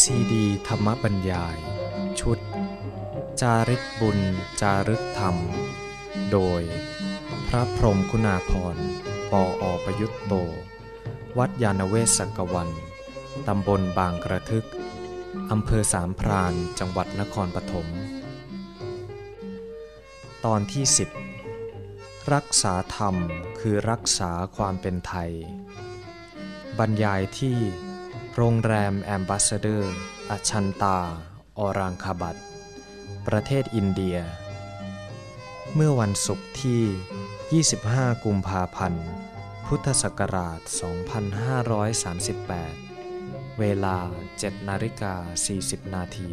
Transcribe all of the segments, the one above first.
ซีดีธรรมบรรยาย ชุด จาริกบุญ จารึกธรรม โดย พระพรมคุณาพรปออประยุตโต วัดยาณเวศกวัน ตำบลบางกระทึก อำเภอสามพรานจังหวัดนครปฐม ตอนที่ 10 รักษาธรรมคือรักษาความเป็นไทย บรรยายที่ โรงแรมแอมบาสซาเดอร์อชันตาออรังคาบัด ประเทศอินเดีย เมื่อวันศุกร์ที่ 25 กุมภาพันธ์ พุทธศักราช 2538 เวลา 7 นาฬิกา 40 นาที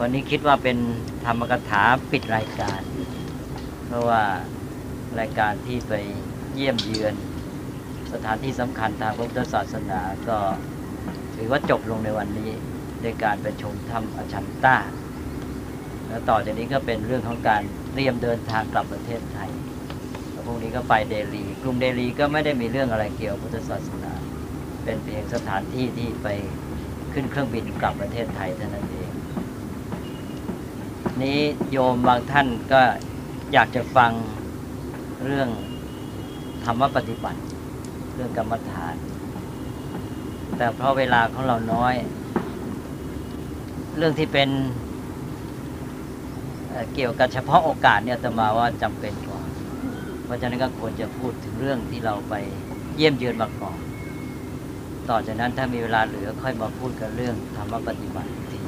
วันนี้คิดว่าเป็นธรรมกถาปิดรายการ เพราะว่ารายการที่ไป เยี่ยมเยือน สถานที่สำคัญทางพระพุทธศาสนาก็ถือว่าจบลงในวันนี้ด้วยการไปชมถ้ำอชันต้า แล้วต่อจากนี้ก็เป็นเรื่องของการเตรียมเดินทางกลับประเทศไทยแล้วพรุ่งนี้ก็ไปเดลี กรุงเดลีก็ไม่ได้มีเรื่องอะไรเกี่ยวกับพุทธศาสนา เป็นเพียงสถานที่ที่ไปขึ้นเครื่องบินกลับประเทศไทยเท่านั้นเอง นี้โยมบางท่านก็อยากจะฟังเรื่อง ธรรมปฏิบัติเรื่องกรรมฐาน แต่เพราะเวลาของเราน้อย เรื่องที่เป็นเเกี่ยวกับเฉพาะโอกาสเนี่ยตมาว่าจำเป็นกว่า เพราะฉะนั้นก็ควรจะพูดถึงเรื่องที่เราไปเยี่ยมเยือนมาก่อน ต่อจากนั้นถ้ามีเวลาเหลือค่อยมาพูดกันเรื่องธรรมปฏิบัติที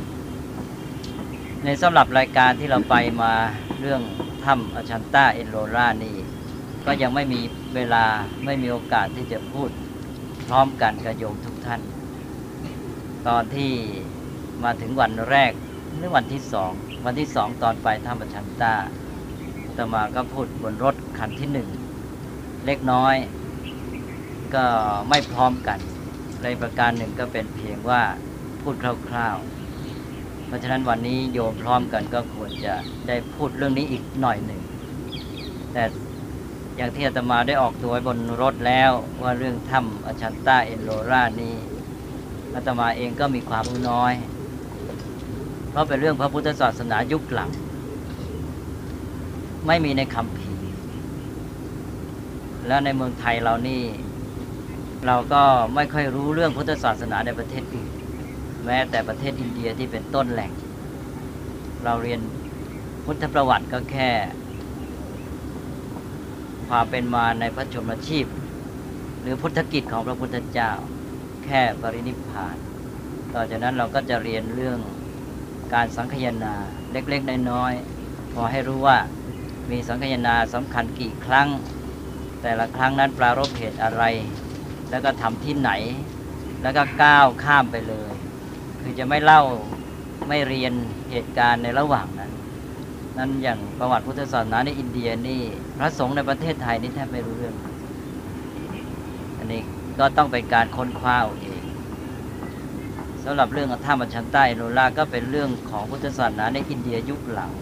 ในสำหรับรายการที่เราไปมาเรื่องถ้ำอชันต้าเอโรรานี่ ก็ยังไม่มีเวลาไม่มีโอกาสที่จะพูดพร้อมกันกับโยมทุกท่าน ตอนที่มาถึงวันแรกหรือวันที่สองวันที่สองตอนไปถ้ำอชันตาอาตมาก็พูดบนรถคันที่หนึ่งเล็กน้อย ก็ไม่พร้อมกันในประการหนึ่งก็เป็นเพียงว่าพูดคร่าวๆ เพราะฉะนั้นวันนี้โยมพร้อมกันก็ควรจะได้พูดเรื่องนี้อีกหน่อยหนึ่ง แต่ อย่างที่อาตมาได้ออกตัวไว้บนรถแล้วว่าเรื่องถ้ำอชันต้าเอโลรานี้อาตมาเองก็มีความรู้น้อย เพราะเป็นเรื่องพระพุทธศาสนายุคหลัง ไม่มีในคำพีแล้วในเมืองไทยเรานี่ เราก็ไม่ค่อยรู้เรื่องพุทธศาสนาในประเทศอื่นแม้แต่ประเทศอินเดียที่เป็นต้นแหล่ง เราเรียนพุทธประวัติก็แค่ ความเป็นมาในพระชนมชีพ หรือพุทธกิจของพระพุทธเจ้า แค่ปรินิพพาน ต่อจากนั้นเราก็จะเรียนเรื่องการสังคายนาเล็กๆน้อยๆพอให้รู้ว่ามีสังคายนาสำคัญกี่ครั้ง แต่ละครั้งนั้นปรารบเหตุอะไร แล้วก็ทำที่ไหน แล้วก็ก้าวข้ามไปเลย คือจะไม่เล่าไม่เรียนเหตุการณ์ในระหว่างนั้น นั้นอย่างประวัติพุทธศาสนาในอินเดียนี่พระสงฆ์ในประเทศไทยนี่แทบไม่รู้เรื่อง อันนี้ก็ต้องเป็นการค้นคว้าเอาเองสำหรับเรื่องท่ามัชันใต้โนราก็เป็นเรื่องของพุทธศาสนาในอินเดียยุคหลัง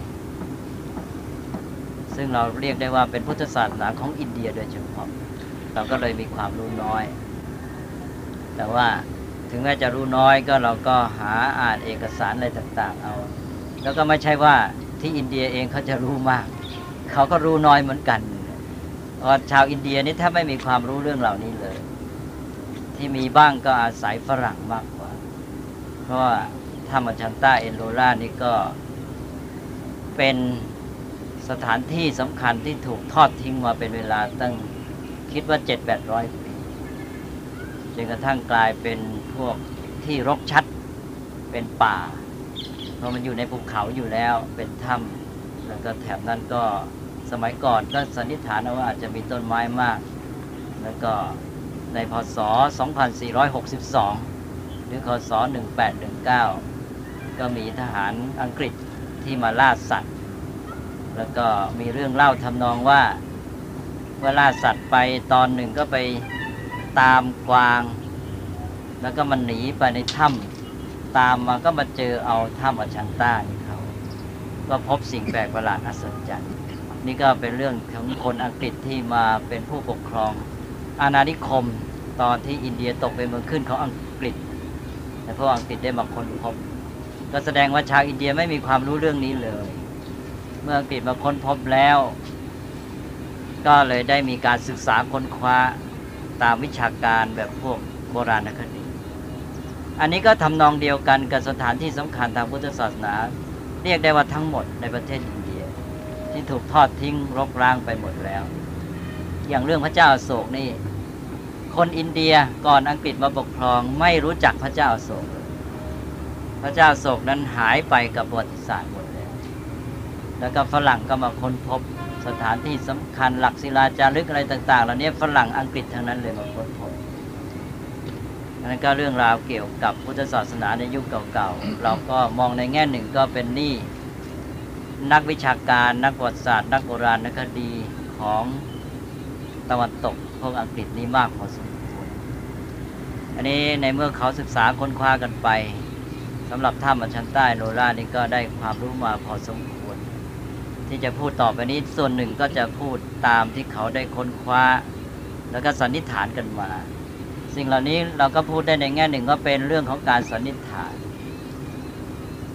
ซึ่งเราเรียกได้ว่าเป็นพุทธศาสนาของอินเดียโดยเฉพาะ เราก็เลยมีความรู้น้อย แต่ว่าถึงแม้จะรู้น้อยก็เราก็หาอ่านเอกสารอะไรต่าง ๆ เอา แล้วก็ไม่ใช่ว่า ที่อินเดียเองเขาจะรู้มาก เขาก็รู้น้อยเหมือนกันเพราะชาวอินเดียนี่ถ้าไม่มีความรู้เรื่องเหล่านี้เลย ที่มีบ้างก็อาศัยฝรั่งมากกว่า เพราะว่าถ้ามชันต้าเอนโรรานี่ก็เป็นสถานที่สำคัญที่ถูกทอดทิ้งมาเป็นเวลาตั้งคิดว่าเจ็ดแปดร้อยปีจนกระทั่งกลายเป็นพวกที่รกชัดเป็นป่า เพราะมันอยู่ในภูเขาอยู่แล้วเป็นถ้ำแล้วก็แถบนั้นก็สมัยก่อนก็สันนิษฐานว่าอาจจะมีต้นไม้มาก แล้วก็ในพศ 2462 หรือคศ 1819 ก็มีทหารอังกฤษที่มาล่าสัตว์ แล้วก็มีเรื่องเล่าทำนองว่าเมื่อล่าสัตว์ไปตอนหนึ่งก็ไปตามกวาง แล้วก็มันหนีไปในถ้ำ ตามมาก็มาเจอเอาถ้ำอชันต้านี่เขาก็พบสิ่งแปลกประหลาดอัศจรรย์นี่ก็เป็นเรื่องของคนอังกฤษที่มาเป็นผู้ปกครอง อาณานิคมตอนที่อินเดียตกเป็นเมืองขึ้นของอังกฤษแต่พวกอังกฤษได้มาค้นพบ ก็แสดงว่าชาวอินเดียไม่มีความรู้เรื่องนี้เลย เมื่ออังกฤษมาค้นพบแล้ว ก็เลยได้มีการศึกษาค้นคว้าตามวิชาการแบบพวกโบราณคดี อันนี้ก็ทำนองเดียวกันกับสถานที่สำคัญทางพุทธศาสนา เรียกได้ว่าทั้งหมดในประเทศอินเดีย ที่ถูกทอดทิ้งรกร้างไปหมดแล้ว อย่างเรื่องพระเจ้าโศกนี่คนอินเดียก่อนอังกฤษมาปกครองไม่รู้จักพระเจ้าโศก พระเจ้าโศกนั้นหายไปกับประวัติศาสตร์หมดแล้วแล้วก็ฝรั่งก็มาค้นพบสถานที่สำคัญหลักศิลาจารึกอะไรต่างๆเหล่านี้ฝรั่งอังกฤษทั้งนั้นเลยมาค้นพบ นั้นก็เรื่องราวเกี่ยวกับพุทธศาสนาในยุคเก่าๆ เราก็มองในแง่หนึ่งก็เป็นนี่นักวิชาการนักประวัติศาสตร์ นักโบราณนักคดีของตะวันตกพวกอังกฤษนี่มากพอสมควร อันนี้ในเมื่อเขาศึกษาค้นคว้ากันไปสำหรับถ้ำอันชันใต้โลรานี่ก็ได้ความรู้มาพอสมควร ที่จะพูดต่อไปนี้ส่วนหนึ่งก็จะพูดตามที่เขาได้ค้นคว้า แล้วก็สันนิษฐานกันมา สิ่งเหล่านี้เราก็พูดได้ในแง่หนึ่งก็เป็นเรื่องของการสันนิษฐาน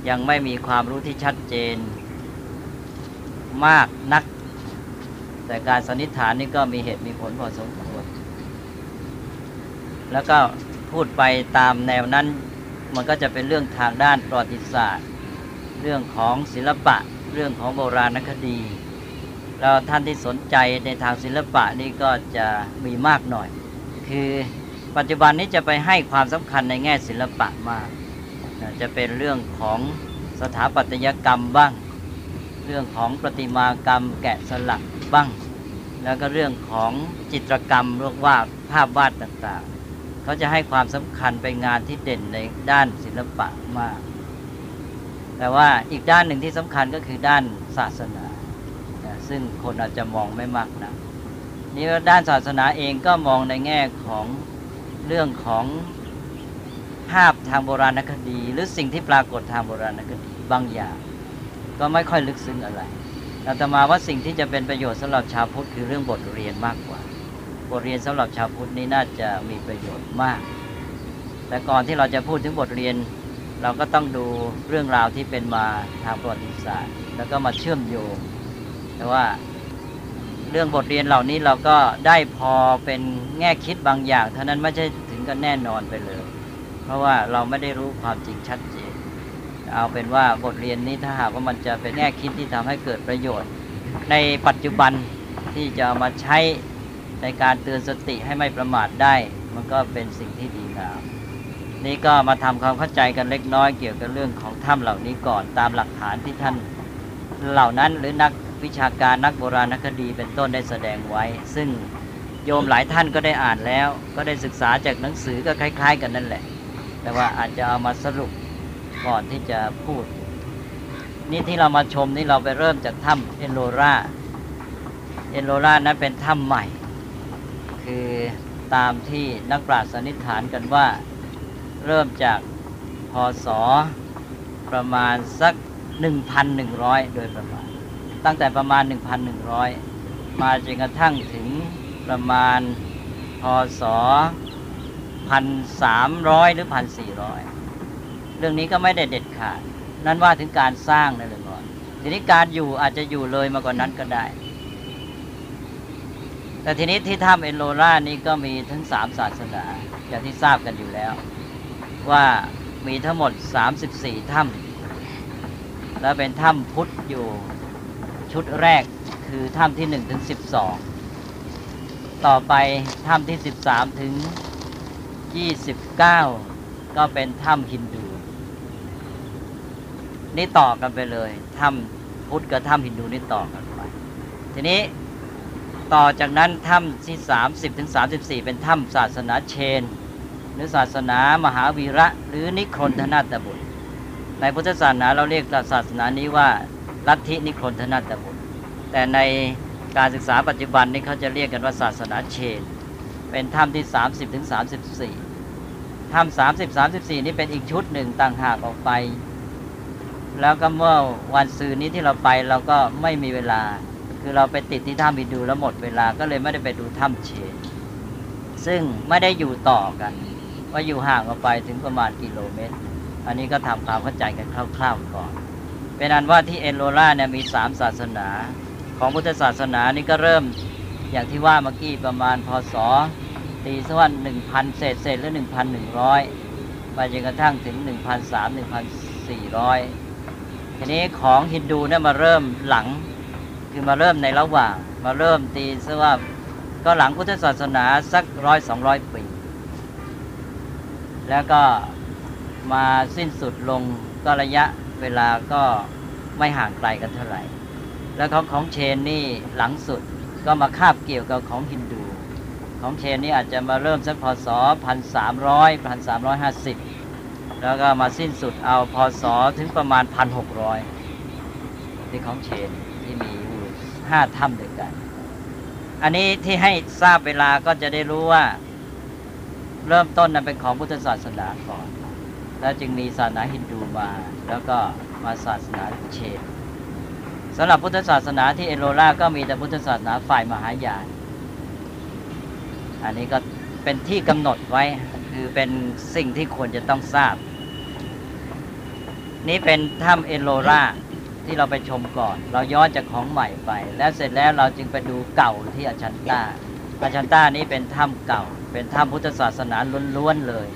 ยังไม่มีความรู้ที่ชัดเจนมากนัก แต่การสันนิษฐานนี่ก็มีเหตุมีผลพอสมควรแล้วก็พูดไปตามแนวนั้น มันก็จะเป็นเรื่องทางด้านประวัติศาสตร์ เรื่องของศิลปะ เรื่องของโบราณคดีแล้วท่านที่สนใจในทางศิลปะนี่ก็จะมีมากหน่อย คือ ปัจจุบันนี้จะไปให้ความสำคัญในแง่ศิลปะมากจะเป็นเรื่องของสถาปัตยกรรมบ้าง เรื่องของประติมากรรมแกะสลักบ้าง แล้วก็เรื่องของจิตรกรรมเรียกว่าภาพวาดต่างๆ เขาจะให้ความสำคัญไปงานที่เด่นในด้านศิลปะมาก แต่ว่าอีกด้านหนึ่งที่สำคัญก็คือด้านศาสนา ซึ่งคนอาจจะมองไม่มากนะนี่ด้านศาสนาเองก็มองในแง่ของ เรื่องของภาพทางโบราณคดี หรือสิ่งที่ปรากฏทางโบราณคดีบางอย่าง ก็ไม่ค่อยลึกซึ้งอะไรอาตมาว่าสิ่งที่จะเป็นประโยชน์สำหรับชาวพุทธคือเรื่องบทเรียนมากกว่า บทเรียนสำหรับชาวพุทธนี้น่าจะมีประโยชน์มาก แต่ก่อนที่เราจะพูดถึงบทเรียน เราก็ต้องดูเรื่องราวที่เป็นมาทางประวัติศาสตร์ แล้วก็มาเชื่อมโยงแต่ว่า เรื่องบทเรียนเหล่านี้เราก็ได้พอเป็นแง่คิดบางอย่าง เท่านั้นไม่ใช่ถึงกันแน่นอนไปเลย เพราะว่าเราไม่ได้รู้ความจริงชัดเจน เอาเป็นว่าบทเรียนนี้ถ้าหากว่ามันจะเป็นแง่คิดที่ทำให้เกิดประโยชน์ ในปัจจุบันที่จะมาใช้ในการเตือนสติให้ไม่ประมาทได้ มันก็เป็นสิ่งที่ดีงามนี่ก็มาทำความเข้าใจกันเล็กน้อยเกี่ยวกับเรื่องของถ้ำเหล่านี้ก่อนตามหลักฐานที่ท่านเหล่านั้นหรือนัก วิชาการนักโบราณคดีเป็นต้นได้แสดงไว้ ซึ่งโยมหลายท่านก็ได้อ่านแล้ว ก็ได้ศึกษาจากหนังสือก็คล้าย ๆ กันนั่นแหละ แต่ว่าอาจจะเอามาสรุปก่อนที่จะพูด นี่ที่เรามาชมนี่เราไปเริ่มจากถ้ำเอโลราเอโลรานั้นเป็นถ้ำใหม่ คือตามที่นักปราชญ์สันนิษฐานกันว่าเริ่มจากพศประมาณสัก 1,100 โดยประมาณ ตั้งแต่ประมาณ 1,100 มาจนกระทั่งถึงประมาณพศ1,300 หรือ 1,400 เรื่องนี้ก็ไม่ได้เด็ดขาด นั่นว่าถึงการสร้างนั่นเลยก่อน ทีนี้การอยู่อาจจะอยู่เลยมากกว่านั้นก็ได้ แต่ทีนี้ที่ถ้ำเอนโลรานี่ก็มีทั้งสามศาสนาอย่างที่ทราบกันอยู่แล้ว ว่ามีทั้งหมด 34 ถ้ำแล้วเป็นถ้ำพุทธอยู่ ชุดแรกคือถ้ำที่หนึ่งถึงสิบสองต่อไปถ้ำที่สิบสามถึงยี่สิบเก้าก็เป็นถ้ำฮินดู นี่ต่อกันไปเลยถ้ำพุทธกับถ้ำฮินดูนี่ต่อกันไป ทีนี้ต่อจากนั้นถ้ำที่สามสิบถึงสามสิบสี่เป็นถ้ำศาสนาเชน หรือศาสนามหาวีระหรือนิครนธนาตบุตร ในพุทธศาสนาเราเรียกศาสนานี้ว่า ลัทธินิครนธนาตบุตร แต่ในการศึกษาปัจจุบันนี้เขาจะเรียกกันว่าศาสนาเชน เป็นถ้ำที่ 30ถึง34ถ้ำ30 34 นี้เป็นอีกชุดหนึ่งต่างหากออกไป แล้วก็เมื่อวันซืนนี้ที่เราไปเราก็ไม่มีเวลา คือเราไปติดที่ถ้ำไปดูแล้วหมดเวลาก็เลยไม่ได้ไปดูถ้ำเชน ซึ่งไม่ได้อยู่ต่อกันว่าอยู่ห่างออกไปถึงประมาณกิโลเมตร อันนี้ก็ทำความเข้าใจกันคร่าวๆก่อน เป็นอันว่าที่เอโรล่าเนี่ยมีสามศาสนา ของพุทธศาสนานี่ก็เริ่มอย่างที่ว่าเมื่อกี้ประมาณพศตีสวันหนึ่งพันเศษเศษหรือหนึ่งพันหนึ่งร้อยไปจนกระทั่งถึงหนึ่งพันสามหนึ่งพันสี่ร้อยทีนี้ของฮินดูเนี่ยมาเริ่มหลัง คือมาเริ่มในระหว่าง มาเริ่มตีซะว่าก็หลังพุทธศาสนาสักร้อยสองร้อยปี แล้วก็มาสิ้นสุดลงก็ระยะ เวลาก็ไม่ห่างไกลกันเท่าไหร่ แล้วของของเชนนี่หลังสุดก็มาคาบเกี่ยวกับของฮินดู ของเชนนี่อาจจะมาเริ่มสักพศพันสามร้อยพันสามร้อยห้าสิบแล้วก็มาสิ้นสุดเอาพศถึงประมาณพันหกร้อยที่ของเชนที่มีอยู่ห้าถ้ำด้วยกัน อันนี้ที่ให้ทราบเวลาก็จะได้รู้ว่า เริ่มต้นนั้นเป็นของพุทธศาสนาก่อน แล้วจึงมีศาสนาฮินดูมา แล้วก็มาศาสนาเชนสำหรับพุทธศาสนาที่เอโรล่าก็มีแต่พุทธศาสนาฝ่ายมหายานอันนี้ก็เป็นที่กำหนดไว้คือเป็นสิ่งที่ควรจะต้องทราบ นี่เป็นถ้ำเอโรล่าที่เราไปชมก่อน เราย้อนจากของใหม่ไป แล้วเสร็จแล้วเราจึงไปดูเก่าที่อาชันตาอาชันตานี้เป็นถ้ำเก่า เป็นถ้ำพุทธศาสนาล้วนๆเลย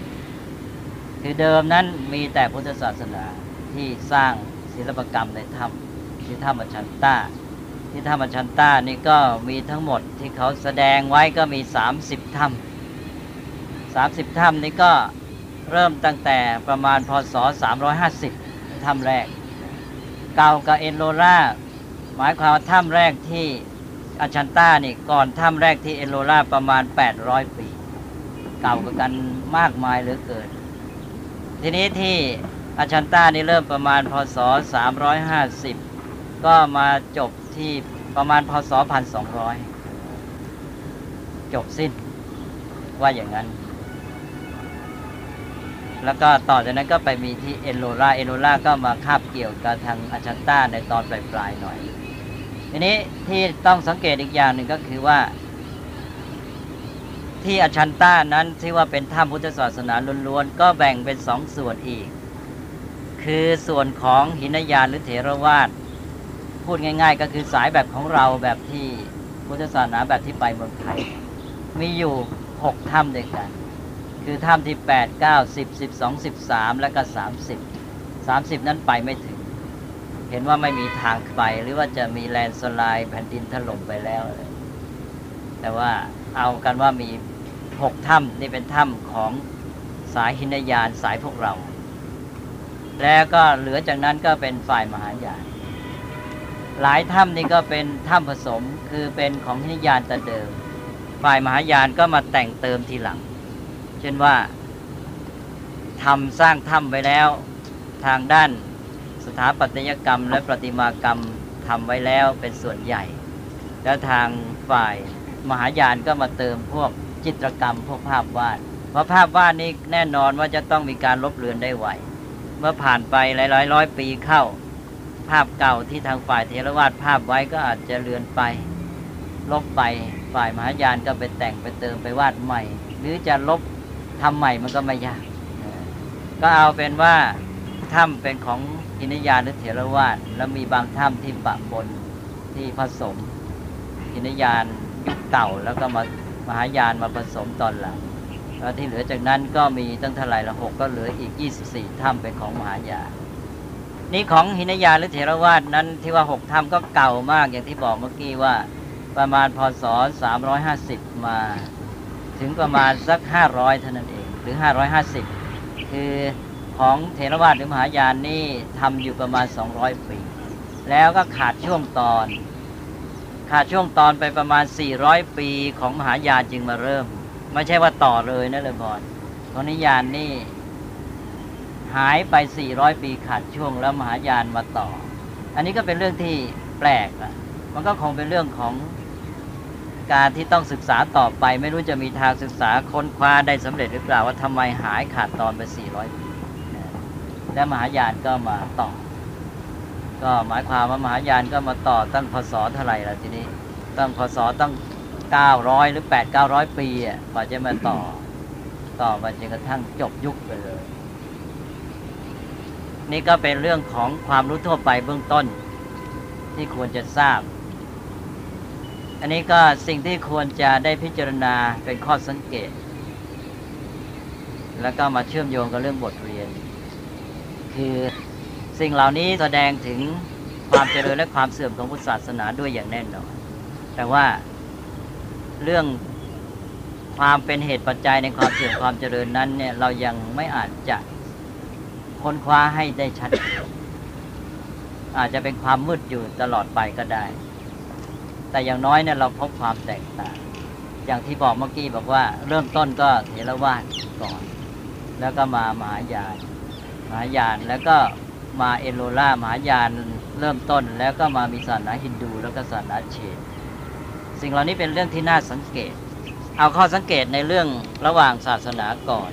คือเดิมนั้นมีแต่พุทธศาสนาที่สร้างศิลปกรรมในถ้ำที่ถ้ำอาชันต้า ที่ถ้ำอาชันต้านี่ก็มีทั้งหมดที่เขาแสดงไว้ก็มี 30ถ้ำ30ถ้ำนี้ก็เริ่มตั้งแต่ประมาณพศ 350ถ้ำแรก เกากับเอนโล่าหมายความว่าถ้ำแรกที่อาชันต้านี่ก่อนถ้ำแรกที่เอนโล่าประมาณ 800 ปี เก่ากันมากมายเหลือเกิน ทีนี้ที่อาชันต้านี่เริ่มประมาณพศ 350 ก็มาจบที่ประมาณพศ 1200 จบสิ้นว่าอย่างนั้น แล้วก็ต่อจากนั้นก็ไปมีที่เอโรราเอโรราก็มาคาบเกี่ยวกับทางอาชันต้าในตอนปลายๆหน่อย ทีนี้ที่ต้องสังเกตอีกอย่างหนึ่งก็คือว่า ที่อาชันต้านั้นที่ว่าเป็นถ้ำพุทธศาสนาล้วนๆก็แบ่งเป็นสองส่วนอีก คือส่วนของหินยานหรือเถรวาทพูดง่าย ๆ ก็คือสายแบบของเราแบบที่พุทธศาสนาแบบที่ไปเมืองไทย มีอยู่หกถ้ำด้วยกัน คือถ้ำที่แปดเก้าสิบสิบสองสิบสามแล้วก็สามสิบสามสิบนั้นไปไม่ถึง เห็นว่าไม่มีทางไปหรือว่าจะมีแลนสไลด์แผ่นดินถล่มไปแล้ว แต่ว่าเอากันว่ามี หกถ้ำนี่เป็นถ้ำของสายหินยานสายพวกเรา แล้วก็เหลือจากนั้นก็เป็นฝ่ายมหายานหลายถ้ำนี่ก็เป็นถ้ำผสมคือเป็นของหินยานแต่เดิม ฝ่ายมหายานก็มาแต่งเติมทีหลัง เช่นว่าทำสร้างถ้ำไว้แล้วทางด้านสถาปัตยกรรม และประติมากรรมทำไว้แล้วเป็นส่วนใหญ่ แล้วทางฝ่ายมหายานก็มาเติมพวก จิตรกรรมพวกภาพวาด เพราะภาพวาดนี้แน่นอนว่าจะต้องมีการลบเลือนได้ไวเมื่อผ่านไปหลายร้อยร้อยปีเข้า ภาพเก่าที่ทางฝ่ายเทรวาดภาพไว้ก็อาจจะเลือนไป ลบไปฝ่ายมหายานก็ไปแต่งไปเติมไปวาดใหม่ หรือจะลบทำใหม่มันก็ไม่ยาก ก็เอาเป็นว่าถ้ำเป็นของอินยานหรือเถรวาทแล้วมีบางถ้ำที่ปะปนที่ผสมอินยานยุคเก่าแล้วก็มา มหายานมาผสมตอนหลังแล้วที่เหลือจากนั้นก็มีตั้งเท่าไหร่ละหกก็เหลืออีก 24 ถ้ำเป็นของมหายานนี่ของหินยานหรือเถรวาทนั้นที่ว่าหกถ้ำก็เก่ามากอย่างที่บอกเมื่อกี้ว่าประมาณพศ 350 มาถึงประมาณสัก 500 เท่านั้นเองหรือ 550 คือของเทรวาทหรือมหายานนี่ทำอยู่ประมาณ 200 ปี แล้วก็ขาดช่วงตอน ขาดช่วงตอนไปประมาณ 400 ปีของมหายานจึงมาเริ่ม ไม่ใช่ว่าต่อเลยนะเลยบอลของนิยานนี่หายไป 400 ปีขาดช่วงแล้วมหายานมาต่อ อันนี้ก็เป็นเรื่องที่แปลกอะมันก็คงเป็นเรื่องของการที่ต้องศึกษาต่อไป ไม่รู้จะมีทางศึกษาค้นคว้าได้สำเร็จหรือเปล่าว่าทำไมหายขาดตอนไป 400 ปี และมหายานก็มาต่อ ก็หมายความว่ามหายานก็มาต่อตั้งพศเท่าไหร่ล่ะทีนี้ ตั้งพศตั้งเก้าร้อยหรือแปดเก้าร้อยปีอะกว่าจะมาต่อ ต่อมาจนกระทั่งจบยุคไปเลย นี่ก็เป็นเรื่องของความรู้ทั่วไปเบื้องต้น ที่ควรจะทราบ อันนี้ก็สิ่งที่ควรจะได้พิจารณาเป็นข้อสังเกต แล้วก็มาเชื่อมโยงกับเรื่องบทเรียน คือ สิ่งเหล่านี้แสดงถึงความเจริญและความเสื่อมของพุทธศาสนาด้วยอย่างแน่นอน แต่ว่าเรื่องความเป็นเหตุปัจจัยในความเสื่อมความเจริญนั้นเนี่ยเรายังไม่อาจจะค้นคว้าให้ได้ชัด อาจจะเป็นความมืดอยู่ตลอดไปก็ได้ แต่อย่างน้อยเนี่ยเราพบความแตกต่าง อย่างที่บอกเมื่อกี้บอกว่า เริ่มต้นก็เถรวาทก่อน แล้วก็มามหายานมหายานแล้วก็ มาเอโลล่ามหายานเริ่มต้น แล้วก็มามีศาสนาฮินดู แล้วก็ศาสนาเชนสิ่งเหล่านี้เป็นเรื่องที่น่าสังเกต เอาข้อสังเกตในเรื่องระหว่างศาสนาก่อน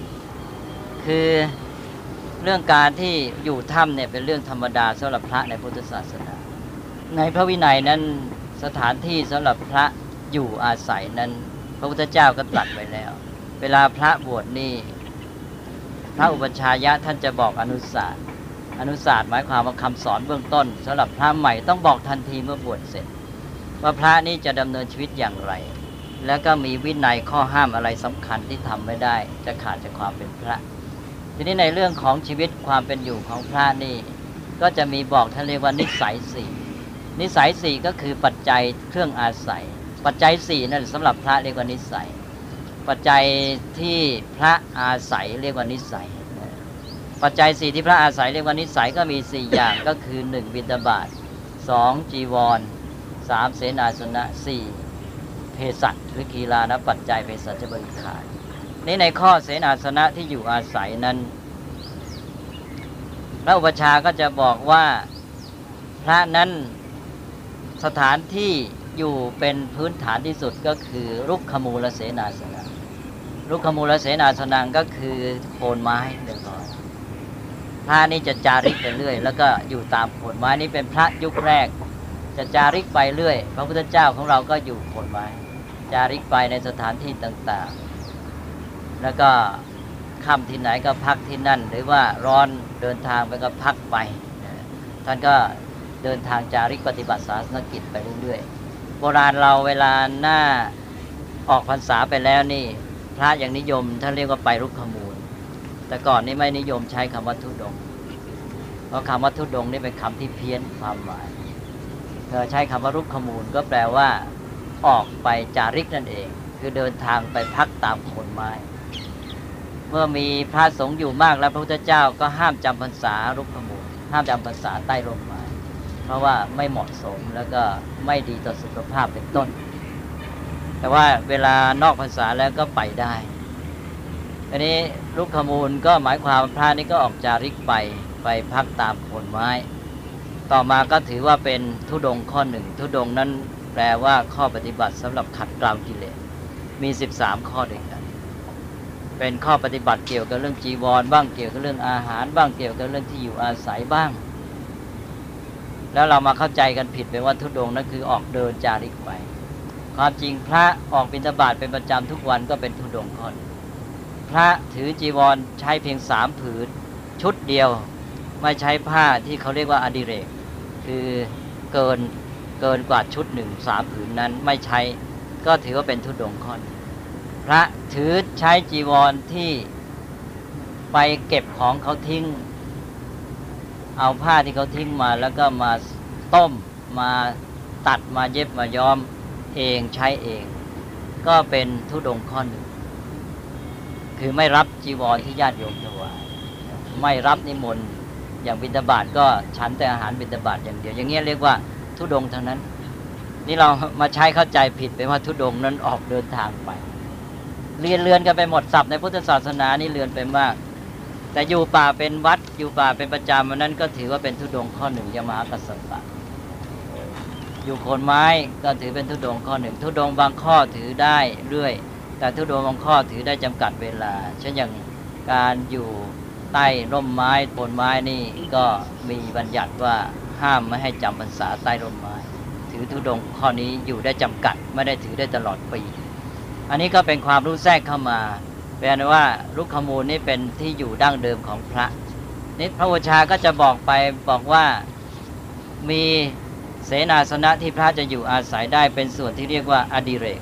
คือเรื่องการที่อยู่ถ้ำเนี่ยเป็นเรื่องธรรมดาสำหรับพระในพุทธศาสนา ในพระวินัยนั้นสถานที่สำหรับพระอยู่อาศัยนั้น พระพุทธเจ้าก็ตรัสไว้แล้ว เวลาพระบวชนี่พระอุปชายะท่านจะบอกอนุสาส อนุสาสตร์หมายความว่าคำสอนเบื้องต้นสำหรับพระใหม่ต้องบอกทันทีเมื่อบวชเสร็จ ว่าพระนี่จะดำเนินชีวิตอย่างไร แล้วก็มีวินัยข้อห้ามอะไรสำคัญที่ทำไม่ได้ จะขาดจากความเป็นพระ ทีนี้ในเรื่องของชีวิตความเป็นอยู่ของพระนี่ ก็จะมีบอกท่านเรียกว่านิสัยสี่นิสัยสี่ก็คือปัจจัยเครื่องอาศัย ปัจจัยสี่นั่นสำหรับพระเรียกว่านิสัย ปัจจัยที่พระอาศัยเรียกว่านิสัย ปัจจัยสี่ที่พระอาศัยเรียกว่านิสัยก็มีสี่อย่างก็คือหนึ่งบิณฑบาตสองจีวรสามเสนาสนะสี่เภสัชหรือกีฬานปัจจัยเภสัชบริขารนี่ในข้อเสนาสนะที่อยู่อาศัยนั้น พระอุปชาก็จะบอกว่าพระนั้นสถานที่อยู่เป็นพื้นฐานที่สุดก็คือรุกขมูลเสนาสนะรุกขมูลเสนาสนังก็คือโคนไม้เรียบร้อย พระนี่จะจาริกไปเรื่อย แล้วก็อยู่ตามโคนไม้นี่เป็นพระยุคแรก จะจาริกไปเรื่อย พระพุทธเจ้าของเราก็อยู่โคนไม้ จาริกไปในสถานที่ต่างๆ แล้วก็ค่ำที่ไหนก็พักที่นั่น หรือว่าร้อนเดินทางไปก็พักไป ท่านก็เดินทางจาริกปฏิบัติศาสนกิจไปเรื่อยๆ โบราณเราเวลาหน้าออกพรรษาไปแล้วนี่ พระอย่างนิยมท่านเรียกว่าไปรุกขมูล แต่ก่อนนี่ไม่นิยมใช้คำว่าทุดง เพราะคำว่าทุดงนี่เป็นคำที่เพี้ยนความหมายเธอใช้คำว่ารุกขมูลก็แปลว่า ออกไปจาริกนั่นเอง คือเดินทางไปพักตามโคนไม้ เมื่อมีพระสงฆ์อยู่มากแล้วพระพุทธเจ้าก็ห้ามจำพรรษารุกขมูล ห้ามจำพรรษาใต้ร่มไม้เพราะว่าไม่เหมาะสมแล้วก็ไม่ดีต่อสุขภาพเป็นต้น แต่ว่าเวลานอกพรรษาแล้วก็ไปได้ อันนี้ลุกขมูลก็หมายความพระนี่ก็ออกจาริกไปไปพักตามโคนไม้ ต่อมาก็ถือว่าเป็นทุดงข้อหนึ่งทุดงนั้นแปลว่าข้อปฏิบัติสำหรับขัดเกลากิเลสมี 13 ข้อด้วยกัน เป็นข้อปฏิบัติเกี่ยวกับเรื่องจีวร บ้างเกี่ยวกับเรื่องอาหาร บ้างเกี่ยวกับเรื่องที่อยู่อาศัยบ้าง แล้วเรามาเข้าใจกันผิดไปว่าทุดงนั้นคือออกเดินจาริกไป ความจริงพระออกบิณฑบาตเป็นประจำทุกวันก็เป็นทุดงข้อ พระถือจีวรใช้เพียงสามผืน ชุดเดียว ไม่ใช้ผ้าที่เขาเรียกว่าอดิเรก คือเกินเกินกว่าชุดหนึ่งสามผืนนั้นไม่ใช้ก็ถือว่าเป็นทุดงข้อพระถือใช้จีวรที่ไปเก็บของเขาทิ้ง เอาผ้าที่เขาทิ้งมาแล้วก็มาต้มมาตัดมาเย็บมาย้อมเองใช้เอง ก็เป็นทุดงข้อหนึ่ง คือไม่รับจีวรที่ญาติโยมถวายไม่รับนิมนต์อย่างบิณฑบาตก็ฉันแต่อาหารบิณฑบาตอย่างเดียวอย่างเงี้ยเรียกว่าทุดงทั้งนั้น นี่เรามาใช้เข้าใจผิดไปว่าทุดงนั้นออกเดินทางไป เรียนเรือนกันไปหมดศัพท์ในพุทธศาสนานี่เรือนไปมาก แต่อยู่ป่าเป็นวัดอยู่ป่าเป็นประจำมันนั้นก็ถือว่าเป็นทุดงข้อหนึ่งยมหากัสสปะอยู่โคนไม้ก็ถือเป็นทุดงข้อหนึ่งทุดงบางข้อถือได้เรื่อย แต่ทุดงบางข้อถือได้จำกัดเวลา เช่นอย่างการอยู่ใต้ร่มไม้บนไม้นี่ก็มีบัญญัติว่าห้ามไม่ให้จำพรรษาใต้ร่มไม้ ถือธุดงข้อนี้อยู่ได้จำกัด ไม่ได้ถือได้ตลอดปี อันนี้ก็เป็นความรู้แทรกเข้ามาแปลว่าลุกขมูลนี่เป็นที่อยู่ดั้งเดิมของพระนี่พระวชาก็จะบอกไปบอกว่ามีเสนาสนะที่พระจะอยู่อาศัยได้เป็นส่วนที่เรียกว่าอดิเรก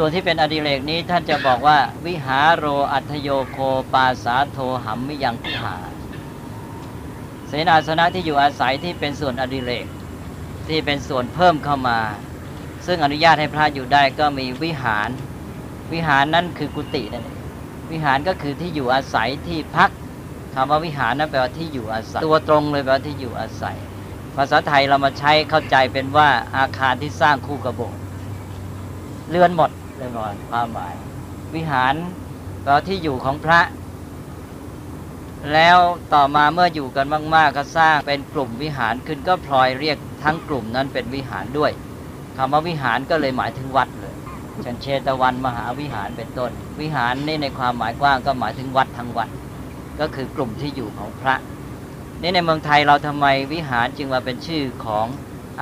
ส่วนที่เป็นอดิเรกนี้ท่านจะบอกว่า วิหารโรอัทโยโคปาสาโทหัมมิยังพิหา เสนาสนะที่อยู่อาศัยที่เป็นส่วนอดิเรก ที่เป็นส่วนเพิ่มเข้ามา ซึ่งอนุญาตให้พระอยู่ได้ก็มีวิหาร วิหารนั่นคือกุฏินั่นเองวิหารก็คือที่อยู่อาศัยที่พักคำว่าวิหารนั้นแปลว่าที่อยู่อาศัย ตัวตรงเลยแปลว่าที่อยู่อาศัย ภาษาไทยเรามาใช้เข้าใจเป็นว่าอาคารที่สร้างคู่กับโบสถ์เรือนหมด เลยก่อนความหมาย วิหารแปลที่อยู่ของพระ แล้วต่อมาเมื่ออยู่กันมาก ๆ ก็สร้างเป็นกลุ่มวิหารขึ้นก็พลอยเรียกทั้งกลุ่มนั้นเป็นวิหารด้วยคำว่าวิหารก็เลยหมายถึงวัดเลยเช่นเชตวันมหาวิหารเป็นต้น วิหารนี่ในความหมายกว้างก็หมายถึงวัดทั้งวัด ก็คือกลุ่มที่อยู่ของพระนี่ในเมืองไทยเราทำไมวิหารจึงมาเป็นชื่อของ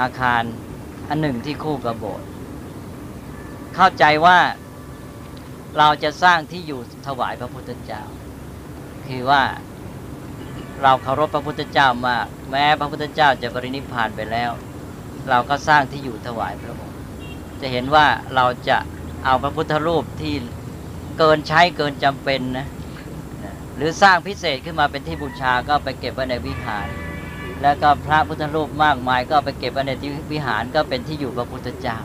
อาคารอันหนึ่งที่คู่กับโบสถ์ เข้าใจว่าเราจะสร้างที่อยู่ถวายพระพุทธเจ้า คือว่าเราเคารพพระพุทธเจ้ามาก แม้พระพุทธเจ้าจะปรินิพพานไปแล้ว เราก็สร้างที่อยู่ถวายพระองค์ จะเห็นว่าเราจะเอาพระพุทธรูปที่เกินใช้เกินจำเป็นนะหรือสร้างพิเศษขึ้นมาเป็นที่บูชาก็ไปเก็บไว้ในวิหาร แล้วก็พระพุทธรูปมากมาย ก็ไปเก็บไว้ในที่วิหารก็เป็นที่อยู่พระพุทธเจ้า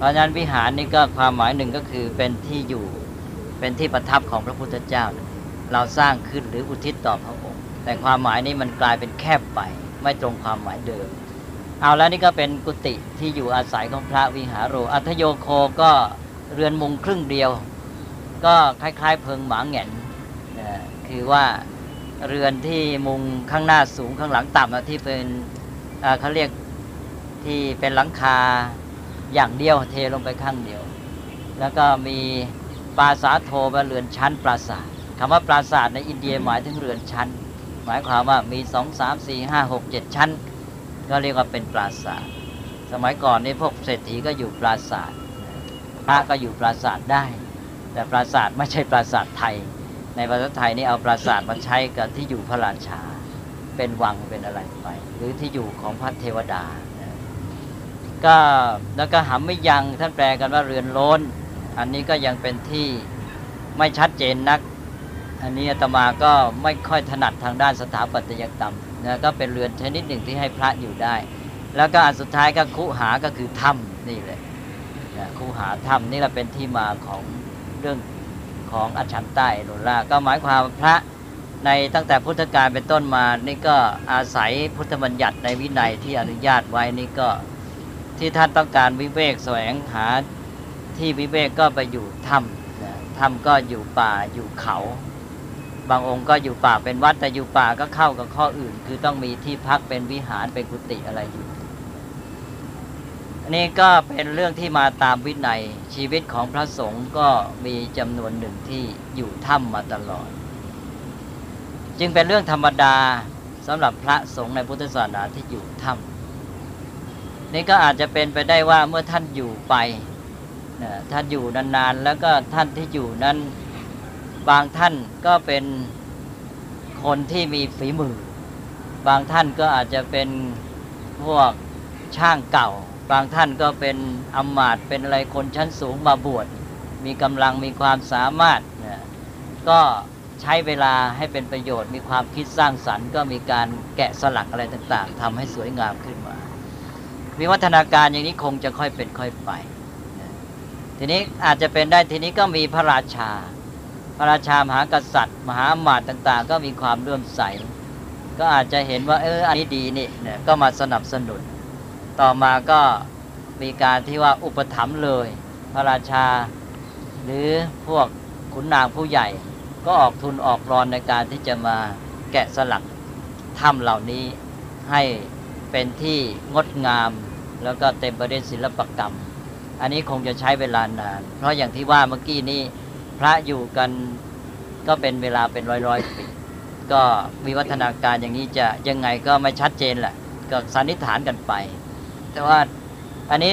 เพราะฉะนั้นวิหารนี่ก็ความหมายหนึ่งก็คือเป็นที่อยู่เป็นที่ประทับของพระพุทธเจ้า เราสร้างขึ้นหรืออุทิศต่อพระองค์ แต่ความหมายนี้มันกลายเป็นแคบไปไม่ตรงความหมายเดิม เอาแล้วนี่ก็เป็นกุฏิที่อยู่อาศัยของพระวิหารโรอัธโยโคก็เรือนมุงครึ่งเดียว ก็คล้าย ๆ เพิงหมาแงนคือว่าเรือนที่มุงข้างหน้าสูงข้างหลังต่ำที่เป็นเขาเรียกที่เป็นหลังคา อย่างเดียวเทลงไปข้างเดียว แล้วก็มีปราสาทโทเป็นเรือนชั้นปราสาทคำว่าปราสาทในอินเดียหมายถึงเรือนชั้น หมายความว่ามีสองสามสี่ห้าหกเจ็ดชั้น ก็เรียกว่าเป็นปราสาทสมัยก่อนนี่พวกเศรษฐีก็อยู่ปราสาทพระก็อยู่ปราสาทได้ แต่ปราสาทไม่ใช่ปราสาทไทย ในภาษาไทยนี่เอาปราสาทมาใช้กับที่อยู่พระราชา เป็นวังเป็นอะไรไป หรือที่อยู่ของพระเทวดา ก็แล้วก็หำไม่ยังท่านแปลกันว่าเรือนโล้น อันนี้ก็ยังเป็นที่ไม่ชัดเจนนัก อันนี้อาตมาก็ไม่ค่อยถนัดทางด้านสถาปัตยกรรมนะก็เป็นเรือนชนิดหนึ่งที่ให้พระอยู่ได้ แล้วก็อันสุดท้ายก็คุหาก็คือถ้ำนี่เลยนะคุหาถ้ำนี่แหละเป็นที่มาของเรื่องของอัชันใต้นุล่าก็หมายความพระในตั้งแต่พุทธกาลเป็นต้นมานี่ก็อาศัยพุทธบัญญัติในวินัยที่อนุญาตไว้นี่ก็ ที่ท่านต้องการวิเวกแสวงหาที่วิเวกก็ไปอยู่ถ้ำถ้ำก็อยู่ป่าอยู่เขา บางองค์ก็อยู่ป่าเป็นวัดแต่อยู่ป่าก็เข้ากับข้ออื่น คือต้องมีที่พักเป็นวิหารเป็นกุฏิอะไรอยู่นี่ก็เป็นเรื่องที่มาตามวินัยชีวิตของพระสงฆ์ก็มีจำนวนหนึ่งที่อยู่ถ้ำมาตลอด จึงเป็นเรื่องธรรมดาสำหรับพระสงฆ์ในพุทธศาสนาที่อยู่ถ้ำ นี่ก็อาจจะเป็นไปได้ว่าเมื่อท่านอยู่ไปท่านอยู่นานๆ แล้วก็ท่านที่อยู่นั้นบางท่านก็เป็นคนที่มีฝีมือ บางท่านก็อาจจะเป็นพวกช่างเก่า บางท่านก็เป็นอมมาตเป็นอะไรคนชั้นสูงมาบวชมีกำลังมีความสามารถนะก็ใช้เวลาให้เป็นประโยชน์ มีความคิดสร้างสรรค์ ก็มีการแกะสลักอะไรต่าง ๆทำให้สวยงามขึ้นมา วิวัฒนาการอย่างนี้คงจะค่อยเป็นค่อยไปทีนี้อาจจะเป็นได้ทีนี้ก็มีพระราชา พระราชามหากษัตริย์ มหาอมาตย์ต่าง ๆ ก็มีความเลื่อมใส ก็อาจจะเห็นว่า เอออันนี้ดีนี่เนี่ยก็มาสนับสนุน ต่อมาก็มีการที่ว่าอุปถัมภ์เลย พระราชา หรือพวกขุนนางผู้ใหญ่ ก็ออกทุนออกรอนในการที่จะมาแกะสลักถ้ำเหล่านี้ให้เป็นที่งดงาม แล้วก็เต็มไปด้วยศิลปกรรม อันนี้คงจะใช้เวลานาน เพราะอย่างที่ว่าเมื่อกี้นี้พระอยู่กันก็เป็นเวลาเป็นร้อยร้อยปีก็มีวัฒนาการอย่างนี้จะยังไงก็ไม่ชัดเจนแหละก็สันนิษฐานกันไป แต่ว่าอันนี้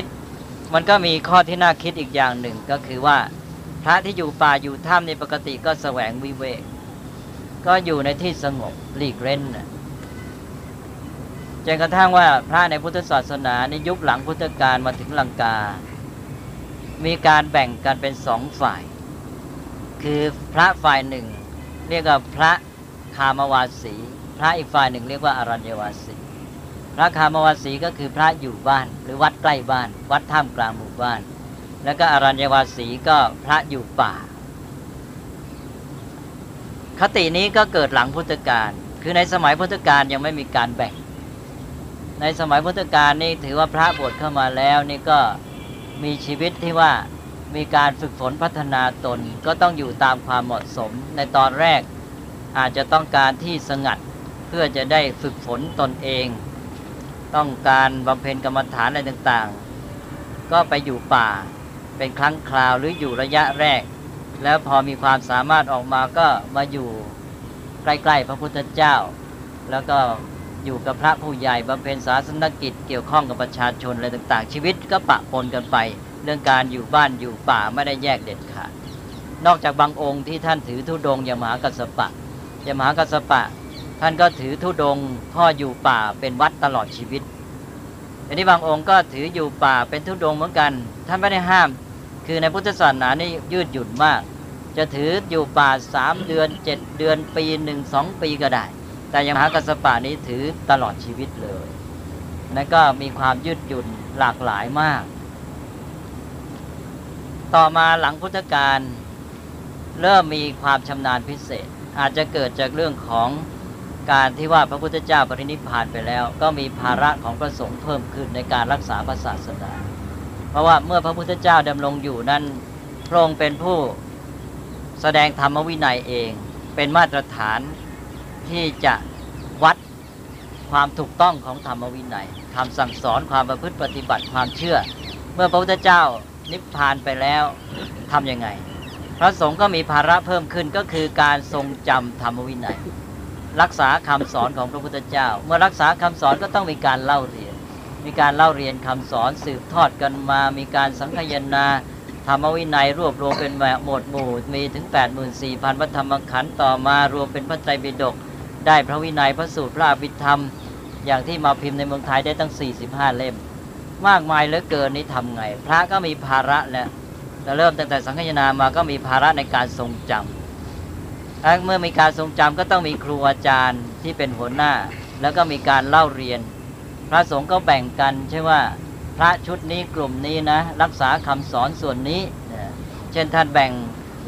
มันก็มีข้อที่น่าคิดอีกอย่างหนึ่งก็คือว่าพระที่อยู่ป่าอยู่ถ้ำในปกติก็แสวงวิเวก ก็อยู่ในที่สงบหลีกเล่นนะ จนกระทั่งว่าพระในพุทธศาสนาในยุคหลังพุทธกาลมาถึงลังกา มีการแบ่งกันเป็นสองฝ่าย คือพระฝ่ายหนึ่ง เรียกว่าพระคามวาสี พระอีกฝ่ายหนึ่งเรียกว่าอรัญญวาสี พระคามวาสีก็คือพระอยู่บ้าน หรือวัดใกล้บ้าน วัดท่ามกลางหมู่บ้าน แล้วก็อรัญญวาสีก็พระอยู่ป่า คตินี้ก็เกิดหลังพุทธกาลคือในสมัยพุทธกาลยังไม่มีการแบ่ง ในสมัยพุทธกาลนี่ถือว่าพระบวชเข้ามาแล้วนี่ก็มีชีวิตที่ว่ามีการฝึกฝนพัฒนาตนก็ต้องอยู่ตามความเหมาะสม ในตอนแรกอาจจะต้องการที่สงัดเพื่อจะได้ฝึกฝนตนเอง ต้องการบำเพ็ญกรรมฐานอะไรต่างๆ ก็ไปอยู่ป่าเป็นครั้งคราวหรืออยู่ระยะแรก แล้วพอมีความสามารถออกมาก็มาอยู่ใกล้ๆพระพุทธเจ้า แล้วก็ อยู่กับพระผู้ใหญ่บำเพ็ญศาสนกิจเกี่ยวข้องกับประชาชนอะไรต่าง ๆ ชีวิตก็ปะปนกันไป เรื่องการอยู่บ้านอยู่ป่าไม่ได้แยกเด็ดขาดนอกจากบางองค์ที่ท่านถือธุดงอย่างมหากัสปะอย่างมหากัสปะ ท่านก็ถือธุดงพ่ออยู่ป่าเป็นวัดตลอดชีวิตอันนี้บางองค์ก็ถืออยู่ป่าเป็นธุดงเหมือนกันท่านไม่ได้ห้าม คือในพุทธศาสนานี่ยืดหยุ่นมาก จะถืออยู่ป่าสามเดือนเจ็ดเดือนปีหนึ่งสองปีก็ได้ แต่ยังมหากัสปะนี้ถือตลอดชีวิตเลยนั่นก็มีความยืดหยุ่นหลากหลายมาก ต่อมาหลังพุทธกาลเริ่มมีความชำนาญพิเศษ อาจจะเกิดจากเรื่องของการที่ว่าพระพุทธเจ้าปรินิพพานไปแล้ว ก็มีภาระของพระสงฆ์เพิ่มขึ้นในการรักษาศาสนา เพราะว่าเมื่อพระพุทธเจ้าดำรงอยู่นั้นพระองค์เป็นผู้แสดงธรรมวินัยเอง เป็นมาตรฐาน ที่จะวัดความถูกต้องของธรรมวินัยคำสั่งสอนความประพฤติปฏิบัติความเชื่อ เมื่อพระพุทธเจ้านิพพานไปแล้วทํำยังไง พระสงฆ์ก็มีภาระเพิ่มขึ้นก็คือการทรงจำธรรมวินัย รักษาคำสอนของพระพุทธเจ้า เมื่อรักษาคำสอนก็ต้องมีการเล่าเรียน มีการเล่าเรียนคำสอนสืบทอดกันมา มีการสังคยนาธรรมวินัยรวบรวมเป็นหมวดหมู่มีถึง 84,000พระธรรมขันธ์ต่อมารวมเป็นพระไตรปิฎก ได้พระวินัยพระสูตรพระอภิธรรม อย่างที่มาพิมพ์ในเมืองไทยได้ตั้ง 45 เล่ม มากมายเหลือเกินนี้ทำไง พระก็มีภาระแล้วแต่เริ่มตั้งแต่สังฆนามาก็มีภาระในการทรงจำเมื่อมีการทรงจำก็ต้องมีครูอาจารย์ที่เป็นหัวหน้า แล้วก็มีการเล่าเรียน พระสงฆ์ก็แบ่งกันใช่ว่าพระชุดนี้กลุ่มนี้นะ รักษาคำสอนส่วนนี้ เช่นท่านแบ่ง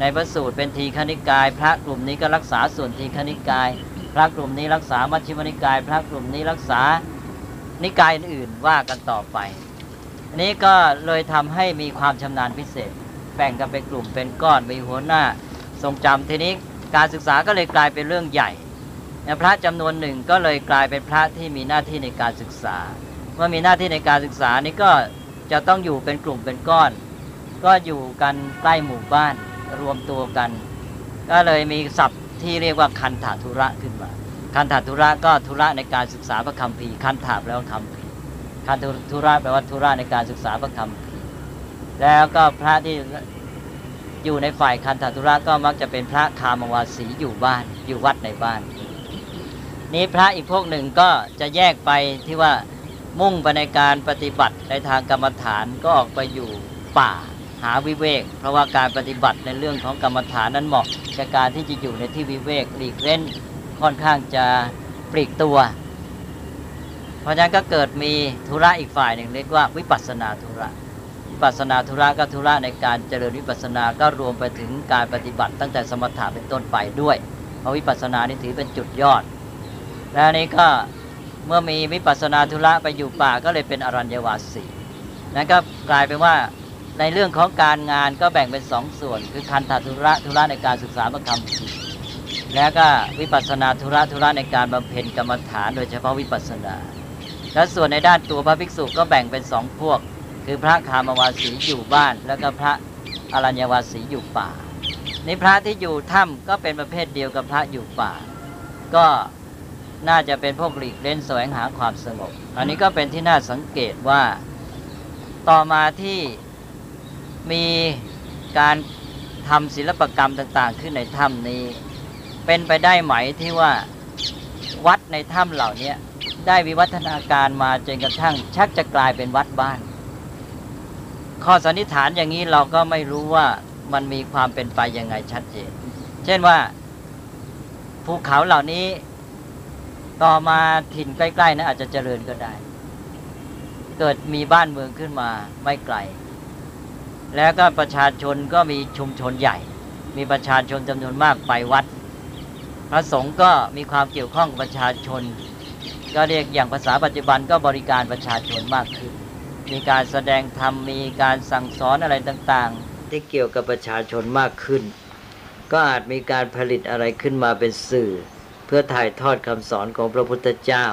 ในพระสูตรเป็นทีคณิกาย พระกลุ่มนี้ก็รักษาส่วนทีคณิกาย พระกลุ่มนี้รักษามัชฌิมนิกาย พระกลุ่มนี้รักษานิกายอื่นว่ากันต่อไปอันนี้ก็เลยทำให้มีความชำนาญพิเศษ แบ่งกันเป็นกลุ่มเป็นก้อนมีหัวหน้า ทรงจำทีนี้การศึกษาก็เลยกลายเป็นเรื่องใหญ่พระจำนวนหนึ่งก็เลยกลายเป็นพระที่มีหน้าที่ในการศึกษาเมื่อมีหน้าที่ในการศึกษานี้ก็จะต้องอยู่เป็นกลุ่มเป็นก้อน ก็อยู่กันใกล้หมู่บ้านรวมตัวกัน ก็เลยมีศัพท์ ที่เรียกว่าคันถาธุระขึ้นมา คันถาธุระก็ธุระในการศึกษาพระคำพีคันถาแปลว่าคำพีคันธุระแปลว่าธุระในการศึกษาพระคำพีแล้วก็พระที่อยู่ในฝ่ายคันถาธุระก็มักจะเป็นพระคามวาสีอยู่บ้านอยู่วัดในบ้าน นี้พระอีกพวกหนึ่งก็จะแยกไปที่ว่ามุ่งไปในการปฏิบัติในทางกรรมฐานก็ออกไปอยู่ป่า หาวิเวก เพราะว่าการปฏิบัติในเรื่องของกรรมฐานนั้นเหมาะกับการที่จะอยู่ในที่วิเวกหลีกเล่นค่อนข้างจะปลีกตัว เพราะฉะนั้นก็เกิดมีธุระอีกฝ่ายหนึ่งเรียกว่าวิปัสนาธุระวิปัสนาธุระก็ธุระในการเจริญวิปัสนาก็รวมไปถึงการปฏิบัติตั้งแต่สมถะเป็นต้นไปด้วย เพราะวิปัสนานี่ถือเป็นจุดยอด และนี้ก็เมื่อมีวิปัสนาธุระไปอยู่ป่าก็เลยเป็นอรัญญวาสีนั่นก็กลายเป็นว่า ในเรื่องของการงานก็แบ่งเป็นสองส่วน คือคันธทุระธุระในการศึกษาพระคำแล้วก็วิปัสนาธุระธุระในการบำเพ็ญกรรมฐาน โดยเฉพาะวิปัสนา และส่วนในด้านตัวพระภิกษุก็แบ่งเป็นสองพวก คือพระคามวาสีอยู่บ้าน แล้วก็พระอรัญญวาสีอยู่ป่าในพระที่อยู่ถ้ำก็เป็นประเภทเดียวกับพระอยู่ป่า ก็น่าจะเป็นพวกหลีกเล่นแสวงหาความสงบ อันนี้ก็เป็นที่น่าสังเกตว่าต่อมาที่ มีการทำศิลปกรรมต่างๆ ขึ้นในถ้ำนี้ เป็นไปได้ไหมที่ว่าวัดในถ้ำเหล่านี้ได้วิวัฒนาการมาจนกระทั่ง ชักจะกลายเป็นวัดบ้าน ข้อสันนิษฐานอย่างนี้เราก็ไม่รู้ว่ามันมีความเป็นไปยังไงชัดเจน เช่นว่าภูเขาเหล่านี้ต่อมาถิ่นใกล้ๆนะอาจจะเจริญก็ได้ เกิดมีบ้านเมืองขึ้นมาไม่ไกล แล้วก็ประชาชนก็มีชุมชนใหญ่ มีประชาชนจำนวนมากไปวัด พระสงฆ์ก็มีความเกี่ยวข้องกับประชาชน ก็เรียกอย่างภาษาปัจจุบันก็บริการประชาชนมากขึ้น มีการแสดงธรรมมีการสั่งสอนอะไรต่างๆ ที่เกี่ยวกับประชาชนมากขึ้น ก็อาจมีการผลิตอะไรขึ้นมาเป็นสื่อ เพื่อถ่ายทอดคำสอนของพระพุทธเจ้า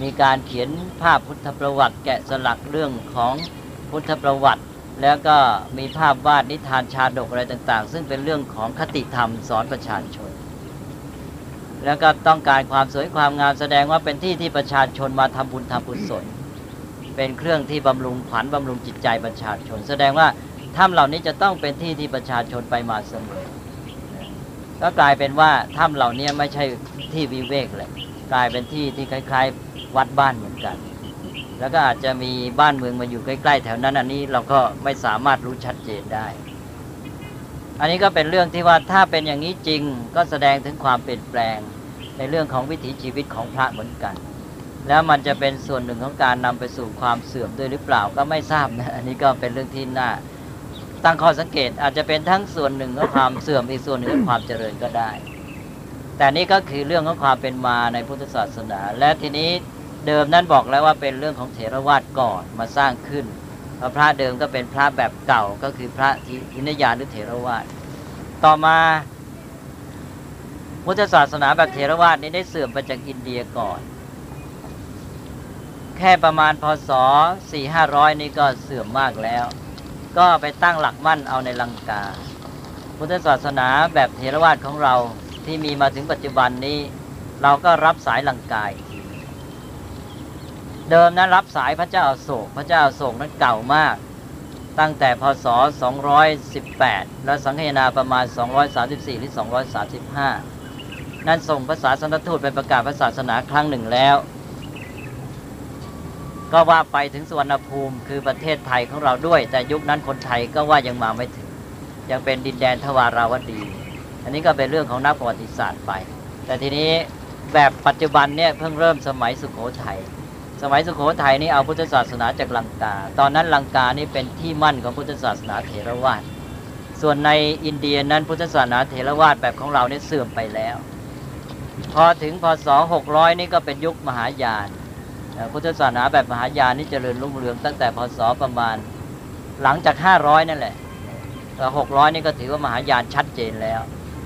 มีการเขียนภาพพุทธประวัติแกะสลักเรื่องของพุทธประวัติ แล้วก็มีภาพวาดนิทานชาดกอะไรต่าง ๆ ซึ่งเป็นเรื่องของคติธรรมสอนประชาชน แล้วก็ต้องการความสวยความงามแสดงว่าเป็นที่ที่ประชาชนมาทำบุญทำบุญสนเป็นเครื่องที่บำรุงขวัญบำรุงจิตใจประชาชน แสดงว่าถ้ำเหล่านี้จะต้องเป็นที่ที่ประชาชนไปมาเสมอก็กลายเป็นว่าถ้ำเหล่านี้ไม่ใช่ที่วิเวกเลยกลายเป็นที่ที่คล้าย ๆ วัดบ้านเหมือนกัน แล้วก็อาจจะมีบ้านเมืองมาอยู่ใกล้ ๆ แถวนั้นอันนี้เราก็ไม่สามารถรู้ชัดเจนได้ อันนี้ก็เป็นเรื่องที่ว่าถ้าเป็นอย่างนี้จริงก็แสดงถึงความเปลี่ยนแปลงในเรื่องของวิถีชีวิตของพระเหมือนกัน แล้วมันจะเป็นส่วนหนึ่งของการนำไปสู่ความเสื่อมด้วยหรือเปล่าก็ไม่ทราบนะอันนี้ก็เป็นเรื่องที่น่าตั้งข้อสังเกตอาจจะเป็นทั้งส่วนหนึ่งของความเสื่อมอีกส่วนหนึ่งของความเจริญก็ได้ แต่นี่ก็คือเรื่องของความเป็นมาในพุทธศาสนา และทีนี้ เดิมนั้นบอกแล้วว่าเป็นเรื่องของเถรวาทก่อนมาสร้างขึ้นพระพระเดิมก็เป็นพระแบบเก่าก็คือพระทินยานหรือเถรวาทต่อมาพุทธศาสนาแบบเถรวาทนี้ได้เสื่อมไปจากอินเดียก่อน แค่ประมาณพศ 4-500 นี่ก็เสื่อมมากแล้ว ก็ไปตั้งหลักมั่นเอาในลังกา พุทธศาสนาแบบเทรวาสของเราที่มีมาถึงปัจจุบันนี้ เราก็รับสายลังกายที เดิมนั้นรับสายพระเจ้าโศก พระเจ้าโศกนั้นเก่ามาก ตั้งแต่พศ 218 และสังเนาประมาณ 234 หรือ 235 นั้นส่งภาษาสันทูตไปประกาศพระศาสนาครั้งหนึ่งแล้ว ก็ว่าไปถึงสวรรณภูมิคือประเทศไทยของเราด้วย แต่ยุคนั้นคนไทยก็ว่ายังมาไม่ถึง ยังเป็นดินแดนทวาราวดี อันนี้ก็เป็นเรื่องของนักประวัติศาสตร์ไป แต่ทีนี้แบบปัจจุบันเนี่ยเพิ่งเริ่มสมัยสุขโขทยัย สมัยสุโขทัยนี่เอาพุทธศาสนาจากลังกา ตอนนั้นลังกานี่เป็นที่มั่นของพุทธศาสนาเถรวาท ส่วนในอินเดียนั้นพุทธศาสนาเถรวาทแบบของเราเนี่ยเสื่อมไปแล้ว พอถึงพศ 600 นี่ก็เป็นยุคมหายานพุทธศาสนาแบบมหายานนี่เจริญรุ่งเรืองตั้งแต่พศประมาณหลังจากห้าร้อยนั่นแหละแต่หกร้อยนี่ก็ถือว่ามหายานชัดเจนแล้ว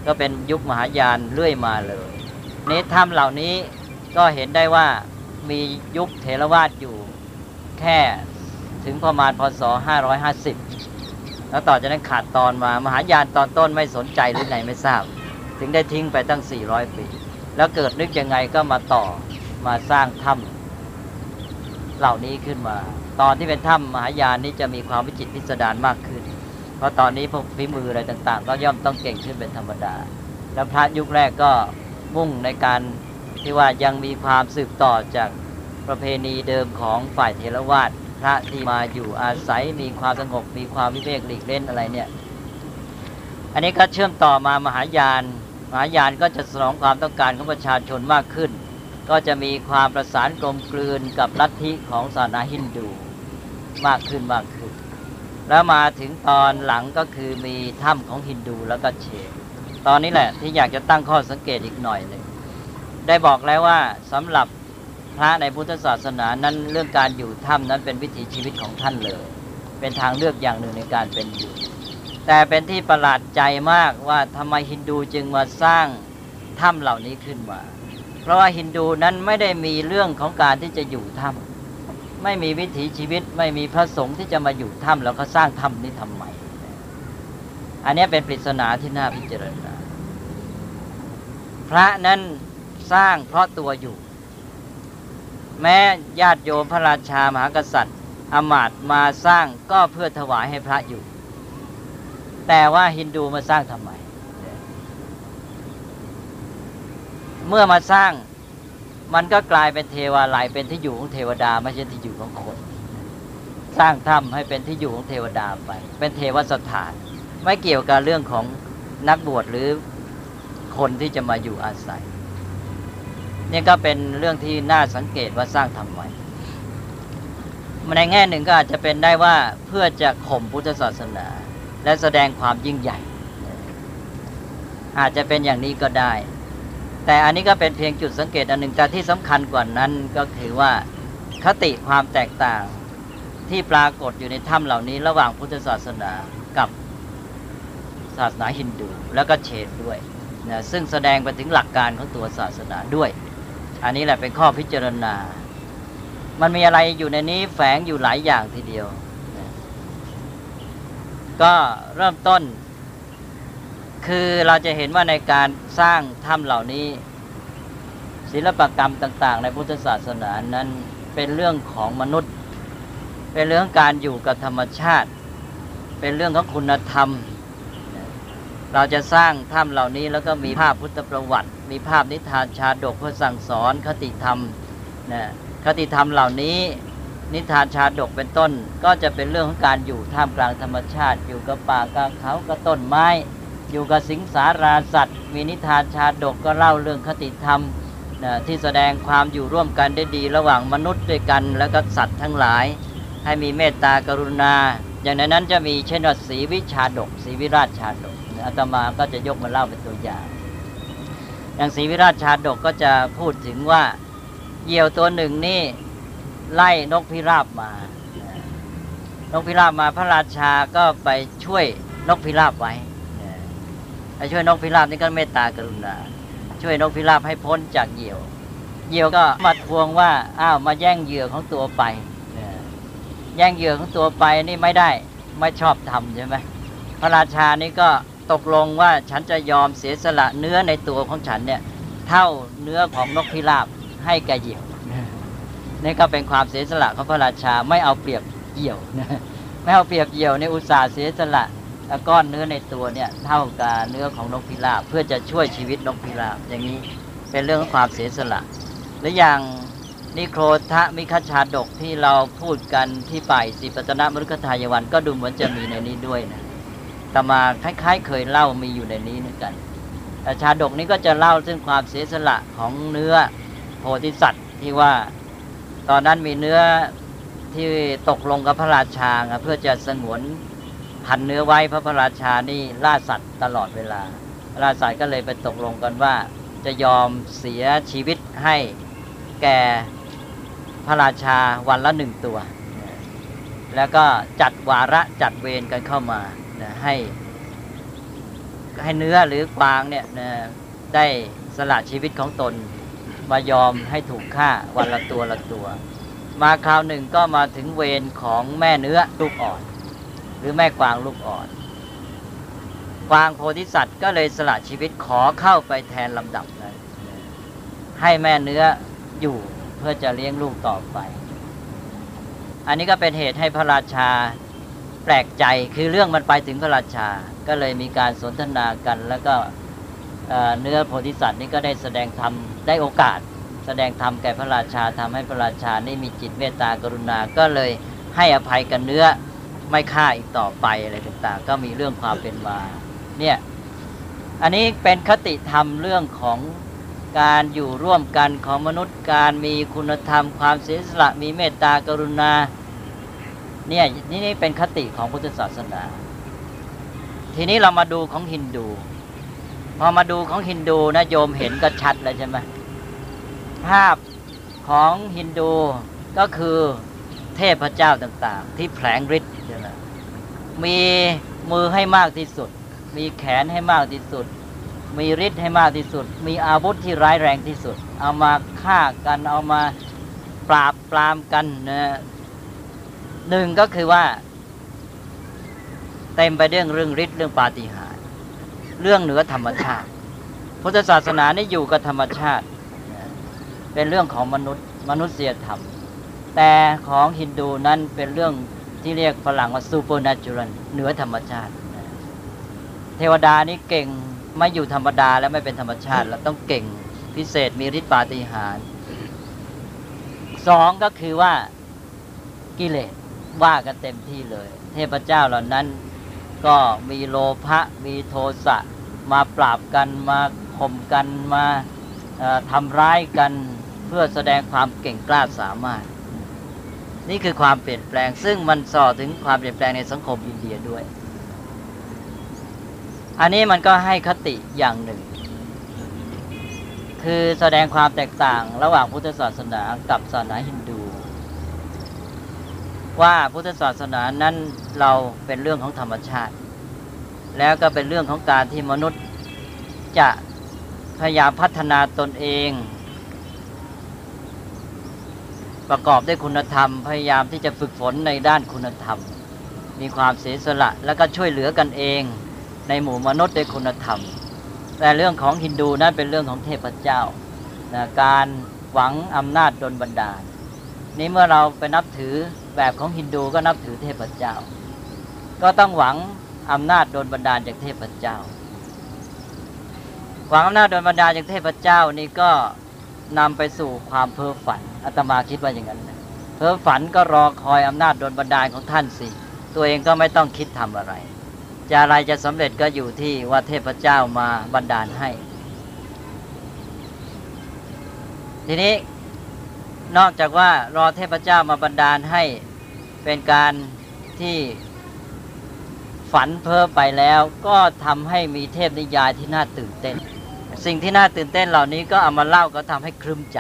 ก็เป็นยุคมหายานเรื่อยมาเลยนี้ถ้ำเหล่านี้ก็เห็นได้ว่า มียุคเทรวาสอยู่แค่ถึงประมาณพศห้าร้อยห้าสิบแล้วต่อจากนั้นขาดตอนมามหายานตอนต้นไม่สนใจหรือไงไม่ทราบ ถึงได้ทิ้งไปตั้งสี่ร้อยปี แล้วเกิดนึกยังไงก็มาต่อมาสร้างถ้ำเหล่านี้ขึ้นมา ตอนที่เป็นถ้ำมหายานนี้จะมีความวิจิตรพิสดารมากขึ้น เพราะตอนนี้พวกฝีมืออะไรต่าง ๆ ก็ย่อมต้องเก่งขึ้นเป็นธรรมดา แล้วพระยุคแรกก็มุ่งในการ ที่ว่ายังมีความสืบต่อจากประเพณีเดิมของฝ่ายเทรวาสพระที่มาอยู่อาศัยมีความสงบมีความวิเวกหลีกเล่นอะไรเนี่ย อันนี้ก็เชื่อมต่อมามหายาน มหายานก็จะสนองความต้องการของประชาชนมากขึ้น ก็จะมีความประสานกลมกลืนกับลัทธิของศาสนาฮินดูมากขึ้นมากขึ้น แล้วมาถึงตอนหลังก็คือมีถ้ำของฮินดูแล้วก็เชนตอนนี้แหละที่อยากจะตั้งข้อสังเกตอีกหน่อยหนึ่ง ได้บอกแล้วว่าสำหรับพระในพุทธศาสนานั้นเรื่องการอยู่ถ้ำนั้นเป็นวิถีชีวิตของท่านเลย เป็นทางเลือกอย่างหนึ่งในการเป็นอยู่ แต่เป็นที่ประหลาดใจมากว่าทำไมฮินดูจึงมาสร้างถ้ำเหล่านี้ขึ้นมา เพราะว่าฮินดูนั้นไม่ได้มีเรื่องของการที่จะอยู่ถ้ำไม่มีวิถีชีวิตไม่มีพระสงฆ์ที่จะมาอยู่ถ้ำแล้วก็สร้างถ้ำนี้ทำไมอันนี้เป็นปริศนาที่น่าพิจารณาพระนั้น สร้างเพราะตัวอยู่ แม้ญาติโยมพระราชามหากษัตริย์อมาตมาสร้างก็เพื่อถวายให้พระอยู่ แต่ว่าฮินดูมาสร้างทำไม เมื่อมาสร้างมันก็กลายเป็นเทวาลัยเป็นที่อยู่ของเทวดา ไม่ใช่ที่อยู่ของคน สร้างถ้ำให้เป็นที่อยู่ของเทวดาไป เป็นเทวสถาน ไม่เกี่ยวกับเรื่องของนักบวชหรือคนที่จะมาอยู่อาศัย นี่ก็เป็นเรื่องที่น่าสังเกตว่าสร้างทำไมในแง่หนึ่งก็อาจจะเป็นได้ว่าเพื่อจะข่มพุทธศาสนา และแสดงความยิ่งใหญ่ อาจจะเป็นอย่างนี้ก็ได้ แต่อันนี้ก็เป็นเพียงจุดสังเกตอันหนึ่งแต่ที่สำคัญกว่านั้นก็คือว่าคติความแตกต่างที่ปรากฏอยู่ในถ้ำเหล่านี้ ระหว่างพุทธศาสนากับศาสนาฮินดู แล้วก็เชนด้วยนะซึ่งแสดงไปถึงหลักการของตัวศาสนาด้วย อันนี้แหละเป็นข้อพิจารณา มันมีอะไรอยู่ในนี้แฝงอยู่หลายอย่างทีเดียว ก็เริ่มต้น คือเราจะเห็นว่าในการสร้างถ้ำเหล่านี้ ศิลปกรรมต่าง ๆ ในพุทธศาสนานั้นเป็นเรื่องของมนุษย์ เป็นเรื่องการอยู่กับธรรมชาติ เป็นเรื่องของคุณธรรม เราจะสร้างถ้ำเหล่านี้แล้วก็มีภาพพุทธประวัติ มีภาพนิทานชาดกเพื่อสั่งสอนคติธรรมนะคติธรรมเหล่านี้ นิทานชาดกเป็นต้น ก็จะเป็นเรื่องของการอยู่ท่ามกลางธรรมชาติ อยู่กับป่ากับเขากับต้นไม้ อยู่กับสิงสาราสัตว์ มีนิทานชาดกก็เล่าเรื่องคติธรรมนะที่แสดงความอยู่ร่วมกันได้ดี ระหว่างมนุษย์ด้วยกัน แล้วก็สัตว์ทั้งหลาย ให้มีเมตตากรุณา อย่างนนั้นจะมีเช่นว่าสีวิชาดกสีวิราชชาดก อาตมาก็จะยกมาเล่าเป็นตัวอย่าง อย่างศรีวิราชชาดกก็จะพูดถึงว่าเหยี่ยวตัวหนึ่งนี่ไล่นกพิราบมา นกพิราบมาพระราชาก็ไปช่วยนกพิราบไว้ไปช่วยนกพิราบนี่ก็เมตตากรุณา ช่วยนกพิราบให้พ้นจากเหยี่ยว เหยี่ยวก็มาทวงว่า อ้าวมาแย่งเหยื่อของตัวไป แย่งเหยื่อของตัวไปนี่ไม่ได้ ไม่ชอบทำใช่ไหมพระราชานี่ก็ ตกลงว่าฉันจะยอมเสียสละเนื้อในตัวของฉันเนี่ย เท่าเนื้อของนกพิราบให้แกเหยี่ยวนี่ก็เป็นความเสียสละของพระราชาไม่เอาเปรียบเหยี่ยวไม่เอาเปรียบเหยี่ยวในอุตสาห์เสียสละก้อนเนื้อในตัวเนี่ยเท่ากับเนื้อของนกพิราบเพื่อจะช่วยชีวิตนกพิราบอย่างนี้เป็นเรื่องของความเสียสละหรืออย่างนิโครทะมิคชาดกที่เราพูดกันที่ป่ายสิปัตนมรุกทายวันก็ดูเหมือนจะมีในนี้ด้วยนะ ตมาคล้าย ๆ เคยเล่ามีอยู่ในนี้เหมือนกันแต่ชาดกนี้ก็จะเล่าซึ่งความเสียสละของเนื้อโพธิสัตว์ที่ว่าตอนนั้นมีเนื้อที่ตกลงกับพระราชาเพื่อจะสงวนพันเนื้อไว้พระพระราชานี่ล่าสัตว์ตลอดเวลาพระราชาก็เลยไปตกลงกันว่า จะยอมเสียชีวิตให้แก่พระราชาวันละหนึ่งตัว แล้วก็จัดวาระจัดเวรกันเข้ามา นะให้ ให้เนื้อหรือกวางเนี่ยนะได้สละชีวิตของตน มายอมให้ถูกฆ่าวันละตัวละตัว มาคราวหนึ่งก็มาถึงเวรของแม่เนื้อลูกอ่อน หรือแม่กวางลูกอ่อน กวางโพธิสัตว์ก็เลยสละชีวิตขอเข้าไปแทนลำดับนั้นให้แม่เนื้ออยู่เพื่อจะเลี้ยงลูกต่อไป อันนี้ก็เป็นเหตุให้พระราชา แปลกใจคือเรื่องมันไปถึงพระราชา ก็เลยมีการสนทนากัน แล้วก็เนื้อโพธิสัตว์นี้ก็ได้แสดงธรรมได้โอกาส แสดงธรรมแก่พระราชาทำให้พระราชานี่มีจิตเมตตากรุณา ก็เลยให้อภัยกันเนื้อไม่ฆ่าอีกต่อไปอะไรต่างๆ ก็มีเรื่องความเป็นมาเนี่ยอันนี้เป็นคติธรรมเรื่องของการอยู่ร่วมกันของมนุษย์การมีคุณธรรม ความเสียสละมีเมตตากรุณา เนี่ยนี่นี่เป็นคติของพุทธศาสนา ทีนี้เรามาดูของฮินดู พอมาดูของฮินดูนะโยมเห็นก็ชัดเลยใช่ไหมภาพของฮินดูก็คือเทพเจ้าต่างๆ ที่แผลงฤทธิ์ใช่ไหมมีมือให้มากที่สุด มีแขนให้มากที่สุด มีฤทธิ์ให้มากที่สุด มีอาวุธที่ร้ายแรงที่สุด เอามาฆ่ากันเอามาปราบปรามกันนะ หนึ่งก็คือว่า เต็มไปด้วยเรื่องฤทธิ์เรื่องปาฏิหาริย์เรื่องเหนือธรรมชาติ พุทธศาสนานี่อยู่กับธรรมชาติ เป็นเรื่องของมนุษย์มนุษยธรรม แต่ของฮินดูนั้นเป็นเรื่องที่เรียกฝรั่งว่า supernatural เหนือธรรมชาติ เทวดานี่เก่งไม่อยู่ธรรมดาและไม่เป็นธรรมชาติแล้วต้องเก่งพิเศษมีฤทธิ์ปาฏิหาริย์สองก็คือว่ากิเลส ว่ากันเต็มที่เลย เทพเจ้าเหล่านั้น ก็มีโลภะมีโทสะมาปราบกันมาข่มกันมาทำร้ายกันเพื่อแสดงความเก่งกล้าสามารถ นี่คือความเปลี่ยนแปลง ซึ่งมันส่อถึงความเปลี่ยนแปลงในสังคมอินเดียด้วย อันนี้มันก็ให้คติอย่างหนึ่ง คือแสดงความแตกต่างระหว่างพุทธศาสนากับศาสนาฮิน ว่าพุทธศาสนานั้นเราเป็นเรื่องของธรรมชาติ แล้วก็เป็นเรื่องของการที่มนุษย์จะพยายามพัฒนาตนเอง ประกอบด้วยคุณธรรม พยายามที่จะฝึกฝนในด้านคุณธรรม มีความเสียสละแล้วก็ช่วยเหลือกันเองในหมู่มนุษย์ด้วยคุณธรรม แต่เรื่องของฮินดูนั้นเป็นเรื่องของเทพเจ้านะการหวังอำนาจดลบันดาล นี้เมื่อเราไปนับถือแบบของฮินดูก็นับถือเทพเจ้า ก็ต้องหวังอำนาจโดนบันดาลจากเทพเจ้าความอำนาจโดนบันดาลจากเทพเจ้านี่ก็นำไปสู่ความเพ้อฝันอาตมาคิดว่าอย่างนั้นนะเพ้อฝันก็รอคอยอำนาจโดนบันดาลของท่านสิตัวเองก็ไม่ต้องคิดทำอะไรจะอะไรจะสำเร็จก็อยู่ที่ว่าเทพเจ้ามาบันดาลให้ ทีนี้ นอกจากว่ารอเทพเจ้ามาบันดาลให้เป็นการที่ฝันเพ้อไปแล้ว ก็ทำให้มีเทพนิยายที่น่าตื่นเต้น สิ่งที่น่าตื่นเต้นเหล่านี้ก็เอามาเล่าก็ทำให้คลึ้มใจ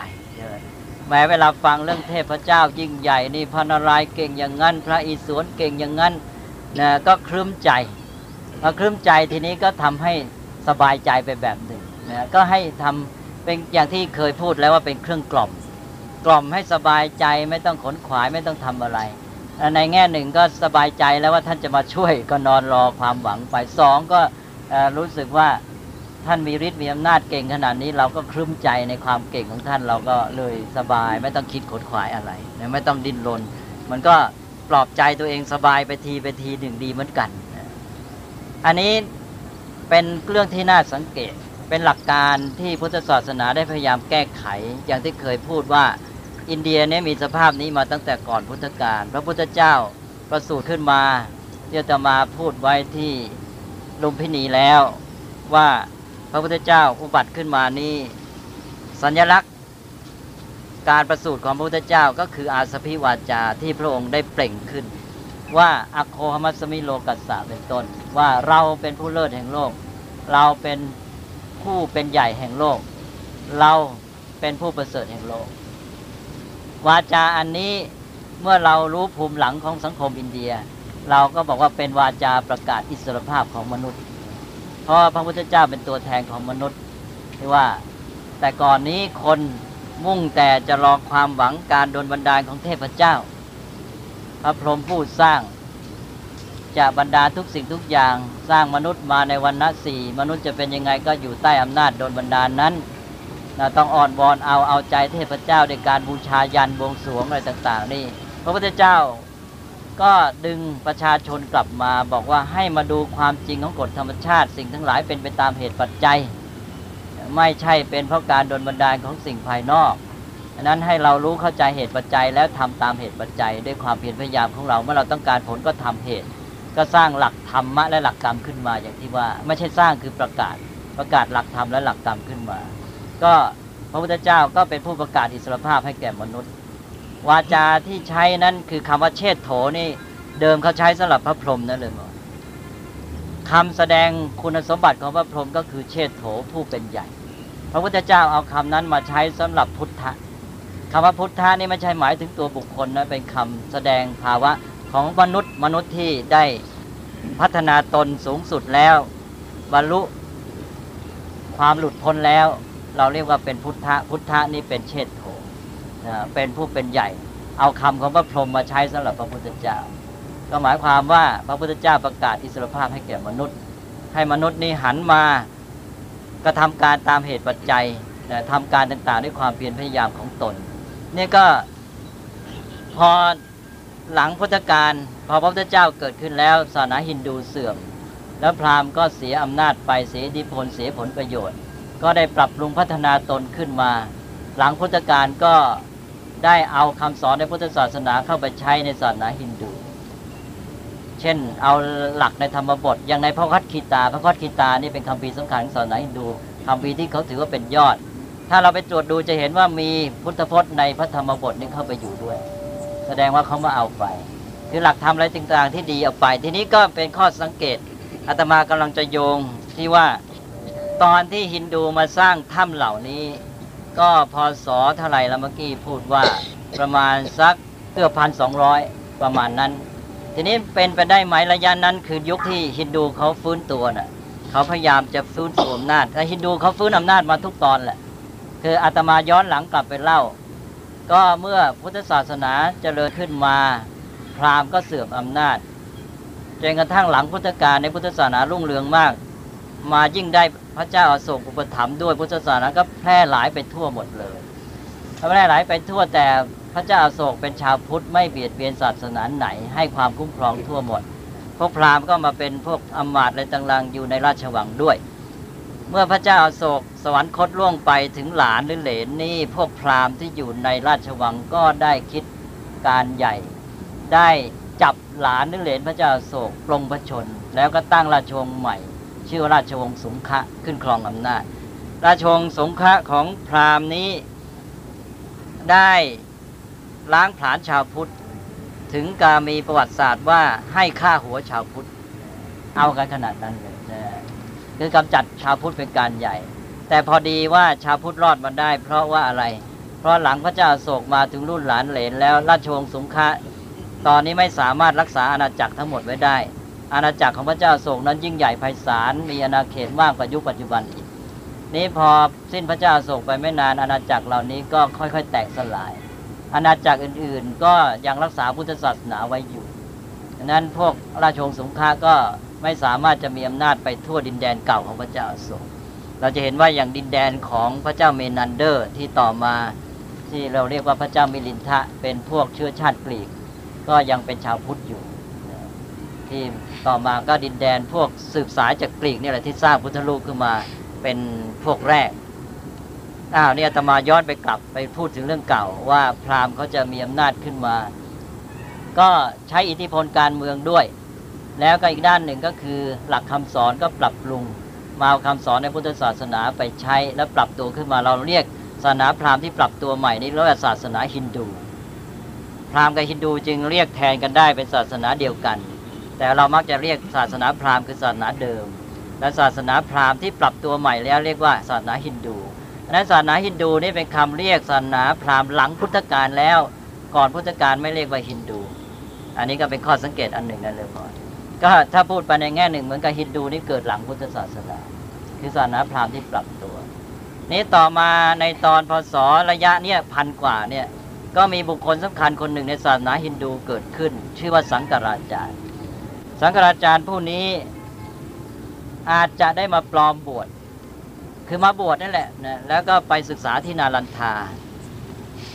แม้เวลาฟังเรื่องเทพเจ้ายิ่งใหญ่นี่พระนารายณ์เก่งอย่างนั้น พระอิศวรเก่งอย่างนั้นนะก็คลึ้มใจพอคลึ้มใจทีนี้ก็ทำให้สบายใจไปแบบหนึ่งนะก็ให้ทำเป็นอย่างที่เคยพูดแล้วว่าเป็นเครื่องกล่อม กล่อมให้สบายใจไม่ต้องขนขวายไม่ต้องทำอะไร ในแง่หนึ่งก็สบายใจแล้วว่าท่านจะมาช่วยก็นอนรอความหวังไปสองก็รู้สึกว่าท่านมีฤทธิ์มีอำนาจเก่งขนาดนี้เราก็คลึ้มใจในความเก่งของท่านเราก็เลยสบาย ไม่ต้องคิดขดขวายอะไรไม่ต้องดิ้นรนมันก็ปลอบใจตัวเองสบายไปทีไปทีหนึ่งดีเหมือนกัน อันนี้เป็นเรื่องที่น่าสังเกตเป็นหลักการที่พุทธศาสนาได้พยายามแก้ไขอย่างที่เคยพูดว่า อินเดียเนี่ยมีสภาพนี้มาตั้งแต่ก่อนพุทธกาลพระพุทธเจ้าประสูติขึ้นมาที่จะมาพูดไว้ที่ลุมพินีแล้วว่าพระพุทธเจ้าอุบัติขึ้นมานี่สัญลักษณ์การประสูติของพระพุทธเจ้าก็คืออาสพิวาจาที่พระองค์ได้เปล่งขึ้น ว่าอโคหมัสมิโลกัสสะเป็นต้น ว่าเราเป็นผู้เลิศแห่งโลก เราเป็นผู้เป็นใหญ่แห่งโลก เราเป็นผู้ประเสริฐแห่งโลก วาจาอันนี้เมื่อเรารู้ภูมิหลังของสังคมอินเดีย เราก็บอกว่าเป็นวาจาประกาศอิสรภาพของมนุษย์ เพราะพระพุทธเจ้าเป็นตัวแทนของมนุษย์ที่ว่าแต่ก่อนนี้คนมุ่งแต่จะรอความหวังการโดนบันดาลของเทพเจ้า พระพรหมผู้สร้างจะบรรดาทุกสิ่งทุกอย่างสร้างมนุษย์มาในวันนัสี่มนุษย์จะเป็นยังไงก็อยู่ใต้อำนาจโดนบันดาลนั้นะต้องอ่อนวอนเอาเอาใจเทพเจ้าในการบูชายันบวงสรวงอะไรต่าง ๆ นี่ พระพุทธเจ้าก็ดึงประชาชนกลับมาบอกว่าให้มาดูความจริงของกฎธรรมชาติ สิ่งทั้งหลายเป็นไปตามเหตุปัจจัย ไม่ใช่เป็นเพราะการโดนบันดาลของสิ่งภายนอกอันนั้นให้เรารู้เข้าใจเหตุปัจจัย แล้วทำตามเหตุปัจจัย ด้วยความเพียรพยายามของเราเมื่อเราต้องการผลก็ทำเหตุ ก็สร้างหลักธรรมะและหลักกรรมขึ้นมาอย่างที่ว่า ไม่ใช่สร้างคือประกาศประกาศหลักธรรมและหลักกรรมขึ้นมา ก็พระพุทธเจ้าก็เป็นผู้ประกาศอิสรภาพให้แก่มนุษย์ วาจาที่ใช้นั้นคือคำว่าเชษโถนี่เดิมเขาใช้สำหรับพระพรหมนั่นเลยบอคำแสดงคุณสมบัติของพระพรหมก็คือเชษโถผู้เป็นใหญ่ พระพุทธเจ้าเอาคำนั้นมาใช้สำหรับพุทธะคำว่าพุทธะนี่ไม่ใช่หมายถึงตัวบุคคลนะเป็นคำแสดงภาวะของมนุษย์มนุษย์ที่ได้พัฒนาตนสูงสุดแล้ว บรรลุความหลุดพ้นแล้ว เราเรียกว่าเป็นพุทธะพุทธะนี่เป็นเชษโถเป็นผู้เป็นใหญ่ เอาคำของพระพรหมมาใช้สำหรับพระพุทธเจ้า ก็หมายความว่าพระพุทธเจ้าประกาศอิสรภาพให้แก่มนุษย์ ให้มนุษย์นี้หันมากระทำการตามเหตุปัจจัยนะทำการต่างๆ ด้วยความเพียรพยายามของตนนี่ก็พอหลังพุทธกาลพอพระพุทธเจ้าเกิดขึ้นแล้วศาสนาฮินดูเสื่อม แล้วพราหมณ์ก็เสียอำนาจไปเสียอิทธิพลเสียผลประโยชน์ ก็ได้ปรับปรุงพัฒนาตนขึ้นมา หลังพุทธกาลก็ได้เอาคำสอนในพุทธศาสนาเข้าไปใช้ในศาสนาฮินดู เช่น เอาหลักในธรรมบท อย่างในพระคัตคีตา พระคัตคีตานี่เป็นคำพีสำคัญของศาสนาฮินดูคำพีที่เขาถือว่าเป็นยอด ถ้าเราไปตรวจดูจะเห็นว่ามีพุทธพจน์ในพระธรรมบทนี้เข้าไปอยู่ด้วย แสดงว่าเขามาเอาไป คือหลักธรรมอะไรต่างๆที่ดีเอาไป ทีนี้ก็เป็นข้อสังเกตอาตมากำลังจะโยงที่ว่า ตอนที่ฮินดูมาสร้างถ้ำเหล่านี้ ก็พศเท่าไหร่ละเมื่อกี้พูดว่าประมาณสักเกือบพันสองร้อยประมาณนั้น ทีนี้เป็นไปได้ไหมระยะนั้น คือยุคที่ฮินดูเขาฟื้นตัวน่ะเขาพยายามจะฟื้นฟูอำนาจแต่ฮินดูเขาฟื้นอำนาจมาทุกตอนแหละ คืออาตมาย้อนหลังกลับไปเล่า ก็เมื่อพุทธศาสนาเจริญขึ้นมาพราหมณ์ก็เสื่อมอำนาจจนกระทั่งหลังพุทธกาลในพุทธศาสนารุ่งเรืองมาก มายิ่งได้พระเจ้าอาโศกอุปถัมภ์ด้วยพุทธศาสนาก็แพร่หลายไปทั่วหมดเลยแพร่หลายไปทั่วแต่พระเจ้าอาโศกเป็นชาวพุทธไม่เบียดเบียนศาสนาไหน ให้ความคุ้มครองทั่วหมด พวกพราหมณ์ก็มาเป็นพวกอมาตย์อะไรต่างๆอยู่ในราชวังด้วย เมื่อพระเจ้าอาโศกสวรรคตล่วงไปถึงหลานหรือเหลนนี่พวกพราหมณ์ที่อยู่ในราชวังก็ได้คิดการใหญ่ ได้จับหลานหรือเหลนพระเจ้าอาโศกปลงพระชน แล้วก็ตั้งราชวงศ์ใหม่ ชื่อราชวงศ์สงฆะขึ้นครองอำนาจ ราชวงศ์สงฆะของพราหมณ์นี้ได้ล้างผลาญชาวพุทธ ถึงกามีประวัติศาสตร์ว่าให้ฆ่าหัวชาวพุทธ เอากันขนาดนั้นเลยนะคือกำจัดชาวพุทธเป็นการใหญ่ แต่พอดีว่าชาวพุทธรอดมาได้ เพราะว่าอะไร เพราะหลังพระเจ้าโศกมาถึงรุ่นหลานเหลนแล้วราชวงศ์สงฆะตอนนี้ไม่สามารถรักษาอาณาจักรทั้งหมดไว้ได้ อาณาจักรของพระเจ้าโศกนั้นยิ่งใหญ่ไพศาลมีอาณาเขตมากกว่ายุคปัจจุบันอีกนี้พอสิ้นพระเจ้าอโศกไปไม่นานอาณาจักรเหล่านี้ก็ค่อย ๆ แตกสลาย อาณาจักรอื่นๆ ก็ยังรักษาพุทธศาสนาไว้อยู่ดังนั้นพวกราชวงศ์ศุงคะก็ไม่สามารถจะมีอำนาจไปทั่วดินแดนเก่าของพระเจ้าอโศกเราจะเห็นว่าอย่างดินแดนของพระเจ้าเมนันเดอร์ที่ต่อมาที่เราเรียกว่าพระเจ้ามิลินทะเป็นพวกเชื้อชาติกรีก ก็ยังเป็นชาวพุทธอยู่ที่ ต่อมาก็ดินแดนพวกสืบสายจากกรีกนี่แหละที่สร้างพุทธรูปขึ้นมาเป็นพวกแรกอ้าวเนี่ยตมาย้อนไปกลับไปพูดถึงเรื่องเก่า ว่าพราหมณ์เขาจะมีอำนาจขึ้นมา ก็ใช้อิทธิพลการเมืองด้วย แล้วก็อีกด้านหนึ่งก็คือหลักคำสอนก็ปรับปรุง มาเอาคำสอนในพุทธศาสนาไปใช้แล้วปรับตัวขึ้นมาเราเรียกศาสนาพราหมณ์ที่ปรับตัวใหม่นี้เรียกว่าศาสนาฮินดู พราหมณ์กับฮินดูจึงเรียกแทนกันได้เป็นศาสนาเดียวกัน แต่เรามักจะเรียกศาสนาพราหมณ์คือศาสนาเดิม และศาสนาพราหมณ์ที่ปรับตัวใหม่แล้วเรียกว่าศาสนาฮินดูนั้นศาสนาฮินดูนี่เป็นคำเรียกศาสนาพราหมณ์หลังพุทธกาลแล้ว ก่อนพุทธกาลไม่เรียกว่าฮินดู อันนี้ก็เป็นข้อสังเกตอันหนึ่งนั่นเลยพอก็ถ้าพูดไปในแง่หนึ่งเหมือนกับฮินดูนี่เกิดหลังพุทธศาสนา คือศาสนาพราหมณ์ที่ปรับตัว นี้ต่อมาในตอนพศระยะเนี่ยพันกว่าเนี่ยก็มีบุคคลสำคัญคนหนึ่งในศาสนาฮินดูเกิดขึ้น ชื่อว่าสังกราจารย์ สังกราจารย์ผู้นี้อาจจะได้มาปลอมบวช คือมาบวชนั่นแหละนะแล้วก็ไปศึกษาที่นาลันทา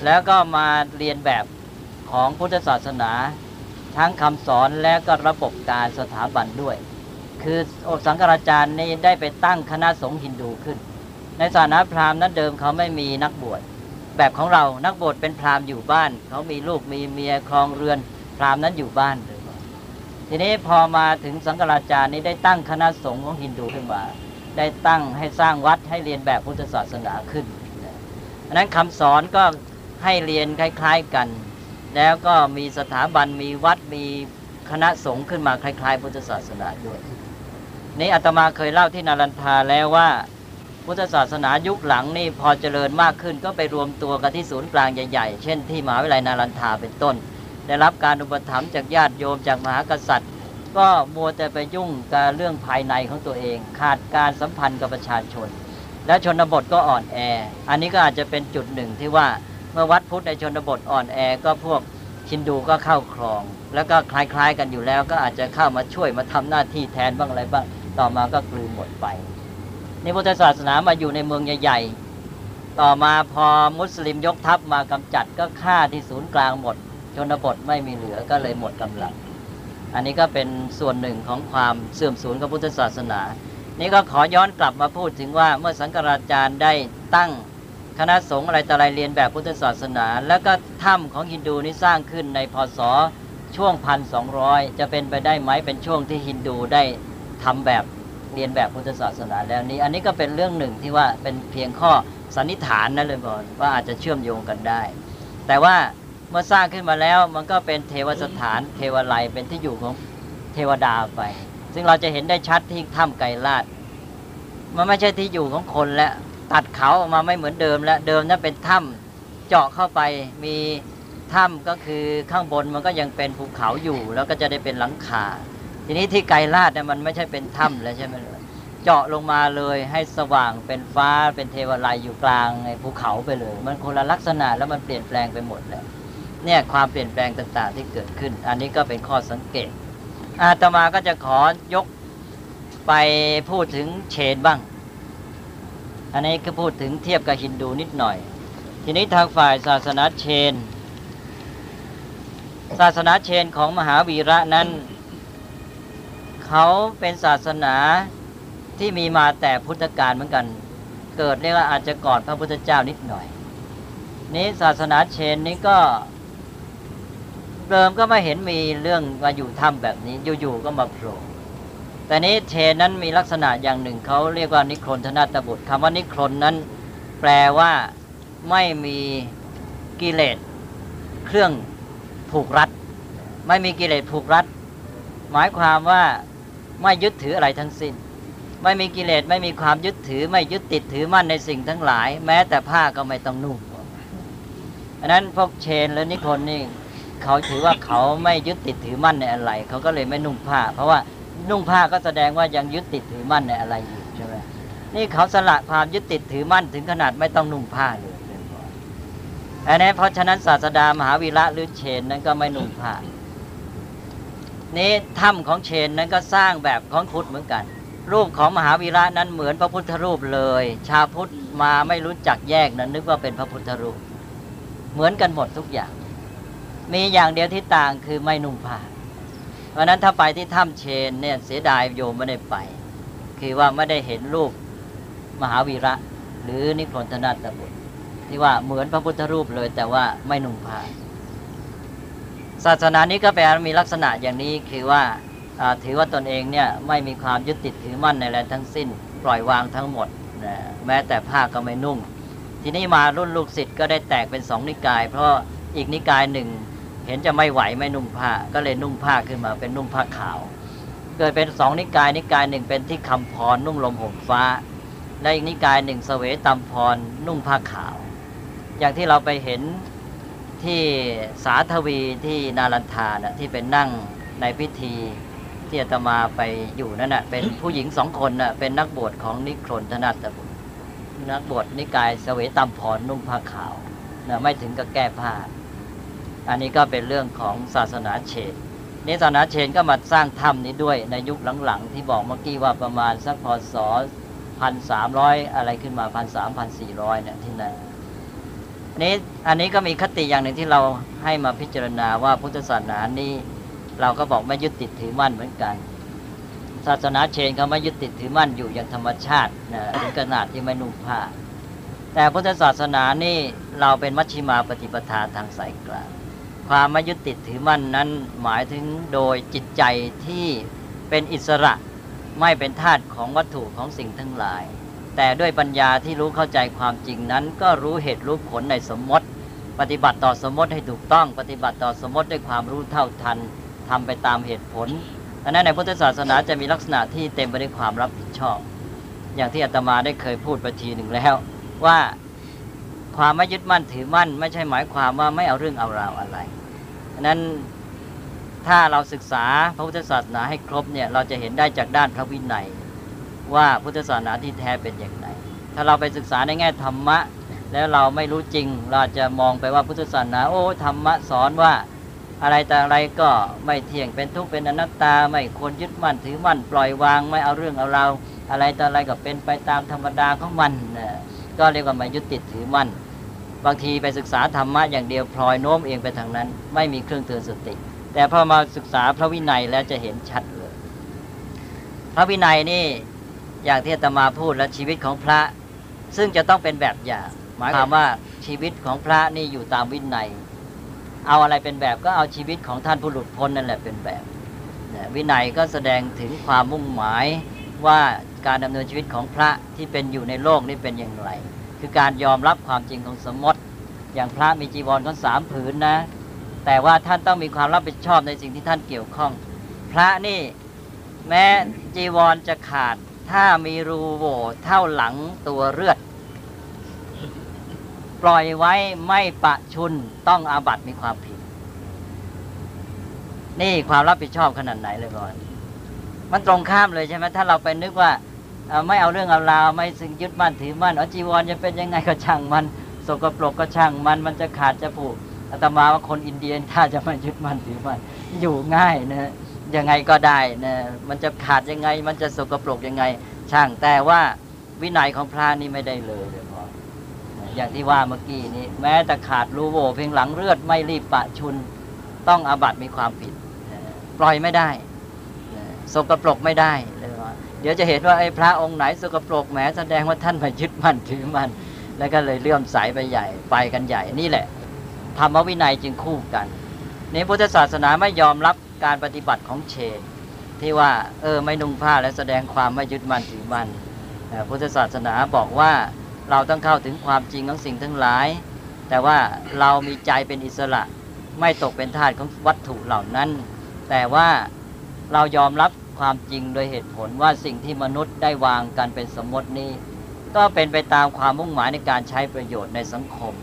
แล้วก็มาเรียนแบบของพุทธศาสนา ทั้งคำสอนและก็ระบบการสถาบันด้วย คือสังกราจารย์นี่ได้ไปตั้งคณะสงฆ์ฮินดูขึ้น ในศาสนาพราหมณ์นั้นเดิมเขาไม่มีนักบวช แบบของเรานักบวชเป็นพราหมณ์อยู่บ้าน เขามีลูกมีเมียครองเรือนพราหมณ์นั้นอยู่บ้านเลย ทีนี้พอมาถึงสังกราจารย์นี้ได้ตั้งคณะสงฆ์ของฮินดูขึ้นมา ได้ตั้งให้สร้างวัดให้เรียนแบบพุทธศาสนาขึ้นอันนั้นคำสอนก็ให้เรียนคล้าย ๆกัน แล้วก็มีสถาบันมีวัดมีคณะสงฆ์ขึ้นมาคล้าย ๆ พุทธศาสนาด้วยนี่อาตมาเคยเล่าที่นารันทาแล้วว่าพุทธศาสนายุคหลังนี่พอเจริญมากขึ้นก็ไปรวมตัวกันที่ศูนย์กลางใหญ่ๆ เช่นที่มหาวิทยาลัยนารันทาเป็นต้น ได้รับการอุปถัมภ์จากญาติโยมจากมหากษัตริย์ ก็มัวแต่ไปยุ่งกับเรื่องภายในของตัวเอง ขาดการสัมพันธ์กับประชาชน และชนบทก็อ่อนแอ อันนี้ก็อาจจะเป็นจุดหนึ่งที่ว่าเมื่อวัดพุทธในชนบทอ่อนแอก็พวกชินดูก็เข้าครอง แล้วก็คล้ายๆกันอยู่แล้ว ก็อาจจะเข้ามาช่วยมาทำหน้าที่แทนบ้างอะไรบ้างต่อมาก็กลืนหมดไปในพุทธศาสนามาอยู่ในเมืองใหญ่ๆต่อมาพอมุสลิมยกทัพมากำจัดก็ฆ่าที่ศูนย์กลางหมด ชนบทไม่มีเหลือก็เลยหมดกำลัง อันนี้ก็เป็นส่วนหนึ่งของความเสื่อมสูญของพุทธศาสนา นี่ก็ขอย้อนกลับมาพูดถึงว่าเมื่อสังกราจารย์ได้ตั้งคณะสงฆ์อะไรต่ออะไรเรียนแบบพุทธศาสนา แล้วก็ถ้ำของฮินดูนี่สร้างขึ้นในพศช่วงพันสองจะเป็นไปได้ไหมเป็นช่วงที่ฮินดูได้ทำแบบเรียนแบบพุทธศาสนาแล้วนี้ อันนี้ก็เป็นเรื่องหนึ่งที่ว่าเป็นเพียงข้อสันนิษฐานนั่นเลยบอกว่าอาจจะเชื่อมโยงกันได้ แต่ว่า เมื่อสร้างขึ้นมาแล้วมันก็เป็นเทวสถานเทวไลเป็นที่อยู่ของเทวดาไป ซึ่งเราจะเห็นได้ชัดที่ถ้ำไกรลาดมันไม่ใช่ที่อยู่ของคนแล้วตัดเขาออกมาไม่เหมือนเดิมแล้วเดิมนั้นเป็นถ้ำเจาะเข้าไปมีถ้ำก็คือข้างบนมันก็ยังเป็นภูเขาอยู่แล้วก็จะได้เป็นหลังคาทีนี้ที่ไกรลาดเนี่ยมันไม่ใช่เป็นถ้ำแล้วใช่ไหมเลยเจาะลงมาเลยให้สว่างเป็นฟ้าเป็นเทวไลอยู่กลางภูเขาไปเลย มันคนละลักษณะแล้วมันเปลี่ยนแปลงไปหมดแล้ว เนี่ยความเปลี่ยนแปลงต่างๆที่เกิดขึ้น อันนี้ก็เป็นข้อสังเกต อาตมาก็จะขอยกไปพูดถึงเชนบ้าง อันนี้ก็พูดถึงเทียบกับฮินดูนิดหน่อย ทีนี้ทางฝ่ายศาสนาเชน ศาสนาเชนของมหาวีระนั้น เขาเป็นศาสนาที่มีมาแต่พุทธกาลเหมือนกัน เกิดเรียกว่าอาจจะก่อนพระพุทธเจ้านิดหน่อย นี้ศาสนาเชนนี้ก็ เดิมก็ไม่เห็นมีเรื่องมาอยู่ถ้ำแบบนี้อยู่ๆก็มาโผล่แต่นี้เชนนั้นมีลักษณะอย่างหนึ่งเขาเรียกว่านิครนธนาตบุตรคำว่านิครนนั้น แปลว่าไม่มีกิเลสเครื่องผูกรัด ไม่มีกิเลสผูกรัด หมายความว่าไม่ยึดถืออะไรทั้งสิ้น ไม่มีกิเลสไม่มีความยึดถือ ไม่ยึดติดถือมั่นในสิ่งทั้งหลาย แม้แต่ผ้าก็ไม่ต้องนุ่งอันนั้นพวกเชนและนิคนนี่ เขาถือว่าเขาไม่ยึดติดถือมั่นในอะไร เขาก็เลยไม่นุ่งผ้า เพราะว่านุ่งผ้าก็แสดงว่ายังยึดติดถือมั่นในอะไรอยู่ใช่ไหมนี่เขาสละความยึดติดถือมั่นถึงขนาดไม่ต้องนุ่งผ้าเลยอันนี้เพราะฉะนั้นศาสดามหาวีระหรือเชนนั้นก็ไม่นุ่งผ้านี้ถ้ำของเชนนั้นก็สร้างแบบของพุทธเหมือนกัน รูปของมหาวีระนั้นเหมือนพระพุทธรูปเลย ชาพุทธมาไม่รู้จักแยกนั้นนึกว่าเป็นพระพุทธรูป เหมือนกันหมดทุกอย่าง มีอย่างเดียวที่ต่างคือไม่นุ่งผ้าเพราะนั้นถ้าไปที่ถ้ำเชนเนี่ยเสียดายโยมไม่ได้ไป คือว่าไม่ได้เห็นรูปมหาวีระ หรือนิพนธนาตบุตร ที่ว่าเหมือนพระพุทธรูปเลยแต่ว่าไม่นุ่งผ้าศาสนานี้ก็แปลมีลักษณะอย่างนี้คือว่าถือว่าตนเองเนี่ยไม่มีความยึดติดถือมั่นในอะไรทั้งสิ้น ปล่อยวางทั้งหมดนะแม้แต่ผ้าก็ไม่นุ่ง ทีนี้มารุ่นลูกศิษย์ก็ได้แตกเป็นสองนิกาย เพราะอีกนิกายหนึ่ง เห็นจะไม่ไหวไม่นุ่งผ้า ก็เลยนุ่งผ้าขึ้นมาเป็นนุ่งผ้าขาว เกิดเป็นสองนิกายนิกายหนึ่งเป็นที่คำพรนุ่งลมห่มฟ้า และอีกนิกายหนึ่งเสวยตำพรนุ่งผ้าขาว อย่างที่เราไปเห็นที่สาทวีที่นารันทานะที่เป็นนั่งในพิธีที่อาตมาไปอยู่นั่นน่ะเป็นผู้หญิงสองคนน่ะเป็นนักบวชของนิครนธนาตบุตรนักบวชนิกายเสวยตามพรนุ่งผ้าขาวนะไม่ถึงกับแก้ผ้า อันนี้ก็เป็นเรื่องของศาสนาเชนนี่ศาสนาเชนก็มาสร้างถ้ำนี้ด้วยในยุคหลังๆ ที่บอกเมื่อกี้ว่าประมาณสักพศพันสามร้อยอะไรขึ้นมาพันสามพันสี่ร้อยเนี่ยที่นั่นนี้อันนี้ก็มีคติอย่างหนึ่งที่เราให้มาพิจารณาว่าพุทธศาสนานี้เราก็บอกไม่ยึดติดถือมั่นเหมือนกัน ศาสนาเชนเขาไม่ยึดติดถือมั่นอยู่อย่างธรรมชาตินะถึงขนาดที่ไม่นุ่งผ้าแต่พุทธศาสนานี่เราเป็นมัชชิมาปฏิปทาทางสายกลาง ความไม่ยึดติดถือมั่นนั้นหมายถึงโดยจิตใจที่เป็นอิสระไม่เป็นทาสของวัตถุของสิ่งทั้งหลาย แต่ด้วยปัญญาที่รู้เข้าใจความจริงนั้น ก็รู้เหตุรู้ผลในสมมติ ปฏิบัติต่อสมมติให้ถูกต้อง ปฏิบัติต่อสมมติด้วยความรู้เท่าทันทำไปตามเหตุผลอันนั้นในพุทธศาสนาจะมีลักษณะที่เต็มไปด้วยความรับผิดชอบ อย่างที่อาตมาได้เคยพูดไปทีหนึ่งแล้วว่า ความไม่ยึดมั่นถือมั่น ไม่ใช่หมายความว่าไม่เอาเรื่องเอาราวอะไรอันนั้นถ้าเราศึกษาพระพุทธศาสนาให้ครบเนี่ยเราจะเห็นได้จากด้านพระวินัย ว่าพุทธศาสนาที่แท้เป็นอย่างไร ถ้าเราไปศึกษาในแง่ธรรมะ แล้วเราไม่รู้จริง เราจะมองไปว่าพุทธศาสนาโอ้ธรรมะสอนว่าอะไรแต่อะไรก็ไม่เที่ยงเป็นทุกข์เป็นอนัตตา ไม่ควรยึดมั่นถือมั่นปล่อยวางไม่เอาเรื่องเอาเรา อะไรแต่อะไรก็เป็นไปตามธรรมดาของมันก็เรียกว่าไมายึดติดถือมั่น บางทีไปศึกษาธรรมะอย่างเดียวพลอยโน้มเอียงไปทางนั้น ไม่มีเครื่องเตือนสติ แต่พอมาศึกษาพระวินัยแล้วจะเห็นชัดเลย พระวินัยนี่อย่างที่อาตมาพูดและชีวิตของพระ ซึ่งจะต้องเป็นแบบอย่างหมายความว่าชีวิตของพระนี่อยู่ตามวินัย เอาอะไรเป็นแบบก็เอาชีวิตของท่านผู้หลุดพ้นนั่นแหละเป็นแบบวินัยก็แสดงถึงความมุ่งหมายว่าการดำเนินชีวิตของพระที่เป็นอยู่ในโลกนี่เป็นอย่างไร คือการยอมรับความจริงของสมมติ อย่างพระมีจีวรก็สามผืนนะ แต่ว่าท่านต้องมีความรับผิดชอบในสิ่งที่ท่านเกี่ยวข้อง พระนี่แม้จีวรจะขาด ถ้ามีรูโหว่เท่าหลังตัวเลือด ปล่อยไว้ไม่ปะชุนต้องอาบัตมีความผิด นี่ความรับผิดชอบขนาดไหนเลยก่อนมันตรงข้ามเลยใช่ไหมถ้าเราไปนึกว่า ไม่เอาเรื่องเอาราวไม่สึงยึดมั่นถือมั่นอจีวรจะเป็นยังไงก็ช่างมันสกปรกก็ช่างมันมันจะขาดจะผุอาตมาว่าคนอินเดียถ้าจะไม่ยึดมั่นถือมั่นอยู่ง่ายนะยังไงก็ได้นะมันจะขาดยังไง มันจะสกปรกยังไง ช่างแต่ว่าวินัยของพระนี่ไม่ได้เลยเลยพออย่างที่ว่าเมื่อกี้นี้ แม้แต่ขาดรูโวเพียงหลังเลือดไม่รีบปะชุน ต้องอาบัตมีความผิด ปล่อยไม่ได้ สกปรกไม่ได้เลย เดี๋ยวจะเห็นว่าไอ้พระองค์ไหนสกปรกแหมแสดงว่าท่านไปยึดมั่นถือมั่นแล้วก็เลยเลื่อมใสไปใหญ่ไปกันใหญ่นี่แหละธรรมวินัยจึงคู่กัน ในพุทธศาสนาไม่ยอมรับการปฏิบัติของเชนที่ว่าเออไม่นุ่งผ้าและแสดงความไม่ยึดมั่นถือมั่นพุทธศาสนาบอกว่าเราต้องเข้าถึงความจริงของสิ่งทั้งหลาย แต่ว่าเรามีใจเป็นอิสระ ไม่ตกเป็นทาสของวัตถุเหล่านั้น แต่ว่าเรายอมรับ ความจริงโดยเหตุผลว่าสิ่งที่มนุษย์ได้วางกันเป็นสมมตินี้ ก็เป็นไปตามความมุ่งหมายในการใช้ประโยชน์ในสังคม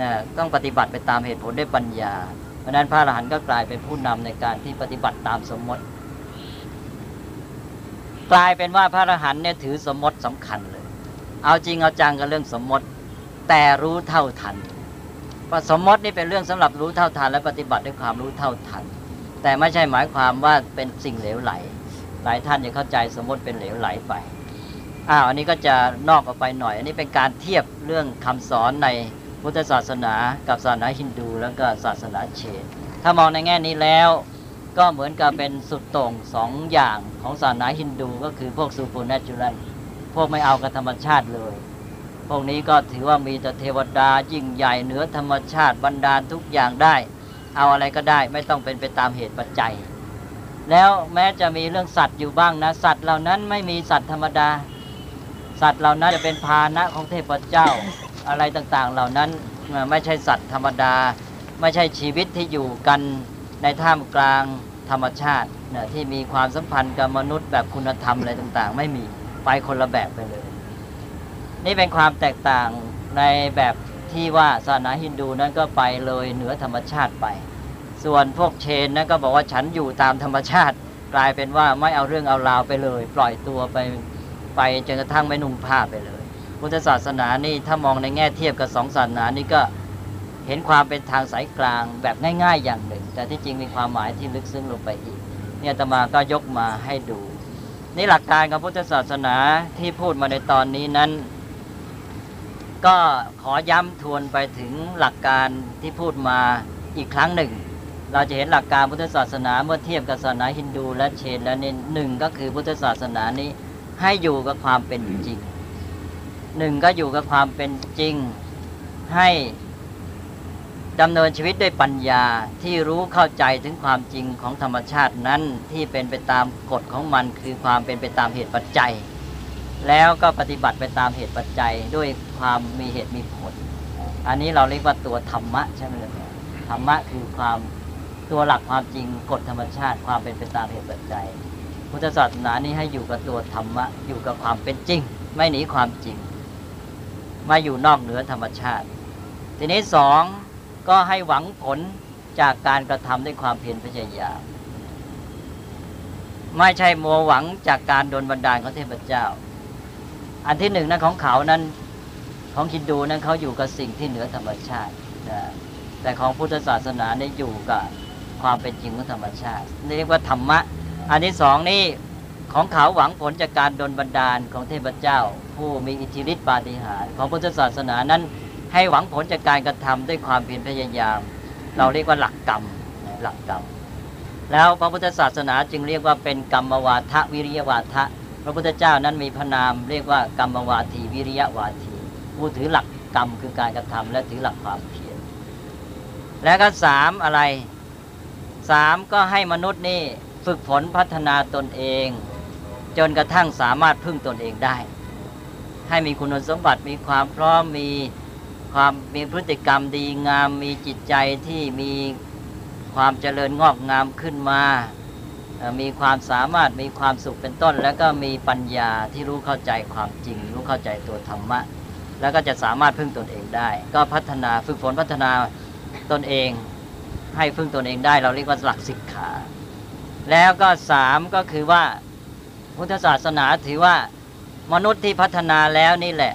นะต้องปฏิบัติไปตามเหตุผลด้วยปัญญา เพราะนั้นพระอรหันต์ก็กลายเป็นผู้นำในการที่ปฏิบัติตามสมมติ กลายเป็นว่าพระอรหันต์เนี่ยถือสมมติสำคัญเลย เอาจริงเอาจังกับเรื่องสมมติ แต่รู้เท่าทันสมมตินี่เป็นเรื่องสำหรับรู้เท่าทันและปฏิบัติด้วยความรู้เท่าทัน แต่ไม่ใช่หมายความว่าเป็นสิ่งเหลวไหล หลายท่านจะเข้าใจสมมติเป็นเหลวไหลไปอ้าวอันนี้ก็จะนอกออกไปหน่อย อันนี้เป็นการเทียบเรื่องคำสอนในพุทธศาสนา กับศาสนาฮินดูแล้วก็ศาสนาเชนถ้ามองในแง่นี้แล้วก็เหมือนกับเป็นสุดตรงสองอย่างของศาสนาฮินดูก็คือพวกซูปูนัจูรันพวกไม่เอากับธรรมชาติเลย พวกนี้ก็ถือว่ามีแต่เทวดายิ่งใหญ่เหนือธรรมชาติบรรดาลทุกอย่างได้ เอาอะไรก็ได้ไม่ต้องเป็นไปตามเหตุปัจจัย แล้วแม้จะมีเรื่องสัตว์อยู่บ้างนะ สัตว์เหล่านั้นไม่มีสัตว์ธรรมดา สัตว์เหล่านั้นจะเป็นพานะของเทพเจ้าอะไรต่างๆ เหล่านั้นไม่ใช่สัตว์ธรรมดา ไม่ใช่ชีวิตที่อยู่กันในท่ามกลางธรรมชาตินะที่มีความสัมพันธ์กับมนุษย์แบบคุณธรรมอะไรต่างๆ ไม่มีไปคนละแบบไปเลย นี่เป็นความแตกต่างในแบบที่ว่าศาสนาฮินดูนั้นก็ไปเลยเหนือธรรมชาติไป ส่วนพวกเชนนั้นก็บอกว่าฉันอยู่ตามธรรมชาติ กลายเป็นว่าไม่เอาเรื่องเอาราวไปเลย ปล่อยตัวไปไปจนกระทั่งไม่นุ่งผ้าไปเลย พุทธศาสนานี่ถ้ามองในแง่เทียบกับสองศาสนานี่ก็เห็นความเป็นทางสายกลางแบบง่าย ๆ อย่างหนึ่ง แต่ที่จริงมีความหมายที่ลึกซึ้งลงไปอีก เนี่ยตมาก็ยกมาให้ดู นี่หลักการของพุทธศาสนาที่พูดมาในตอนนี้นั้น ก็ขอย้ำทวนไปถึงหลักการที่พูดมาอีกครั้งหนึ่ง เราจะเห็นหลักการพุทธศาสนาเมื่อเทียบกับศาสนาฮินดูและเชนและเนี่ยหนึ่งก็คือพุทธศาสนานี้ให้อยู่กับความเป็นจริงหนึ่งก็อยู่กับความเป็นจริง ให้ดำเนินชีวิตด้วยปัญญาที่รู้เข้าใจถึงความจริงของธรรมชาตินั้นที่เป็นไปตามกฎของมันคือความเป็นไปตามเหตุปัจจัย แล้วก็ปฏิบัติไปตามเหตุปัจจัยด้วยความมีเหตุมีผล อันนี้เราเรียกว่าตัวธรรมะใช่ไหมล่ะธรรมะคือความ ตัวหลักความจริงกฎธรรมชาติความเป็นไปตามเหตุปัจจัยพุทธศาสนานี้ให้อยู่กับตัวธรรมะอยู่กับความเป็นจริง ไม่หนีความจริง ไม่อยู่นอกเหนือธรรมชาติ ทีนี้สองก็ให้หวังผลจากการกระทำด้วยความเพียรพยายามไม่ใช่มัวหวังจากการโดนบันดาลของเทพเจ้า อันที่หนึ่งนั้นของเขานั้นของฮินดูนั้นเขาอยู่กับสิ่งที่เหนือธรรมชาตินะแต่ของพุทธศาสนาเนี่ยอยู่กับ ความเป็นจริงของธรรมชาติเรียกว่าธรรมะ อันที่สองนี่ของเขาหวังผลจากการดลบันดาลของเทพเจ้า ผู้มีอิทธิฤทธิปาฏิหาริย์ของพุทธศาสนานั้น ให้หวังผลจากการกระทำด้วยความเพียรพยายาม เราเรียกว่าหลักกรรมหลักกรรม แล้วพระพุทธศาสนาจึงเรียกว่าเป็นกรรมวาทะวิริยวาทะพระพุทธเจ้านั้นมีพระนามเรียกว่ากรรมวาทีวิริยวาทีผู้ถือหลักกรรมคือการกระทำและถือหลักความเพียรแล้วก็สามอะไร สามก็ให้มนุษย์นี่ฝึกฝนพัฒนาตนเอง จนกระทั่งสามารถพึ่งตนเองได้ ให้มีคุณสมบัติมีความพร้อมมีความมีพฤติกรรมดีงาม มีจิตใจที่มีความเจริญงอกงามขึ้นมา มีความสามารถมีความสุขเป็นต้น แล้วก็มีปัญญาที่รู้เข้าใจความจริง รู้เข้าใจตัวธรรมะ แล้วก็จะสามารถพึ่งตนเองได้ ก็พัฒนาฝึกฝนพัฒนาตนเอง ให้พึ่งตนเองได้ เราเรียกว่าหลักสิกขา แล้วก็สามก็คือว่าพุทธศาสนาถือว่ามนุษย์ที่พัฒนาแล้วนี่แหละ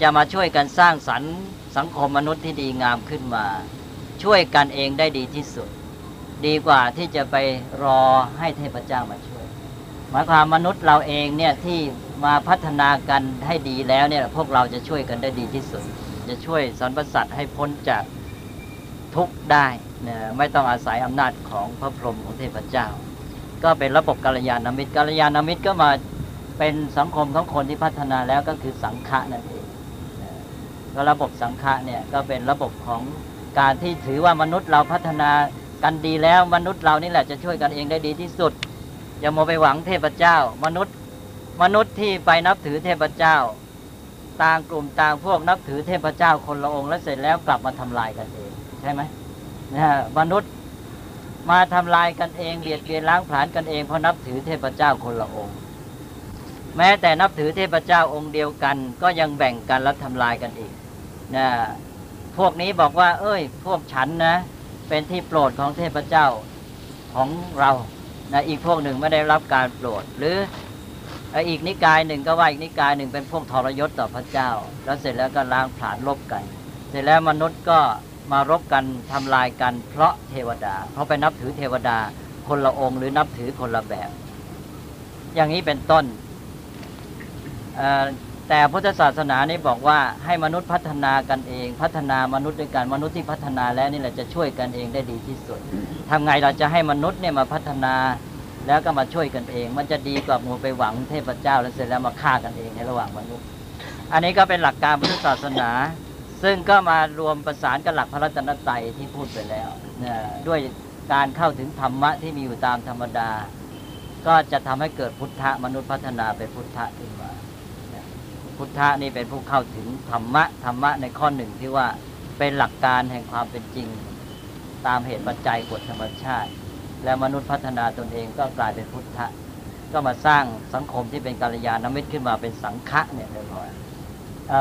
จะมาช่วยกันสร้างสรรค์สังคมมนุษย์ที่ดีงามขึ้นมา ช่วยกันเองได้ดีที่สุด ดีกว่าที่จะไปรอให้เทพเจ้ามาช่วย หมายความมนุษย์เราเองเนี่ยที่มาพัฒนากันให้ดีแล้วเนี่ยพวกเราจะช่วยกันได้ดีที่สุด จะช่วยสรรพสัตว์ให้พ้นจากทุกข์ได้ ไม่ต้องอาศัยอำนาจของพระพรหมของเทพเจ้า ก็เป็นระบบกาลยานามิตรกาลยานามิตรก็มาเป็นสังคมของคนที่พัฒนาแล้วก็คือสังฆะนั่นเองก็ระบบสังฆะเนี่ยก็เป็นระบบของการที่ถือว่ามนุษย์เราพัฒนากันดีแล้วมนุษย์เรานี่แหละจะช่วยกันเองได้ดีที่สุดอย่าโมไปหวังเทพเจ้า มนุษย์มนุษย์ที่ไปนับถือเทพเจ้า ต่างกลุ่มต่างพวกนับถือเทพเจ้าคนละองค์แล้วเสร็จแล้วกลับมาทำลายกันเองใช่ไหม นะมนุษย์มาทำลายกันเองเบียดเบียนล้างผลาญกันเองเพราะนับถือเทพเจ้าคนละองค์ แม้แต่นับถือเทพเจ้าองค์เดียวกัน ก็ยังแบ่งกันและทำลายกันอีกนะพวกนี้บอกว่า เอ้ย พวกฉันนะ เป็นที่โปรดของเทพเจ้าของเรานะอีกพวกหนึ่งไม่ได้รับการโปรดหรืออีกนิกายหนึ่งก็ว่าอีกนิกายหนึ่งเป็นพวกทรยศต่อพระเจ้า แล้วเสร็จแล้วก็ล้างผลาญลบกัน เสร็จแล้วมนุษย์ก็ มารบกันทำลายกัน เพราะเทวดา เพราะไปนับถือเทวดาคนละองค์หรือนับถือคนละแบบ อย่างนี้เป็นต้น แต่พุทธศาสนานี่บอกว่าให้มนุษย์พัฒนากันเอง พัฒนามนุษย์ด้วยกันมนุษย์ที่พัฒนาแล้วนี่แหละจะช่วยกันเองได้ดีที่สุดทำไงเราจะให้มนุษย์เนี่ยมาพัฒนาแล้วก็มาช่วยกันเอง มันจะดีกว่ามูไปหวังเทพเจ้าแล้วเสร็จแล้วมาฆ่ากันเองในระหว่างมนุษย์ อันนี้ก็เป็นหลักการพุทธศาสนา ซึ่งก็มารวมประสานกับหลักพระรัตนตรัยที่พูดไปแล้วนะด้วยการเข้าถึงธรรมะที่มีอยู่ตามธรรมดา ก็จะทำให้เกิดพุทธะมนุษย์พัฒนาเป็นพุทธะขึ้นมาพุทธะนี่เป็นผู้เข้าถึงธรรมะธรรมะในข้อหนึ่งที่ว่าเป็นหลักการแห่งความเป็นจริง ตามเหตุปัจจัยกฎธรรมชาติ และมนุษย์พัฒนาตนเองก็กลายเป็นพุทธะก็มาสร้างสังคมที่เป็นกาลยานมิตรขึ้นมาเป็นสังฆะเนี่ยเรียบร้อย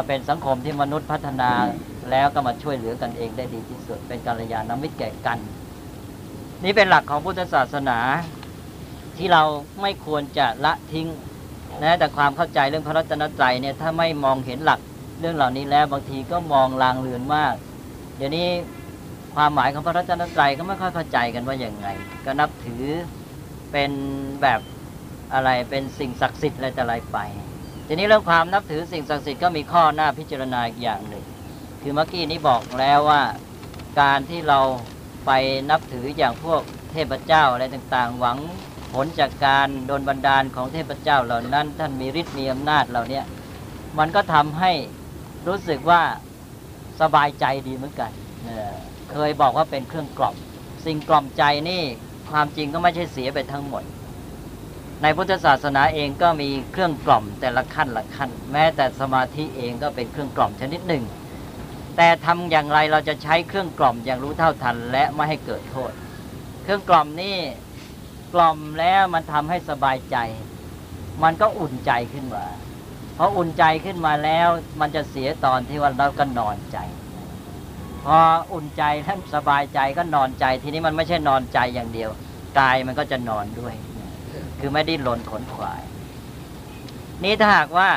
เป็นสังคมที่มนุษย์พัฒนาแล้วก็มาช่วยเหลือกันเองได้ดีที่สุด เป็นกาลยานมิตรแก่กัน นี่เป็นหลักของพุทธศาสนาที่เราไม่ควรจะละทิ้งนะแต่ความเข้าใจเรื่องพระรัตนตรัยเนี่ยถ้าไม่มองเห็นหลักเรื่องเหล่านี้แล้วบางทีก็มองลางเลือนมาก เดี๋ยวนี้ความหมายของพระรัตนตรัยก็ไม่ค่อยเข้าใจกันว่าอย่างไง ก็นับถือเป็นแบบอะไรเป็นสิ่งศักดิ์สิทธิ์อะไรแต่อะไรไป ทีนี้เรื่องความนับถือสิ่งศักดิ์สิทธิ์ก็มีข้อหน้าพิจารณาอีกอย่างหนึ่ง คือเมื่อกี้นี้บอกแล้วว่าการที่เราไปนับถืออย่างพวกเทพเจ้าอะไรต่างๆ หวังผลจากการโดนบันดาลของเทพเจ้าเหล่านั้น ท่านมีฤทธิ์มีอำนาจเหล่านี้มันก็ทำให้รู้สึกว่าสบายใจดีเหมือนกันเคยบอกว่าเป็นเครื่องกล่อมสิ่งกล่อมใจนี่ความจริงก็ไม่ใช่เสียไปทั้งหมด ในพุทธศาสนาเองก็มีเครื่องกล่อมแต่ละขั้นละขั้น แม้แต่สมาธิเองก็เป็นเครื่องกล่อมชนิดหนึ่ง แต่ทำอย่างไรเราจะใช้เครื่องกล่อมอย่างรู้เท่าทันและไม่ให้เกิดโทษ เครื่องกล่อมนี่กล่อมแล้วมันทำให้สบายใจ มันก็อุ่นใจขึ้นมาพออุ่นใจขึ้นมาแล้วมันจะเสียตอนที่ว่าเราก็นอนใจพออุ่นใจแล้วสบายใจก็นอนใจ ทีนี้มันไม่ใช่นอนใจอย่างเดียว กายมันก็จะนอนด้วย คือไม่ดิ้นรนขนขวาย นี้ถ้าหากว่า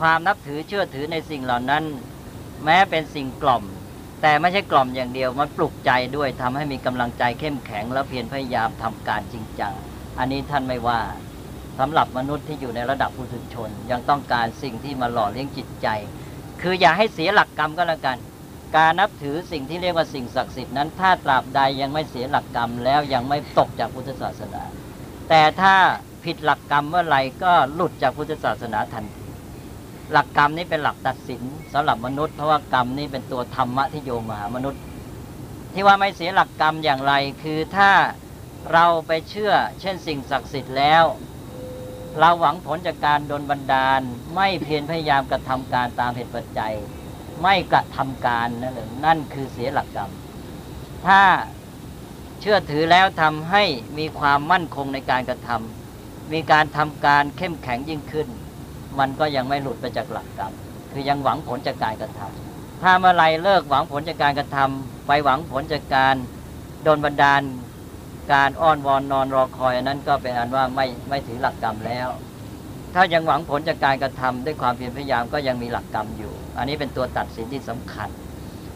ความนับถือเชื่อถือในสิ่งเหล่านั้น แม้เป็นสิ่งกล่อม แต่ไม่ใช่กล่อมอย่างเดียว มันปลุกใจด้วยทำให้มีกำลังใจเข้มแข็ง แล้วเพียรพยายามทำการจริงจัง อันนี้ท่านไม่ว่าสำหรับมนุษย์ที่อยู่ในระดับผู้ถุชน ยังต้องการสิ่งที่มาหล่อเลี้ยงจิตใจ คืออย่าให้เสียหลักกรรมก็แล้วกัน การนับถือสิ่งที่เรียกว่าสิ่งศักดิ์สิทธิ์นั้น ถ้าตราบใดยังไม่เสียหลักกรรมแล้วยังไม่ตกจากพุทธศาสนา แต่ถ้าผิดหลักกรรมเมื่อไหร่ก็หลุดจากพุทธศาสนาทันทีหลักกรรมนี้เป็นหลักตัดสินสำหรับมนุษย์เพราะว่ากรรมนี้เป็นตัวธรรมะที่โยมมหามนุษย์ ที่ว่าไม่เสียหลักกรรมอย่างไร คือถ้าเราไปเชื่อ เช่นสิ่งศักดิ์สิทธิ์แล้ว เราหวังผลจากการโดนบันดาล ไม่เพียรพยายามกระทำการตามเหตุปัจจัย ไม่กระทำการนั่นเลยนั่นคือเสียหลักกรรม ถ้า เชื่อถือแล้วทำให้มีความมั่นคงในการกระทำมีการทำการเข้มแข็งยิ่งขึ้น มันก็ยังไม่หลุดไปจากหลักกรรมคือยังหวังผลจากการกระทำถ้าเมื่อไรเลิกหวังผลจากการกระทำไปหวังผลจากการโดนบันดาลการอ้อนวอนนอนรอคอยอันนั้นก็เป็นอันว่าไม่ไม่ถือหลักกรรมแล้ว ถ้ายังหวังผลจากการกระทำด้วยความเพียรพยายามก็ยังมีหลักกรรมอยู่ อันนี้เป็นตัวตัดสินที่สำคัญ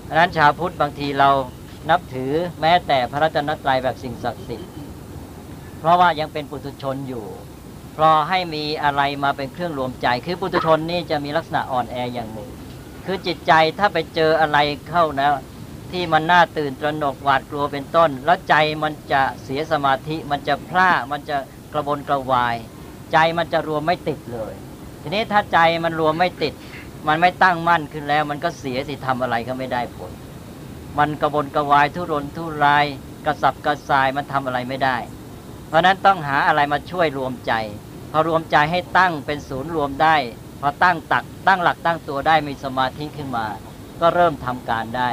ดังนั้นชาวพุทธบางทีเรา นับถือแม้แต่พระรัตนตรัยแบบสิ่งศักดิ์สิทธิ์ เพราะว่ายังเป็นปุถุชนอยู่รอให้มีอะไรมาเป็นเครื่องรวมใจ คือปุถุชนนี่จะมีลักษณะอ่อนแออย่างหนึ่ง คือจิตใจถ้าไปเจออะไรเข้านะที่มันน่าตื่นตระหนกหวาดกลัวเป็นต้น แล้วใจมันจะเสียสมาธิ มันจะพลามันจะกระบนกระวาย ใจมันจะรวมไม่ติดเลย ทีนี้ถ้าใจมันรวมไม่ติด มันไม่ตั้งมั่นขึ้นแล้ว มันก็เสียสิทำอะไรก็ไม่ได้ผล มันกระบนกระวายทุรนทุรายกระสับกระส่ายมันทำอะไรไม่ได้ เพราะนั้นต้องหาอะไรมาช่วยรวมใจ พอรวมใจให้ตั้งเป็นศูนย์รวมได้ พอตั้งตักตั้งหลักตั้งตัวได้มีสมาธิขึ้นมา ก็เริ่มทำการได้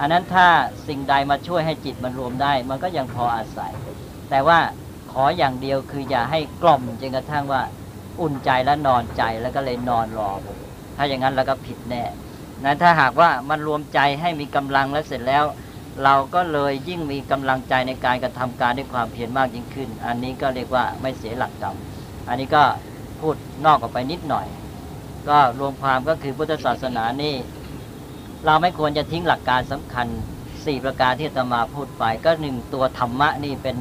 อันนั้นถ้าสิ่งใดมาช่วยให้จิตมันรวมได้ มันก็ยังพออาศัย แต่ว่าขออย่างเดียวคืออย่าให้กล่อมจนกระทั่งว่า อุ่นใจและนอนใจแล้วก็เลยนอนรอถ้าอย่างนั้นเราก็ผิดแน่ นั้นถ้าหากว่ามันรวมใจให้มีกำลังแล้วเสร็จแล้ว เราก็เลยยิ่งมีกำลังใจในการกระทำการด้วยความเพียรมากยิ่งขึ้น อันนี้ก็เรียกว่าไม่เสียหลักกรรมอันนี้ก็พูดนอกออกไปนิดหน่อย ก็รวมความก็คือพุทธศาสนานี่เราไม่ควรจะทิ้งหลักการสำคัญสี่ประการที่ตมาพูดไป ก็หนึ่งตัวธรรมะนี่เป็น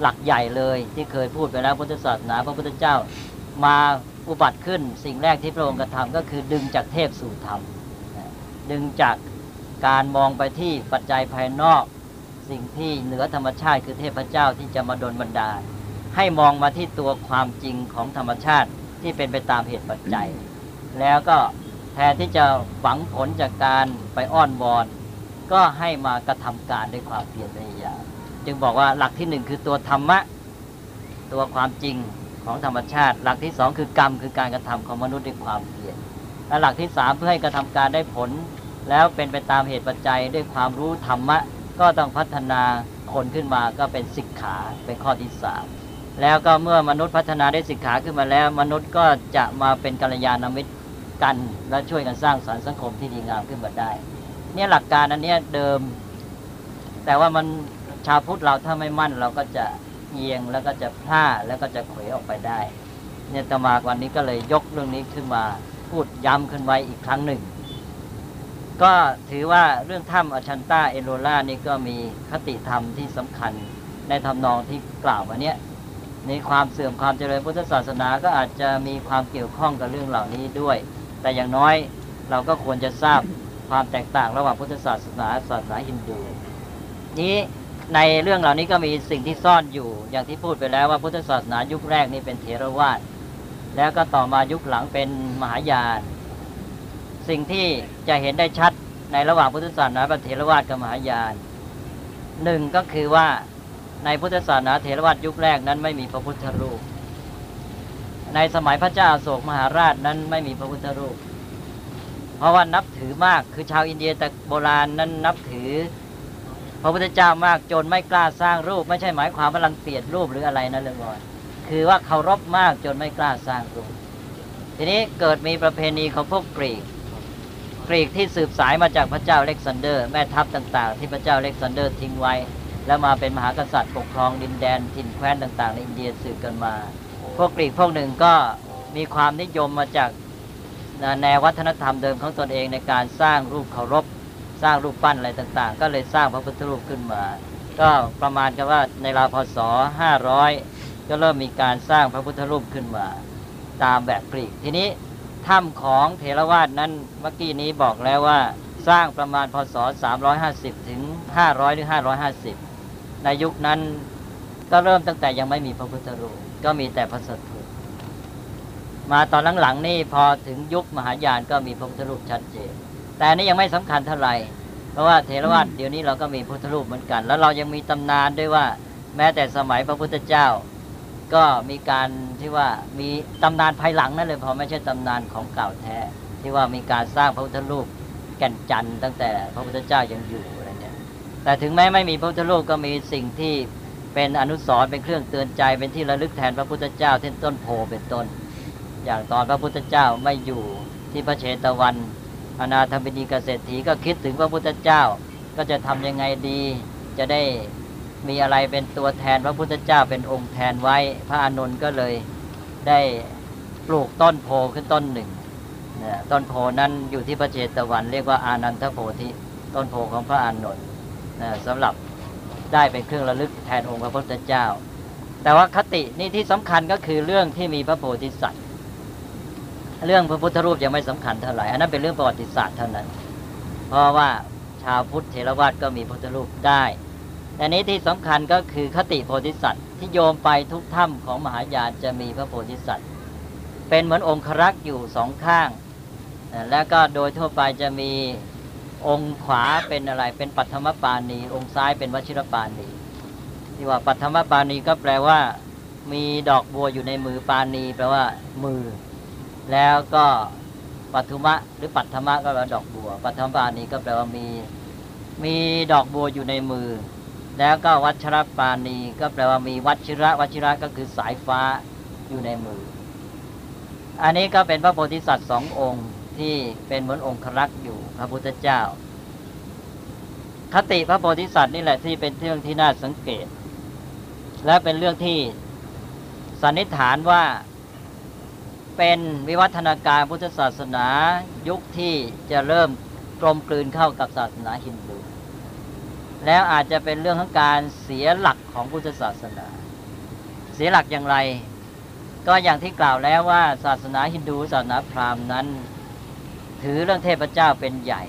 หลักใหญ่เลย ที่เคยพูดไปแล้วพุทธศาสนาพระพุทธเจ้ามาอุบัติขึ้น สิ่งแรกที่พระองค์กระทำก็คือดึงจากเทพสู่ธรรม ดึงจากการมองไปที่ปัจจัยภายนอก สิ่งที่เหนือธรรมชาติคือเทพเจ้าที่จะมาดลบันดาลให้มองมาที่ตัวความจริงของธรรมชาติที่เป็นไปตามเหตุปัจจัย แล้วก็แทนที่จะหวังผลจากการไปอ้อนวอน ก็ให้มากระทำการด้วยความเพียรพยายามจึงบอกว่าหลักที่หนึ่งคือตัวธรรมะ ตัวความจริงของธรรมชาติ หลักที่สองคือกรรมคือการกระทำของมนุษย์ด้วยความเพียรและหลักที่สามเพื่อให้กระทำการได้ผล แล้วเป็นไปตามเหตุปัจจัยด้วยความรู้ธรรมะ ก็ต้องพัฒนาคนขึ้นมาก็เป็นสิกขาเป็นข้อที่สามแล้วก็เมื่อมนุษย์พัฒนาได้ศึกษาขึ้นมาแล้ว มนุษย์ก็จะมาเป็นกัลยาณมิตรกัน และช่วยกันสร้างสารรค์สังคมที่ดีงามขึ้นมาได้ เนี่ยหลักการอันนี้เดิม แต่ว่ามันชาวพุทธเราถ้าไม่มั่น เราก็จะเอียงแล้วก็จะพลาดแล้วก็จะเขวออกไปได้ เนี่ยตมาวันนี้ก็เลยยกเรื่องนี้ขึ้นมาพูดย้ำขึ้นไว้อีกครั้งหนึ่ง ก็ถือว่าเรื่องถ้ำอชันตาเอโรล่านี่ก็มีคติธรรมที่สำคัญในทำนองที่กล่าวมาเนี้ยในความเสื่อมความเจริญพุทธศาสนาก็อาจจะมีความเกี่ยวข้องกับเรื่องเหล่านี้ด้วย แต่อย่างน้อยเราก็ควรจะทราบความแตกต่างระหว่างพุทธศาสนาศาสนาฮินดู นี้ในเรื่องเหล่านี้ก็มีสิ่งที่ซ่อนอยู่ อย่างที่พูดไปแล้วว่าพุทธศาสนายุคแรกนี่เป็นเทรวาสแล้วก็ต่อมายุคหลังเป็นมหายาน สิ่งที่จะเห็นได้ชัดในระหว่างพุทธศาสนาเป็นเทรวาสกับมหายานหนึ่งก็คือว่าในพุทธศาสนาเถรวาทยุคแรกนั้นไม่มีพระพุทธรูป ในสมัยพระเจ้าโศกมหาราชนั้นไม่มีพระพุทธรูป เพราะว่านับถือมากคือชาวอินเดียแต่โบราณนั้นนับถือ พระพุทธเจ้ามากจนไม่กล้าสร้างรูป ไม่ใช่หมายความว่ารังเกียจรูปหรืออะไรนะเรื่องก่อนคือว่าเคารพมากจนไม่กล้าสร้างรูป ทีนี้เกิดมีประเพณีของพวกกรีก กรีกที่สืบสายมาจากพระเจ้าอเล็กซานเดอร์ แม่ทัพต่างๆ ที่พระเจ้าอเล็กซานเดอร์ทิ้งไว้ แล้วมาเป็นมหากษัตริย์ปกครองดินแดนถิ่นแคว้นต่างๆ ในอินเดียสืบกันมา พวกกรีกพวกหนึ่งก็มีความนิยมมาจากแนววัฒนธรรมเดิมของตนเองในการสร้างรูปเคารพ สร้างรูปปั้นอะไรต่างๆ ก็เลยสร้างพระพุทธรูปขึ้นมา ก็ประมาณกันว่าในราวพศ 500 ก็เริ่มมีการสร้างพระพุทธรูปขึ้นมา ตามแบบกรีกทีนี้ ถ้ำของเทรวาสนั้นเมื่อกี้นี้บอกแล้วว่าสร้างประมาณพศ 350 ถึง 500 หรือ 550 ในยุคนั้นก็เริ่มตั้งแต่ยังไม่มีพระพุทธรูปก็มีแต่พระสถูปมาตอนหลังๆนี่พอถึงยุคมหายานก็มีพระพุทธรูปชัดเจน แต่นี้ยังไม่สำคัญเท่าไหร่เพราะว่าเทรวาสเดี๋ยวนี้เราก็มีพุทธรูปเหมือนกัน แล้วเรายังมีตำนานด้วยว่า แม้แต่สมัยพระพุทธเจ้า ก็มีการที่ว่ามีตำนานภายหลังนั่นเลยพอไม่ใช่ตำนานของเก่าแท้ ที่ว่ามีการสร้างพระพุทธรูปแก่นจันทร์ตั้งแต่พระพุทธเจ้ายังอยู่อะไรเนี่ยแต่ถึงแม้ไม่มีพระพุทธรูปก็มีสิ่งที่เป็นอนุสรณ์เป็นเครื่องเตือนใจเป็นที่ระลึกแทนพระพุทธเจ้าเช่นต้นโพเป็นต้น อย่างตอนพระพุทธเจ้าไม่อยู่ที่พระเชตวัน อนาถบินีเกษตรีก็คิดถึงพระพุทธเจ้าก็จะทำยังไงดีจะได้ มีอะไรเป็นตัวแทนพระพุทธเจ้าเป็นองค์แทนไว้ พระอานนท์ก็เลยได้ปลูกต้นโพขึ้นต้นหนึ่งต้นโพนั้นอยู่ที่พระเจตวัน เรียกว่าอานันทโพธิต้นโพของพระอานนท์สำหรับได้เป็นเครื่องระลึกแทนองค์พระพุทธเจ้า แต่ว่าคตินี่ที่สำคัญก็คือเรื่องที่มีพระโพธิสัตว์ เรื่องพระพุทธรูปยังไม่สำคัญเท่าไหร่อันนั้นเป็นเรื่องประวัติศาสตร์เท่านั้น เพราะว่าชาวพุทธเทรวาสก็มีพุทธรูปได้ แต่นี้ที่สำคัญก็คือคติโพธิสัตว์ที่โยมไปทุกถ้ำของมหายานจะมีพระโพธิสัตว์ เป็นเหมือนองค์ครักษ์อยู่สองข้าง แล้วก็โดยทั่วไปจะมีองค์ขวาเป็นอะไรเป็นปัทมปาณี องค์ซ้ายเป็นวชิรปาณีที่ว่าปัทมปาณีก็แปลว่า มีดอกบัวอยู่ในมือปาณีแปลว่า มือ แล้วก็ปัทุมะหรือปัทมะก็แปลว่าดอกบัว ปัทมปาณีก็แปลว่ามี มีดอกบัวอยู่ในมือ แล้วก็วัชรปาณีก็แปลว่ามีวัชิระวัชิระก็คือสายฟ้าอยู่ในมือ อันนี้ก็เป็นพระโพธิสัตว์สององค์ที่เป็นเหมือนองค์ครักษ์อยู่พระพุทธเจ้า คติพระโพธิสัตว์นี่แหละที่เป็นเรื่องที่น่าสังเกต และเป็นเรื่องที่สันนิษฐานว่าเป็นวิวัฒนาการพุทธศาสนายุคที่จะเริ่มกลมกลืนเข้ากับศาสนาฮินดู แล้วอาจจะเป็นเรื่องของการเสียหลักของพุทธศาสนา เสียหลักอย่างไร ก็อย่างที่กล่าวแล้วว่าศาสนาฮินดูศาสนาพราหมณ์นั้น ถือเรื่องเทพเจ้าเป็นใหญ่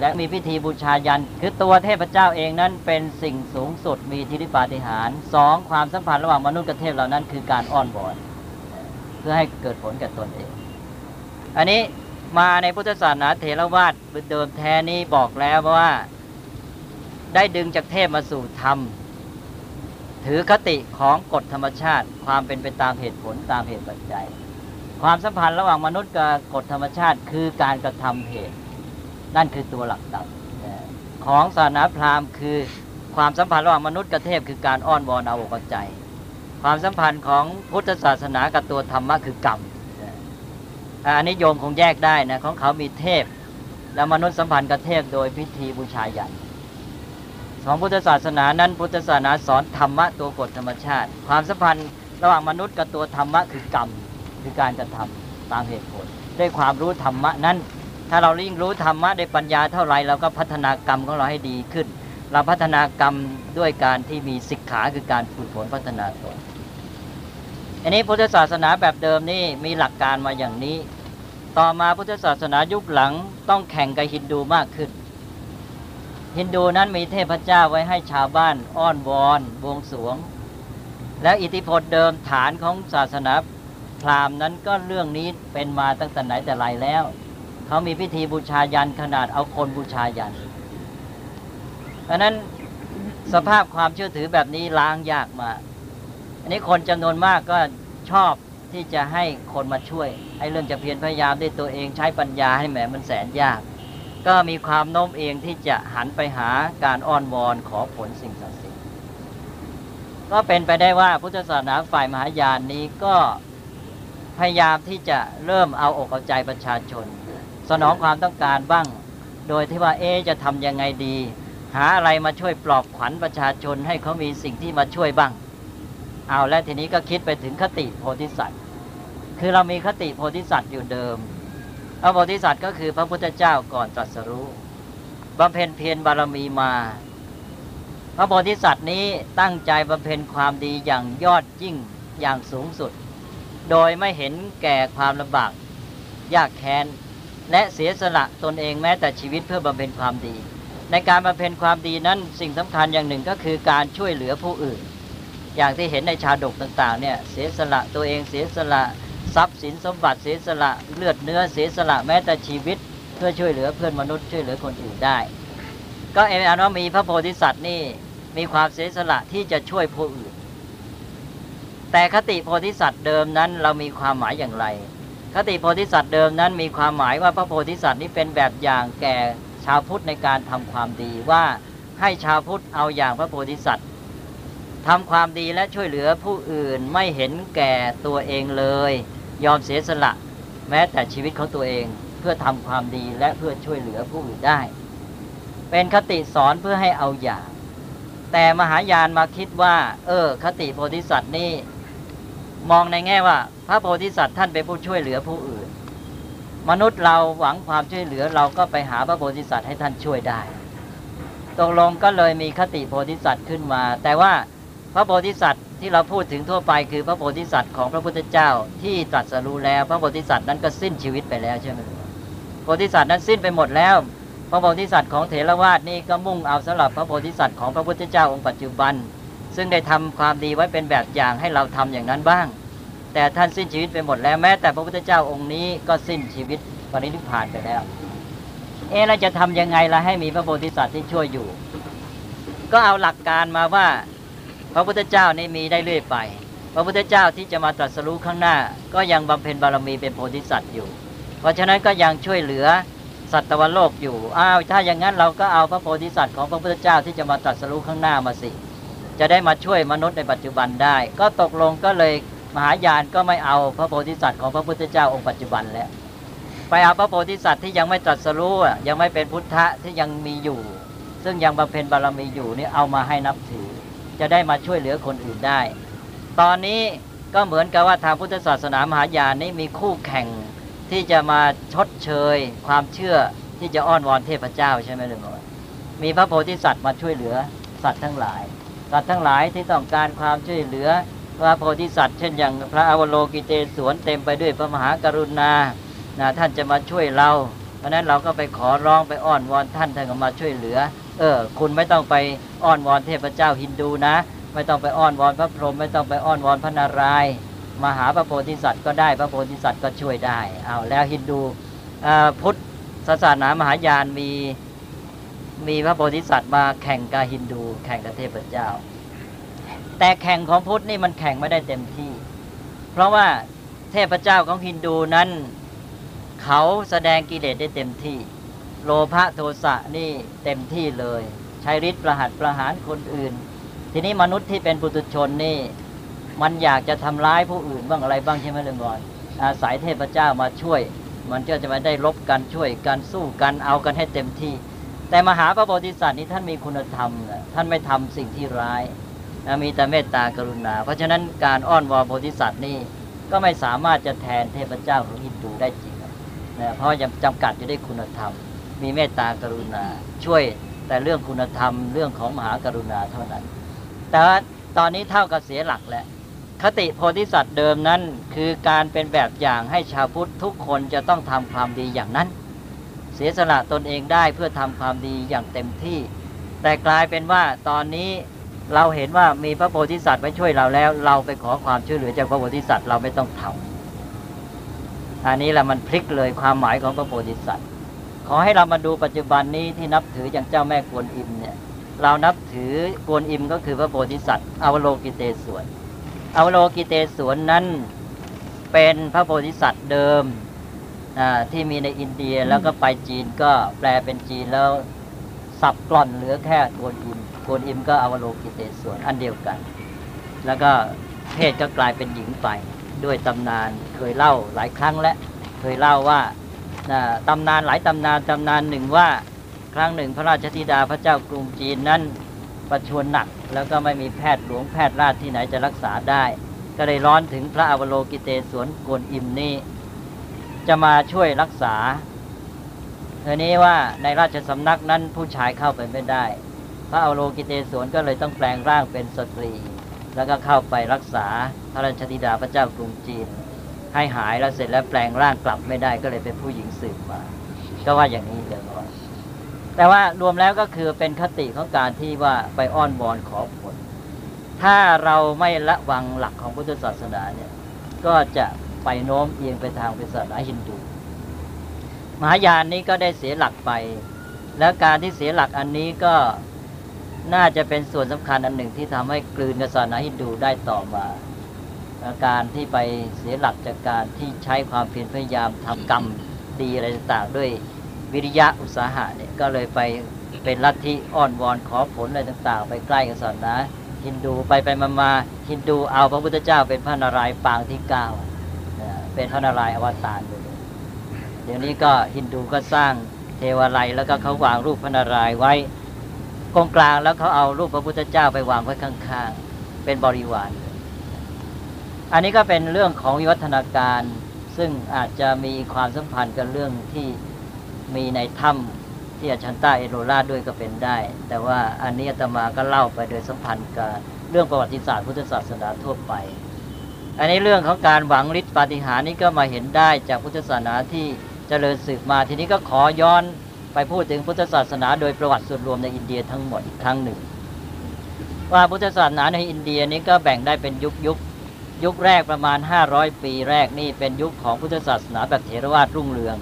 และมีพิธีบูชายัน คือตัวเทพเจ้าเองนั้นเป็นสิ่งสูงสุดมีทิฏฐิปาฏิหารสองความสัมพันธ์ระหว่างมนุษย์กับเทพเหล่านั้นคือการอ้อนวอนเพื่อให้เกิดผลกับตนเอง อันนี้มาในพุทธศาสนาเถรวาทเดิมแท้นี้บอกแล้วว่า ได้ดึงจากเทพมาสู่ธรรม ถือคติของกฎธรรมชาติ ความเป็นไปตามเหตุผลตามเหตุปัจจัย ความสัมพันธ์ระหว่างมนุษย์กับกฎธรรมชาติ คือการกระทำเหตุ นั่นคือตัวหลักตับของศาสนาพราหมณ์คือความสัมพันธ์ระหว่างมนุษย์กับเทพคือการอ้อนวอนเอาอกใจ ความสัมพันธ์ของพุทธศาสนากับตัวธรรมะคือกรรมอันนี้โยมคงแยกได้นะของเขามีเทพ แล้วมนุษย์สัมพันธ์กับเทพโดยพิธีบูชายัน ของพุทธศาสนานั้นพุทธศาสนาสอนธรรมะตัวกฎธรรมชาติ ความสัมพันธ์ระหว่างมนุษย์กับตัวธรรมะคือกรรมคือการกระทำตามเหตุผล ด้วยความรู้ธรรมะนั้น ถ้าเรายิ่งรู้ธรรมะได้ปัญญาเท่าไรเราก็พัฒนากรรมของเราให้ดีขึ้น เราพัฒนากรรมด้วยการที่มีศิกขาคือการฝึกฝนพัฒนาตนอันนี้พุทธศาสนาแบบเดิมนี่มีหลักการมาอย่างนี้ ต่อมาพุทธศาสนายุคหลังต้องแข่งกับฮินดูมากขึ้น ฮินดูนั้นมีเทพเจ้าไว้ให้ชาวบ้านอ้อนวอนบวงสวง และอิทธิพลเดิมฐานของศาสนาพราหมณ์นั้นก็เรื่องนี้เป็นมาตั้งแต่ไหนแต่ไรแล้ว เขามีพิธีบูชายันขนาดเอาคนบูชายันเพราะนั้นสภาพความเชื่อถือแบบนี้ล้างยากมากอันนี้คนจำนวนมากก็ชอบที่จะให้คนมาช่วยให้เรื่องจะเพียรพยายามด้วยตัวเองใช้ปัญญาให้แหมมันแสนยาก ก็มีความโน้มเอียงที่จะหันไปหาการอ้อนวอนขอผลสิ่งศักดิ์สิทธิ์ก็เป็นไปได้ว่าพุทธศาสนาฝ่ายมหายานนี้ก็พยายามที่จะเริ่มเอาอกเอาใจประชาชน สนองความต้องการบ้าง โดยที่ว่าเอจะทำยังไงดี หาอะไรมาช่วยปลอบขวัญประชาชนให้เขามีสิ่งที่มาช่วยบ้าง เอาและทีนี้ก็คิดไปถึงคติโพธิสัตว์ คือเรามีคติโพธิสัตว์อยู่เดิม พระโพธิสัตว์ก็คือพระพุทธเจ้าก่อนตรัสรู้บำเพ็ญเพียรบารมีมา พระโพธิสัตว์นี้ตั้งใจบำเพ็ญความดีอย่างยอดยิ่งอย่างสูงสุด โดยไม่เห็นแก่ความลำบากยากแค้น และเสียสละตนเองแม้แต่ชีวิตเพื่อบำเพ็ญความดี ในการบำเพ็ญความดีนั้นสิ่งสำคัญอย่างหนึ่งก็คือการช่วยเหลือผู้อื่น อย่างที่เห็นในชาดกต่างๆเนี่ยเสียสละตัวเองเสียสละ ทรัพย์สินสมบัติเสียสละเลือดเนื้อเสียสละแม้แต่ชีวิต เพื่อช่วยเหลือเพื่อนมนุษย์ช่วยเหลือคนอื่นได้ ก็เอ็นอันว่ามีพระโพธิสัตว์นี่มีความเสียสละที่จะช่วยผู้อื่น แต่คติโพธิสัตว์เดิมนั้นเรามีความหมายอย่างไร คติโพธิสัตว์เดิมนั้นมีความหมายว่าพระโพธิสัตว์นี้เป็นแบบอย่างแก่ชาวพุทธในการทำความดีว่าให้ชาวพุทธเอาอย่างพระโพธิสัตว์ทำความดีและช่วยเหลือผู้อื่นไม่เห็นแก่ตัวเองเลย ยอมเสียสละ แม้แต่ชีวิตของตัวเองเพื่อทำความดีและเพื่อช่วยเหลือผู้อื่นได้ เป็นคติสอนเพื่อให้เอาอย่าง แต่มหายานมาคิดว่า เออ คติโพธิสัตว์นี่มองในแง่ว่า พระโพธิสัตว์ท่านเป็นผู้ช่วยเหลือผู้อื่น มนุษย์เราหวังความช่วยเหลือเราก็ไปหาพระโพธิสัตว์ให้ท่านช่วยได้ตกลงก็เลยมีคติโพธิสัตว์ขึ้นมา แต่ว่า พระโพธิสัตว์ที่เราพูดถึงทั่วไปคือพระโพธิสัตว์ของพระพุทธเจ้าที่ตรัสรู้แล้ว พระโพธิสัตว์นั้นก็สิ้นชีวิตไปแล้วใช่ไหมโพธิสัตว์นั้นสิ้นไปหมดแล้ว พระโพธิสัตว์ของเถรวาทนี่ก็มุ่งเอาสำหรับพระโพธิสัตว์ของพระพุทธเจ้าองค์ปัจจุบัน ซึ่งได้ทำความดีไว้เป็นแบบอย่างให้เราทำอย่างนั้นบ้าง แต่ท่านสิ้นชีวิตไปหมดแล้วแม้ แต่พระพุทธเจ้าองค์นี้ก็สิ้นชีวิตปรินิพพานไปแล้ว เออเราจะทํำยังไงล่ะให้มีพระโพธิสัตว์ที่ช่วยอยู่ ก็เอาหลักการมาว่า พระพุทธเจ้านี่มีได้เรื่อยไป พระพุทธเจ้าที่จะมาตรัสรู้ข้างหน้า ก็ยังบำเพ็ญบารมีเป็นโพธิสัตว์อยู่ เพราะฉะนั้นก็ยังช่วยเหลือสัตวโลกอยู่ อ้าว ถ้าอย่างนั้นเราก็เอาพระโพธิสัตว์ของพระพุทธเจ้าที่จะมาตรัสรู้ข้างหน้ามาสิ จะได้มาช่วยมนุษย์ในปัจจุบันได้ ก็ตกลงก็เลยมหายานก็ไม่เอาพระโพธิสัตว์ของพระพุทธเจ้าองค์ปัจจุบันแล้ว ไปเอาพระโพธิสัตว์ที่ยังไม่ตรัสรู้ยังไม่เป็นพุทธะที่ยังมีอยู่ ซึ่งยังบำเพ็ญบารมีอยู่นี่เอามาให้นับถือ จะได้มาช่วยเหลือคนอื่นได้ ตอนนี้ก็เหมือนกับว่าทางพุทธศาสนามหายานนี้มีคู่แข่งที่จะมาชดเชย ความเชื่อที่จะอ้อนวอนเทพเจ้าใช่ไหมลุงมีพระโพธิสัตว์มาช่วยเหลือสัตว์ทั้งหลาย สัตว์ทั้งหลายที่ต้องการความช่วยเหลือพระโพธิสัตว์เช่นอย่างพระอวโลกิเตศวนเต็มไปด้วยพระมหากรุณานะท่านจะมาช่วยเรา เพราะนั้นเราก็ไปขอร้องไปอ้อนวอนท่านท่านก็มาช่วยเหลือ เออ คุณไม่ต้องไปอ้อนวอนเทพเจ้าฮินดูนะ ไม่ต้องไปอ้อนวอนพระพรหมไม่ต้องไปอ้อนวอนพระนารายมาหาพระโพธิสัตว์ก็ได้พระโพธิสัตว์ก็ช่วยได้เอาแล้วฮินดูพุทธศาสนามหายานมีมีพระโพธิสัตว์มาแข่งกับฮินดู แข่งกับเทพเจ้า แต่แข่งของพุทธนี่มันแข่งไม่ได้เต็มที่ เพราะว่าเทพเจ้าของฮินดูนั้น เขาแสดงกิเลสได้เต็มที่ โลภะโทสะนี่เต็มที่เลย ใช้ฤทธิ์ประหัตประหารคนอื่น ทีนี้มนุษย์ที่เป็นปุถุชนนี่ มันอยากจะทำร้ายผู้อื่นบ้างอะไรบ้างใช่ไหมเรื่องก่อนอาศัยเทพเจ้ามาช่วย มันก็จะมาได้ลบกันช่วยกันสู้กันเอากันให้เต็มที่ แต่มหาพระโพธิสัตว์นี้ท่านมีคุณธรรม ท่านไม่ทำสิ่งที่ร้ายมีแต่เมตตากรุณา เพราะฉะนั้นการอ้อนวอนโพธิสัตว์นี่ก็ไม่สามารถจะแทนเทพเจ้าของฮินดูได้จริงนะเพราะยังจำกัดอยู่ด้วยคุณธรรม มีเมตตากรุณา ช่วยแต่เรื่องคุณธรรมเรื่องของมหากรุณาเท่านั้น แต่ตอนนี้เท่ากับเสียหลักแล้วคติโพธิสัตว์เดิมนั้น คือการเป็นแบบอย่างให้ชาวพุทธทุกคนจะต้องทำความดีอย่างนั้น เสียสละตนเองได้เพื่อทำความดีอย่างเต็มที่ แต่กลายเป็นว่าตอนนี้เราเห็นว่ามีพระโพธิสัตว์ไปช่วยเราแล้ว เราไปขอความช่วยเหลือจากพระโพธิสัตว์เราไม่ต้องทำอันนี้แหละมันพลิกเลยความหมายของพระโพธิสัตว์ ขอให้เรามาดูปัจจุบันนี้ที่นับถืออย่างเจ้าแม่กวนอิมเนี่ย เรานับถือกวนอิมก็คือพระโพธิสัตว์อวโลกิเตศวรอวโลกิเตศวนนั้นเป็นพระโพธิสัตว์เดิมที่มีในอินเดียแล้วก็ไปจีนก็แปลเป็นจีนแล้วสับกล่อนเหลือแค่โกนอิมโกนอิมก็อวโลกิเตศวนอันเดียวกัน แล้วก็เพศก็กลายเป็นหญิงไปด้วยตำนานเคยเล่าหลายครั้งและเคยเล่าว่า ตำนานหลายตำนานตำนานหนึ่งว่า ครั้งหนึ่งพระราชธิดาพระเจ้ากรุงจีนนั้นประชวรหนัก แล้วก็ไม่มีแพทย์หลวงแพทย์ราชที่ไหนจะรักษาได้ ก็เลยร้อนถึงพระอวโลกิเตศวนกวนอิมนี่จะมาช่วยรักษาทีนี้ว่าในราชสำนักนั้นผู้ชายเข้าไปไม่ได้ พระอโลกิเตศวนก็เลยต้องแปลงร่างเป็นสตรี แล้วก็เข้าไปรักษาพระราชธิดาพระเจ้ากรุงจีน ให้หายแล้วเสร็จแล้วแปลงร่างกลับไม่ได้ก็เลยเป็นผู้หญิงสืบมา ก็ว่าอย่างนี้เดี๋ยวก่อนแต่ว่ารวมแล้วก็คือเป็นคติของการที่ว่าไปอ้อนวอนขอผล ถ้าเราไม่ละวังหลักของพุทธศาสนาเนี่ย ก็จะไปโน้มเอียงไปทางเป็นศาสนาฮินดูมหายานนี้ก็ได้เสียหลักไป แล้วการที่เสียหลักอันนี้ก็น่าจะเป็นส่วนสำคัญอันหนึ่งที่ทำให้กลืนกับศาสนาฮินดูได้ต่อมา การที่ไปเสียหลักจากการที่ใช้ความเพียรพยายามทำกรรมดีอะไรต่างๆ ด้วยวิริยะอุตสาหะเนี่ยก็เลยไปเป็นลัทธิอ้อนวอนขอผลอะไรต่าง ๆ ไปใกล้กับศาสนาฮินดูไปไปมามาฮินดูเอาพระพุทธเจ้าเป็นพระนารายณ์ปางที่เก้าเป็นพระนารายณ์อวตารเลยเดี๋ยวนี้ก็ฮินดูก็สร้างเทวาลัยแล้วก็เขาวางรูปพระนารายณ์ไว้กองกลางแล้วเขาเอารูปพระพุทธเจ้าไปวางไว้ข้างๆ เป็นบริวาร อันนี้ก็เป็นเรื่องของวิวัฒนาการ ซึ่งอาจจะมีความสัมพันธ์กับเรื่องที่มีในถ้ำที่อาชันต้าเอโรราด้วยก็เป็นได้ แต่ว่าอันนี้อาตมาก็เล่าไปโดยสัมพันธ์กับเรื่องประวัติศาสตร์พุทธศาสนาทั่วไป อันนี้เรื่องของการหวังฤทธิ์ปาฏิหาริย์นี้ก็มาเห็นได้จากพุทธศาสนาที่เจริญสืบมาทีนี้ก็ขอย้อนไปพูดถึงพุทธศาสนาโดยประวัติส่วนรวมในอินเดียทั้งหมดอีกครั้งหนึ่ง ว่าพุทธศาสนาในอินเดียนี้ก็แบ่งได้เป็นยุคยุค ยุคแรกประมาณ 500 ปีแรกนี่เป็นยุคของพุทธศาสนาแบบเถรวาทรุ่งเรือง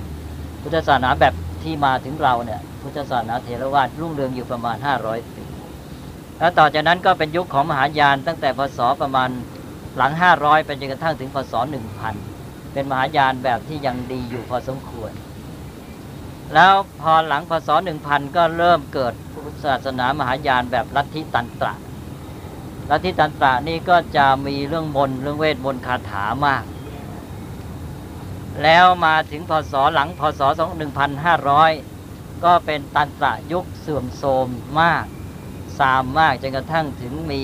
พุทธศาสนาแบบที่มาถึงเราเนี่ยพุทธศาสนาเถรวาทรุ่งเรืองอยู่ประมาณ 500 ปี แล้วต่อจากนั้นก็เป็นยุคของมหายานตั้งแต่พศประมาณหลัง 500ไปจนกระทั่งถึงพศ 1000 เป็นมหายานแบบที่ยังดีอยู่พอสมควร แล้วพอหลังพศ 1000 ก็เริ่มเกิดพุทธศาสนามหายานแบบลัทธิตันตระ ลัทธิตันตระนี่ก็จะมีเรื่องมนต์เรื่องเวทมนต์คาถามาก แล้วมาถึงพศหลังพศ 2500 ก็เป็นตันตระยุคเสื่อมโทรมมากสามมากจนกระทั่งถึงมี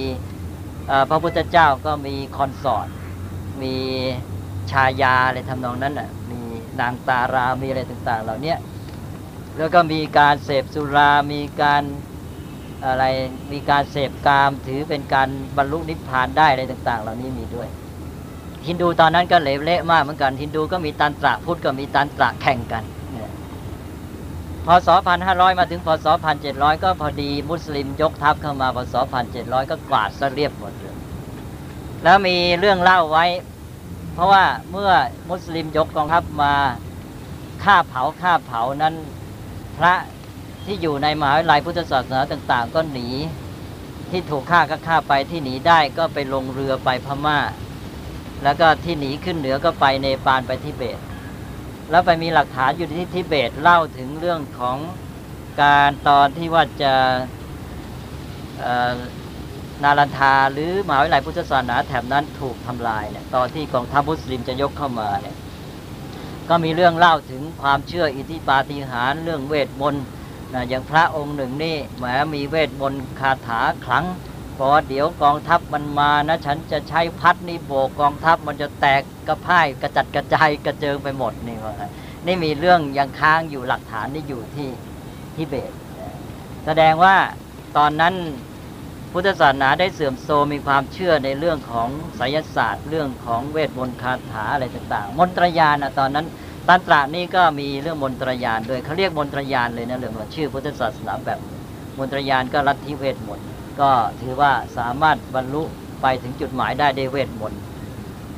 พระพุทธเจ้าก็มี consort มีชายาอะไรทำนองนั้นอะมีนางตารามีอะไรต่าง ๆ เหล่านี้แล้วก็มีการเสพสุรา มีการ อะไรมีการเสพกามถือเป็นการบรรลุนิพพานได้อะไรต่าง ๆ เหล่านี้มีด้วย ฮินดูตอนนั้นก็เหลวเละมากเหมือนกัน ฮินดูก็มีตันตระพุทธก็มีตันตระแข่งกันพศพันห้าร้อยมาถึงพศพันเจ็ดร้อยก็พอดีมุสลิมยกทัพเข้ามาพศพันเจ็ดร้อยก็กวาดซะเรียบหมดเลยแล้วมีเรื่องเล่าไว้ เพราะว่าเมื่อมุสลิมยกกองทัพมาฆ่าเผาฆ่าเผานั้นพระ ที่อยู่ในมหาวิทยาลัยพุทธศาสนาต่าง ๆ ก็หนีที่ถูกฆ่าก็ฆ่าไปที่หนีได้ก็ไปลงเรือไปพม่า แล้วก็ที่หนีขึ้นเหนือก็ไปเนปาลไปทิเบต แล้วไปมีหลักฐานอยู่ที่ทิเบตเล่าถึงเรื่องของการตอนที่ว่าจะนารันทาหรือมหาวิทยาลัยพุทธศาสนาแถบนั้นถูกทำลายเนี่ยตอนที่กองทัพมุสลิมจะยกเข้ามาเนี่ยก็มีเรื่องเล่าถึงความเชื่ออิทธิปาฏิหาริย์เรื่องเวทมนต์ นะอย่างพระองค์หนึ่งนี่แหมมีเวทมนต์คาถาขลังพอเดี๋ยวกองทัพมันมานะ ฉันจะใช้พัดนี่โบกกองทัพมันจะแตกกระพ่ายกระจัดกระจายกระเจิงไปหมดนี่ว่านี่มีเรื่องยังค้างอยู่หลักฐานที่อยู่ที่ทิเบต แสดงว่าตอนนั้นพุทธศาสนาได้เสื่อมโทรมมีความเชื่อในเรื่องของไสยศาสตร์ เรื่องของเวทมนต์คาถาอะไรต่างๆ มนตรยานนะตอนนั้น ตันตระนี่ก็มีเรื่องมนตรยานด้วยเขาเรียกมนตรยานเลยนะเรื่องชื่อพุทธศาสนาแบบมนตรยานก็ลัทธิเวทมนต์ก็ถือว่าสามารถบรรลุไปถึงจุดหมายได้ด้วยเวทมนต์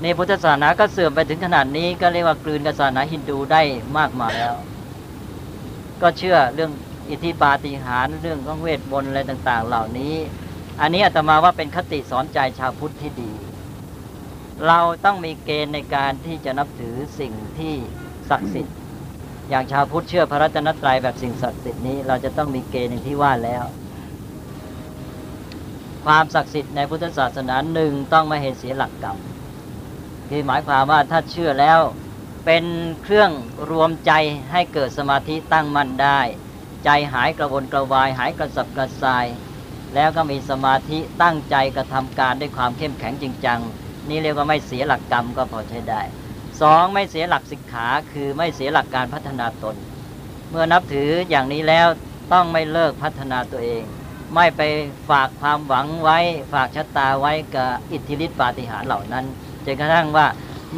ในพุทธศาสนาก็เสื่อมไปถึงขนาดนี้ก็เรียกว่ากลืนกับศาสนาฮินดูได้มากมายแล้ว ก็เชื่อเรื่องอิทธิปาฏิหาริย์เรื่องของเวทมนต์อะไรต่าง ๆ เหล่านี้ อันนี้อาตมาว่าเป็นคติสอนใจชาวพุทธที่ดี เราต้องมีเกณฑ์ในการที่จะนับถือสิ่งที่ ศักดิ์สิทธิ์อย่างชาวพุทธเชื่อพระรัตนตรัยแบบสิ่งศักดิ์สิทธิ์นี้ เราจะต้องมีเกณฑ์อย่างที่ว่าแล้ว ความศักดิ์สิทธิ์ในพุทธศาสนาหนึ่งต้องไม่เห็นเสียหลักกรรมคือหมายความว่าถ้าเชื่อแล้วเป็นเครื่องรวมใจให้เกิดสมาธิตั้งมั่นได้ ใจหายกระวนกระวาย หายกระสับกระส่าย แล้วก็มีสมาธิตั้งใจกระทำการด้วยความเข้มแข็งจริงจัง นี่เรียกว่าไม่เสียหลักกรรมก็พอใช้ได้ สองไม่เสียหลักสิกขาคือไม่เสียหลักการพัฒนาตน เมื่อนับถืออย่างนี้แล้วต้องไม่เลิกพัฒนาตัวเอง ไม่ไปฝากความหวังไว้ ฝากชะตาไว้กับอิทธิฤทธิปาฏิหาริย์เหล่านั้นจนกระทั่งว่า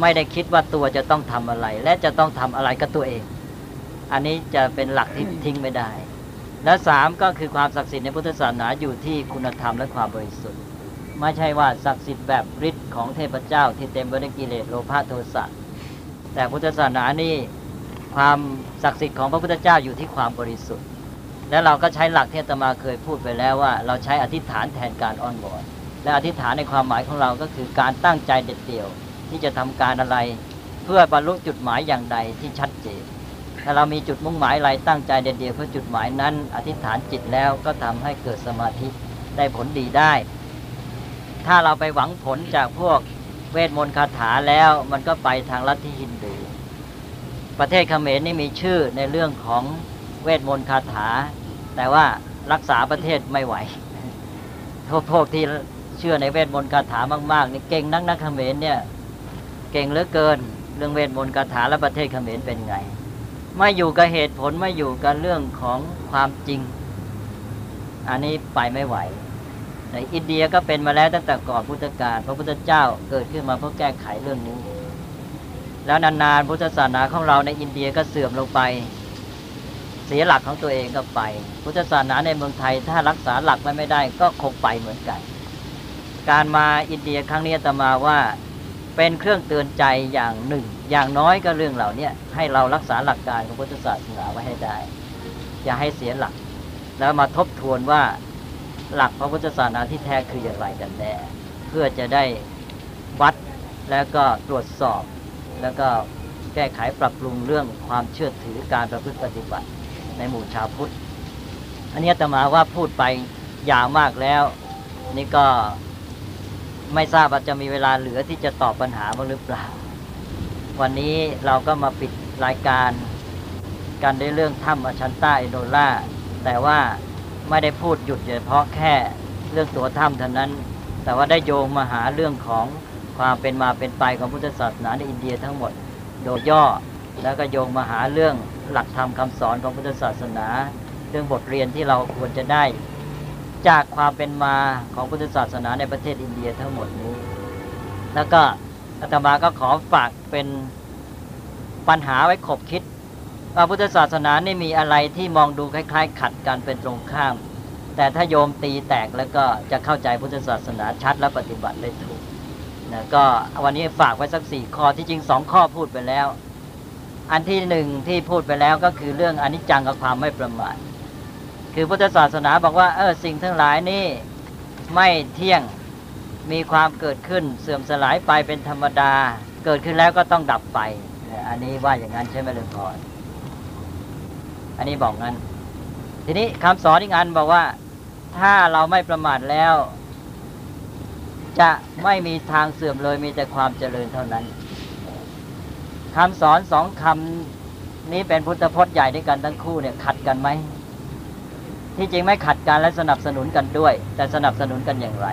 ไม่ได้คิดว่าตัวจะต้องทำอะไร และจะต้องทำอะไรกับตัวเอง อันนี้จะเป็นหลักที่ทิ้งไม่ได้ และสามก็คือความศักดิ์สิทธิ์ในพุทธศาสนาอยู่ที่คุณธรรมและความบริสุทธิ์ ไม่ใช่ว่าศักดิ์สิทธิ์แบบฤทธิ์ของเทพเจ้าที่เต็มไปด้วยกิเลสโลภะโทสะ แต่พุทธศาสนานี่ความศักดิ์สิทธิ์ของพระพุทธเจ้าอยู่ที่ความบริสุทธิ์ และเราก็ใช้หลักที่อาตมาเคยพูดไปแล้วว่า เราใช้อธิษฐานแทนการอ้อนวอนและอธิษฐานในความหมายของเราก็คือการตั้งใจเด็ดเดี่ยว ที่จะทำการอะไร เพื่อบรรลุจุดหมายอย่างใดที่ชัดเจนถ้าเรามีจุดมุ่งหมายอะไรตั้งใจเด็ดเดี่ยวเพื่อจุดหมายนั้น อธิษฐานจิตแล้วก็ทำให้เกิดสมาธิได้ผลดีได้ ถ้าเราไปหวังผลจากพวก เวทมนต์คาถาแล้วมันก็ไปทางลัทธิฮินดู ประเทศเขมรนี่มีชื่อในเรื่องของเวทมนต์คาถา แต่ว่ารักษาประเทศไม่ไหวพวกพวกที่เชื่อในเวทมนต์คาถามากๆนี่เก่งนักนักเขมรเนี่ยเก่งเหลือเกิน เรื่องเวทมนต์คาถาและประเทศเขมรเป็นไง ไม่อยู่กับเหตุผลไม่อยู่กับเรื่องของความจริง อันนี้ไปไม่ไหว ในอินเดียก็เป็นมาแล้วตั้งแต่ก่อนพุทธกาลพระพุทธเจ้าเกิดขึ้นมาเพื่อแก้ไขเรื่องนี้ แล้วนานๆพุทธศาสนาของเราในอินเดียก็เสื่อมลงไป เสียหลักของตัวเองก็ไป พุทธศาสนาในเมืองไทยถ้ารักษาหลักไว้ไม่ได้ก็คงไปเหมือนกัน การมาอินเดียครั้งนี้ตมาว่าเป็นเครื่องเตือนใจอย่างหนึ่ง อย่างน้อยก็เรื่องเหล่านี้ให้เรารักษาหลักการของพุทธศาสนาไว้ให้ได้ อย่าให้เสียหลัก แล้วมาทบทวนว่า หลักพระพุทธศาสนาที่แท้คืออย่างไรกันแน่เพื่อจะได้วัดแล้วก็ตรวจสอบ แล้วก็แก้ไขปรับปรุงเรื่องความเชื่อถือการประพฤติปฏิบัติในหมู่ชาวพุทธ อันนี้ตมาว่าพูดไปยาวมากแล้ว นี่ก็ไม่ทราบว่าจะมีเวลาเหลือที่จะตอบปัญหาบ้างหรือเปล่า วันนี้เราก็มาปิดรายการกันในเรื่องถ้ำอชันต้าอินโดล่าแต่ว่า ไม่ได้พูดหยุดเฉพาะแค่เรื่องตัวถ้ำเท่านั้น แต่ว่าได้โยงมาหาเรื่องของความเป็นมาเป็นไปของพุทธศาสนาในอินเดียทั้งหมด โดยย่อแล้วก็โยงมาหาเรื่องหลักธรรมคาสอนของพุทธศาสนา เรื่องบทเรียนที่เราควรจะได้ จากความเป็นมาของพุทธศาสนาในประเทศอินเดียทั้งหมดนี้ แล้วก็อาตมาก็ขอฝากเป็นปัญหาไว้ขบคิด ว่าพุทธศาสนานี่มีอะไรที่มองดูคล้าย ๆ ขัดกันเป็นตรงข้าม แต่ถ้าโยมตีแตกแล้วก็จะเข้าใจพุทธศาสนาชัดและปฏิบัติได้ถูกนะก็วันนี้ฝากไว้สักสี่ข้อที่จริงสองข้อพูดไปแล้ว อันที่หนึ่งที่พูดไปแล้วก็คือเรื่องอนิจจังกับความไม่ประมาทคือพุทธศาสนาบอกว่าเออสิ่งทั้งหลายนี่ไม่เที่ยงมีความเกิดขึ้นเสื่อมสลายไปเป็นธรรมดา เกิดขึ้นแล้วก็ต้องดับไป อันนี้ว่าอย่างนั้นใช่ไหมเลยพอ อันนี้บอกงั้น ทีนี้คำสอนอีกอันบอกว่า ถ้าเราไม่ประมาทแล้ว จะไม่มีทางเสื่อมเลยมีแต่ความเจริญเท่านั้นคำสอนสองคำนี้เป็นพุทธพจน์ใหญ่ด้วยกันทั้งคู่เนี่ยขัดกันไหมที่จริงไม่ขัดกันและสนับสนุนกันด้วย แต่สนับสนุนกันอย่างไร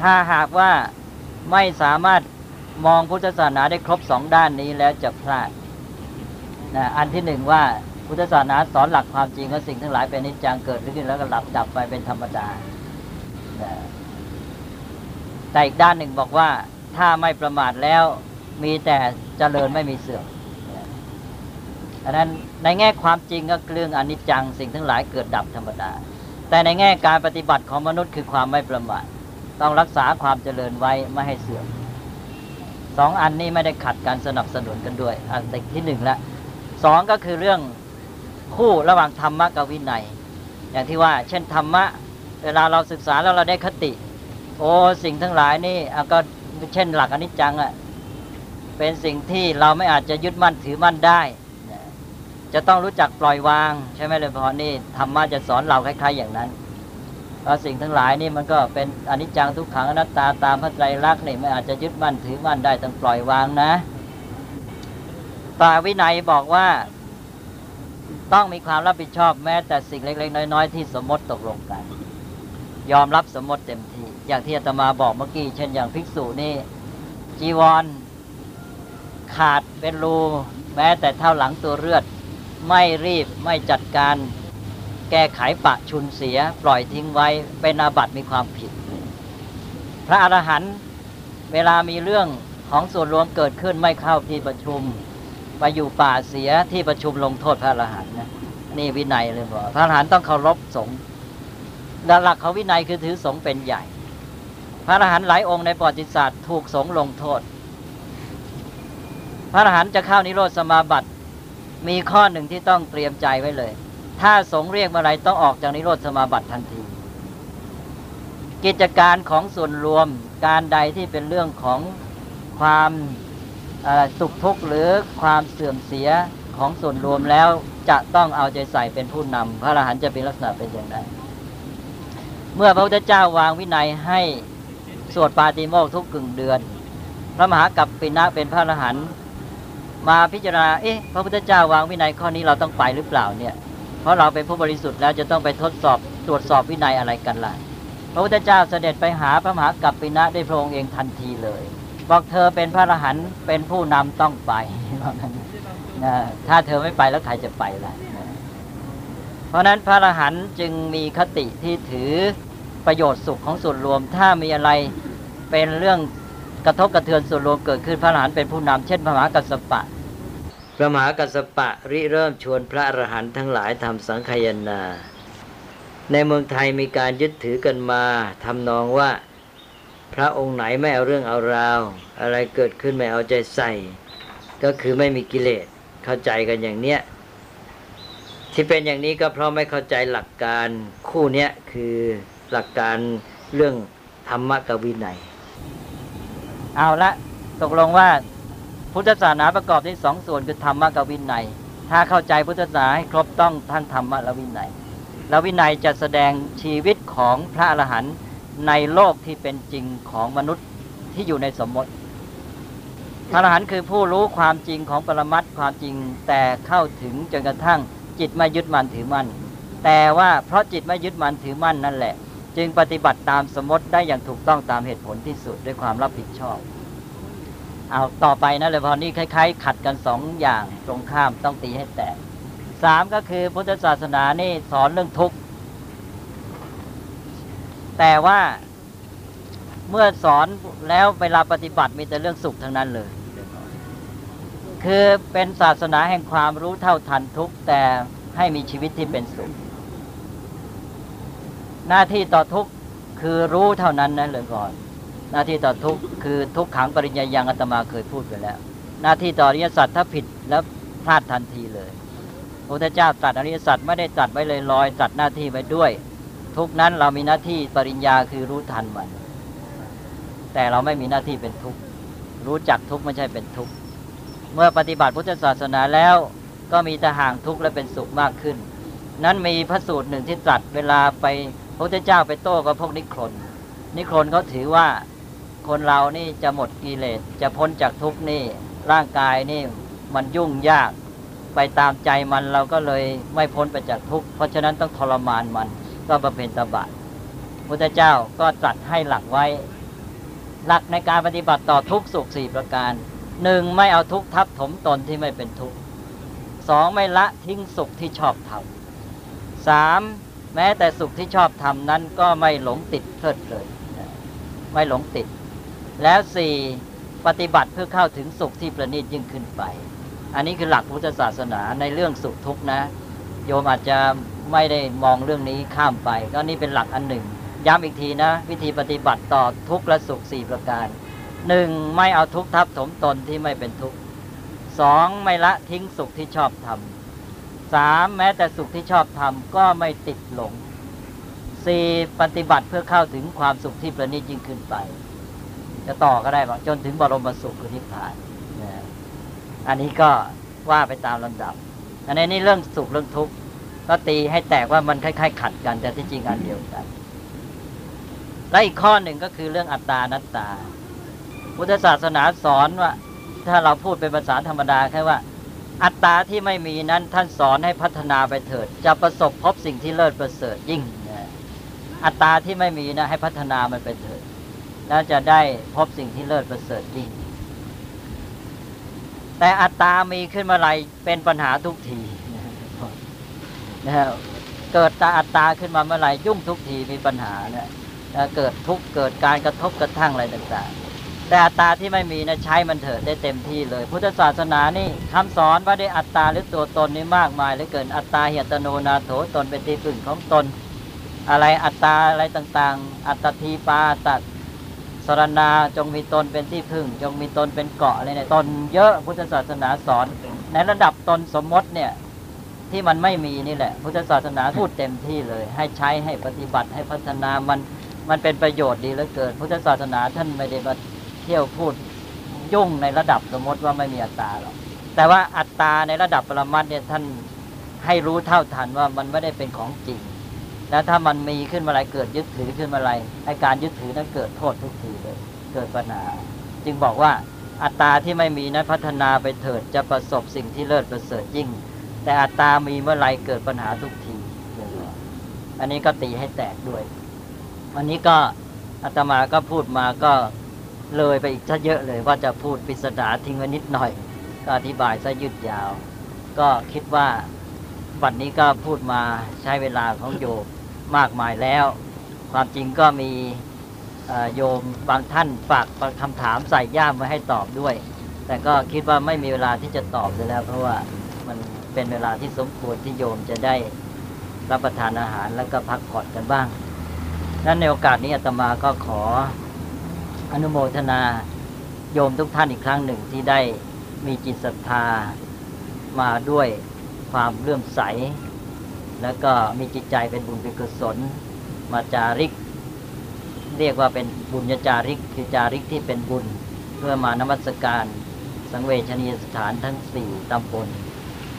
ถ้าหากว่าไม่สามารถมองพุทธศาสนาได้ครบสองด้านนี้แล้วจะพลาดนะอันที่หนึ่งว่า พุทธศาสนาสอนหลักความจริงว่าสิ่งทั้งหลายเป็นนิจจังเกิดขึ้นแล้วก็หลับดับไปเป็นธรรมดาแต่อีกด้านหนึ่งบอกว่าถ้าไม่ประมาทแล้วมีแต่เจริญไม่มีเสื่อมอันนั้นในแง่ความจริงก็เรื่องอนิจจังสิ่งทั้งหลายเกิดดับธรรมดา แต่ในแง่การปฏิบัติของมนุษย์คือความไม่ประมาทต้องรักษาความเจริญไว้ไม่ให้เสื่อมสองอันนี้ไม่ได้ขัดการสนับสนุนกันด้วย อันที่หนึ่งละสองก็คือเรื่อง คู่ระหว่างธรรมะกับวินัย อย่างที่ว่า เช่นธรรมะ เวลาเราศึกษาแล้วเราได้คติ โอ้สิ่งทั้งหลายนี่ก็เช่นหลักอนิจจังอะ่ะเป็นสิ่งที่เราไม่อาจจะยึดมั่นถือมั่นได้จะต้องรู้จักปล่อยวางใช่ไหมเลยพอนี่ธรรมะจะสอนเราคล้าย ๆ อย่างนั้นเพราะสิ่งทั้งหลายนี่มันก็เป็นอนิจจังทุกขังอนัตตาตามพระไตรลักษณ์นี่ไม่อาจจะยึดมั่นถือมั่นได้ต้องปล่อยวางนะตาวินัยบอกว่า ต้องมีความรับผิดชอบแม้แต่สิ่งเล็กๆ น้อยๆ ที่สมมติตกลงกัน ยอมรับสมมติเต็มที่อย่างที่อาตมาบอกเมื่อกี้เช่นอย่างภิกษุนี่จีวร ขาดเป็นรูแม้แต่เท่าหลังตัวเลือด ไม่รีบไม่จัดการ แก้ไขปะชุนเสีย ปล่อยทิ้งไว้เป็นอาบัติมีความผิด พระอรหันต์เวลามีเรื่องของส่วนรวมเกิดขึ้นไม่เข้าที่ประชุม ไปอยู่ป่าเสียที่ประชุมลงโทษพระอรหันต์นะนี่วินัยเลยบอกพระอรหันต์ต้องเคารพสงฆ์หลักเขาวินัยคือถือสงฆ์เป็นใหญ่ พระอรหันต์หลายองค์ในประวัติศาสตร์ถูกสงฆ์ลงโทษ พระอรหันต์จะเข้านิโรธสมาบัติ มีข้อหนึ่งที่ต้องเตรียมใจไว้เลย ถ้าสงฆ์เรียกเมื่อไรต้องออกจากนิโรธสมาบัติทันที กิจการของส่วนรวมการใดที่เป็นเรื่องของความ สุขทุกข์หรือความเสื่อมเสียของส่วนรวมแล้วจะต้องเอาใจใส่เป็นผู้นำพระอรหันต์จะเป็นลักษณะเป็นอย่างไร เมื่อพระพุทธเจ้าวางวินัยให้สวดปาติโมกทุกกึ่งเดือน พระมหากัปปินะเป็นพระอรหันต์มาพิจารณาเอ๊ะพระพุทธเจ้าวางวินัยข้อนี้เราต้องไปหรือเปล่าเนี่ย เพราะเราเป็นผู้บริสุทธิ์แล้วจะต้องไปทดสอบตรวจสอบวินัยอะไรกันล่ะพระพุทธเจ้าเสด็จไปหาพระมหากัปปินะได้พระองค์เองทันทีเลย บอกเธอเป็นพระอรหันต์เป็นผู้นำต้องไปนะถ้าเธอไม่ไปแล้วใครจะไปล่ะเพราะนั้นพระอรหันต์จึงมีคติที่ถือประโยชน์สุขของส่วนรวม ถ้ามีอะไรเป็นเรื่องกระทบกระเทือนส่วนรวมเกิดขึ้นพระอรหันต์เป็นผู้นำเช่นพระมหากัสสปะพระมหากัสสปะริเริ่มชวนพระอรหันต์ทั้งหลายทำสังขยนา ในเมืองไทยมีการยึดถือกันมาทำนองว่า พระองค์ไหนไม่เอาเรื่องเอาราว อะไรเกิดขึ้นไม่เอาใจใส่ ก็คือไม่มีกิเลสเข้าใจกันอย่างเนี้ยที่เป็นอย่างนี้ก็เพราะไม่เข้าใจหลักการคู่เนี้ยคือหลักการเรื่องธรรมะกับวินัย เอาละตกลงว่าพุทธศาสนาประกอบด้วยสองส่วนคือธรรมะกับวินัย ถ้าเข้าใจพุทธศาสนาให้ครบต้องทั้งธรรมะและวินัย แล้ววินัยจะแสดงชีวิตของพระอรหันต์ ในโลกที่เป็นจริงของมนุษย์ที่อยู่ในสมมติพระอรหันต์คือผู้รู้ความจริงของปรมัตความจริง แต่เข้าถึงจนกระทั่งจิตไม่ยึดมั่นถือมั่นแต่ว่าเพราะจิตไม่ยึดมั่นถือมั่นนั่นแหละ จึงปฏิบัติตามสมมติได้อย่างถูกต้องตามเหตุผลที่สุดด้วยความรับผิดชอบ เอาต่อไปนะเลยพอนี้คล้าย ๆ ขัดกันสองอย่างตรงข้ามต้องตีให้แตกสามก็คือพุทธศาสนานี่สอนเรื่องทุกข์ แต่ว่าเมื่อสอนแล้วเวลาปฏิบัติมีแต่เรื่องสุขทั้งนั้นเลย คือเป็นศาสนาแห่งความรู้เท่าทันทุกแต่ให้มีชีวิตที่เป็นสุข หน้าที่ต่อทุกคือรู้เท่านั้นนะเลยก่อน หน้าที่ต่อทุกคือทุกขังปริญญายังอาตมาเคยพูดไปแล้ว หน้าที่ต่ออริยสัจถ้าผิดแล้วพลาดทันทีเลยพระพุทธเจ้าตรัสอริยสัจไม่ได้ตรัสไว้เลยลอยตรัสหน้าที่ไว้ด้วย ทุกนั้นเรามีหน้าที่ปริญญาคือรู้ทันมัน แต่เราไม่มีหน้าที่เป็นทุกรู้จักทุกไม่ใช่เป็นทุกเมื่อปฏิบัติพุทธศาสนาแล้วก็มีแต่ห่างทุกข์และเป็นสุขมากขึ้น นั้นมีพระสูตรหนึ่งที่ตรัสเวลาไปพระเจ้าไปโต้กับพวกนิครนนิครนเขาถือว่าคนเรานี่จะหมดกิเลสจะพ้นจากทุกข์นี่ร่างกายนี่มันยุ่งยากไปตามใจมันเราก็เลยไม่พ้นไปจากทุกข์เพราะฉะนั้นต้องทรมานมัน ก็บำเพ็ญตบะพุทธเจ้าก็ตรัสให้หลักไว้ หลักในการปฏิบัติต่อทุกสุขสี่ประการหนึ่งไม่เอาทุกทับถมตนที่ไม่เป็นทุกสองไม่ละทิ้งสุขที่ชอบทำสามแม้แต่สุขที่ชอบทำนั้นก็ไม่หลงติดเพลิดเลยไม่หลงติด แล้วสี่ปฏิบัติเพื่อเข้าถึงสุขที่ประณีตยิ่งขึ้นไป อันนี้คือหลักพุทธศาสนาในเรื่องสุขทุกข์นะ โยมอาจจะ ไม่ได้มองเรื่องนี้ข้ามไป ก็นี่เป็นหลักอันหนึ่ง ย้ำอีกทีนะ วิธีปฏิบัติต่อทุกข์และสุขสี่ประการหนึ่งไม่เอาทุกข์ทับถมตนที่ไม่เป็นทุกข์สองไม่ละทิ้งสุขที่ชอบทำสามแม้แต่สุขที่ชอบทำก็ไม่ติดหลงสี่ปฏิบัติเพื่อเข้าถึงความสุขที่ประณีตยิ่งขึ้นไป จะต่อก็ได้บจนถึงบรมสุขคือนิพพานอันนี้ก็ว่าไปตามลำดับอันนี้เรื่องสุขเรื่องทุกข์ ก็ตีให้แตกว่ามันคล้ายๆ ขัดกัน แต่ที่จริงอันเดียวกันและอีกข้อหนึ่งก็คือเรื่องอัตตานัตตา พุทธศาสนาสอนว่า ถ้าเราพูดเป็นภาษาธรรมดาแค่ว่า อัตตาที่ไม่มีนั้นท่านสอนให้พัฒนาไปเถิด จะประสบพบสิ่งที่เลิศประเสริฐยิ่งอัตตาที่ไม่มีนะให้พัฒนามันไปเถิดแล้วจะได้พบสิ่งที่เลิศประเสริฐยิ่ง แต่อัตตามีขึ้นมาไรเป็นปัญหาทุกที นะฮะเกิดตาอัตตาขึ้นมาเมื่อไหร่ยุ่งทุกทีมีปัญหาเนี่ยเกิดทุกเกิดการกระทบกระทั่งอะไรต่างๆ แต่อัตตาที่ไม่มีนะใช้มันเถิดได้เต็มที่เลย พุทธศาสนานี่คำสอนว่าได้อัตตาหรือตัวตนนี่มากมายเหลือเกินอัตตาเหตโนนาโถตนเป็นที่พึ่งของตน อะไรอัตตาอะไรต่างๆ อัตทีปาตัดสรณาจงมีตนเป็นที่พึ่ง จงมีตนเป็นเกาะอะไรเนี่ยตนเยอะพุทธศาสนาสอน ในระดับตนสมมติเนี่ย ที่มันไม่มีนี่แหละ พุทธศาสนาพูดเต็มที่เลย ให้ใช้ให้ปฏิบัติให้พัฒนามันมันเป็นประโยชน์ดีเหลือเกิน พุทธศาสนาท่านไม่ได้มาเที่ยวพูดยุ่งในระดับสมมติว่าไม่มีอัตตาหรอกแต่ว่าอัตตาในระดับปรมัตเนี่ยท่านให้รู้เท่าทันว่ามันไม่ได้เป็นของจริง แล้วถ้ามันมีขึ้นมาอะไรเกิดยึดถือขึ้นมาอะไรไอการยึดถือนั้นเกิดโทษทุกทีเลย เกิดปัญหา จึงบอกว่าอัตตาที่ไม่มีนั้นพัฒนาไปเถิดจะประสบสิ่งที่เลิศประเสริฐยิ่ง แต่อัตตามีเมื่อไรเกิดปัญหาทุกที อันนี้ก็ตีให้แตกด้วย วันนี้ก็อาตมาก็พูดมาก็เลยไปอีกซะเยอะเลยว่าจะพูดปิสดาทิ้งไว้นิดหน่อย ก็อธิบายซะยืดยาว ก็คิดว่าวันนี้ก็พูดมาใช้เวลาของโยมมากมายแล้ว ความจริงก็มีโยมบางท่านฝากคำถามใส่ย่ามมาให้ตอบด้วย แต่ก็คิดว่าไม่มีเวลาที่จะตอบเลยแล้วเพราะว่า เป็นเวลาที่สมควรที่โยมจะได้รับประทานอาหารแล้วก็พักผ่อนกันบ้างนั้นในโอกาสนี้อาตมาก็ขออนุโมทนาโยมทุกท่านอีกครั้งหนึ่งที่ได้มีจิตศรัทธามาด้วยความเลื่อมใส แล้วก็มีจิตใจเป็นบุญเป็นกุศล มาจาริก เรียกว่าเป็นบุญญาจาริก คือจาริกที่เป็นบุญเพื่อมานมัสการ สังเวชนียสถานทั้งสี่ตำบล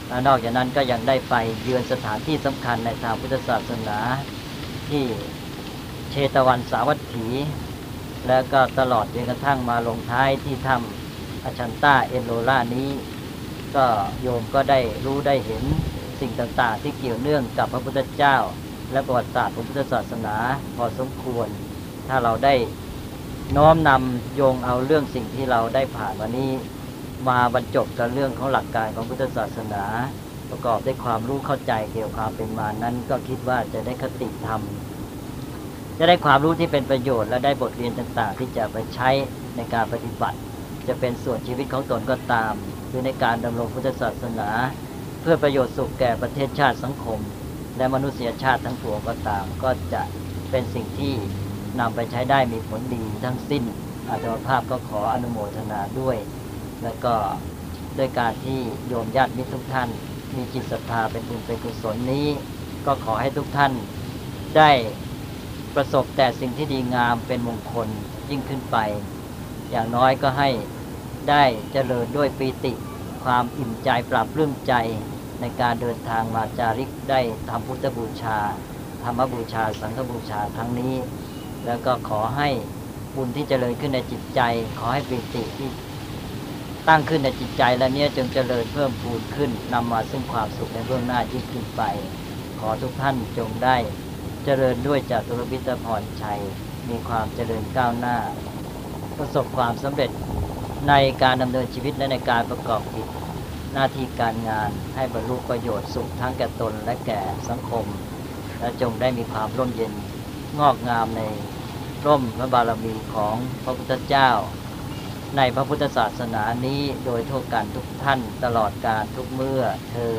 และนอกจากนั้นก็ยังได้ไปเยือนสถานที่สำคัญในทางพุทธศาสนาที่เชตวันสาวัตถี แล้วก็ตลอดจนกระทั่งมาลงท้ายที่ทำอชันต้าเอโลล่านี้ ก็โยมก็ได้รู้ได้เห็นสิ่งต่างๆ ที่เกี่ยวเนื่องกับพระพุทธเจ้า และประวัติศาสตร์ของพุทธศาสนาพอสมควร ถ้าเราได้น้อมนำโยงเอาเรื่องสิ่งที่เราได้ผ่านวันนี้ มาบรรจบกับเรื่องของหลักการของพุทธศาสนา ประกอบด้วยความรู้เข้าใจเกี่ยวกับความเป็นมานั้น ก็คิดว่าจะได้คติธรรม จะได้ความรู้ที่เป็นประโยชน์และได้บทเรียนต่าง ๆ ที่จะไปใช้ในการปฏิบัติ จะเป็นส่วนชีวิตของตนก็ตาม หรือในการดำรงพุทธศาสนา เพื่อประโยชน์สุขแก่ประเทศชาติสังคม และมนุษยชาติทั้งปวงก็ตาม ก็จะเป็นสิ่งที่นำไปใช้ได้มีผลดีทั้งสิ้นอาตมาภาพก็ขออนุโมทนาด้วย แล้วก็ด้วยการที่โยมญาติมิตรทุกท่าน มีจิตศรัทธาเป็นบุญเป็นกุศลนี้ ก็ขอให้ทุกท่านได้ประสบแต่สิ่งที่ดีงามเป็นมงคลยิ่งขึ้นไป อย่างน้อยก็ให้ได้เจริญด้วยปีติ ความอิ่มใจปรับรื่มใจในการเดินทางมาจาริกได้ทำพุทธบูชา ธรรมบูชา สังฆบูชาทั้งนี้ แล้วก็ขอให้บุญที่เจริญขึ้นในจิตใจ ขอให้ปีติที่ ตั้งขึ้นในจิตใจและเนี้ยจงเจริญเพิ่มพูนขึ้นนำมาซึ่งความสุขในเบื้องหน้ายิ่งขึ้นไป ขอทุกท่านจงได้ เจริญด้วยจากตุรพิตรพรชัย มีความเจริญก้าวหน้า ประสบความสำเร็จในการดำเนินชีวิตและในการประกอบกิจหน้าที่การงานให้บรรลุประโยชน์สุขทั้งแก่ตนและแก่สังคม และจงได้มีความร่มเย็นงอกงามในร่มพระบารมีของพระพุทธเจ้า ในพระพุทธศาสนานี้โดยทั่วกันทุกท่านตลอดการทุกเมื่อเทอ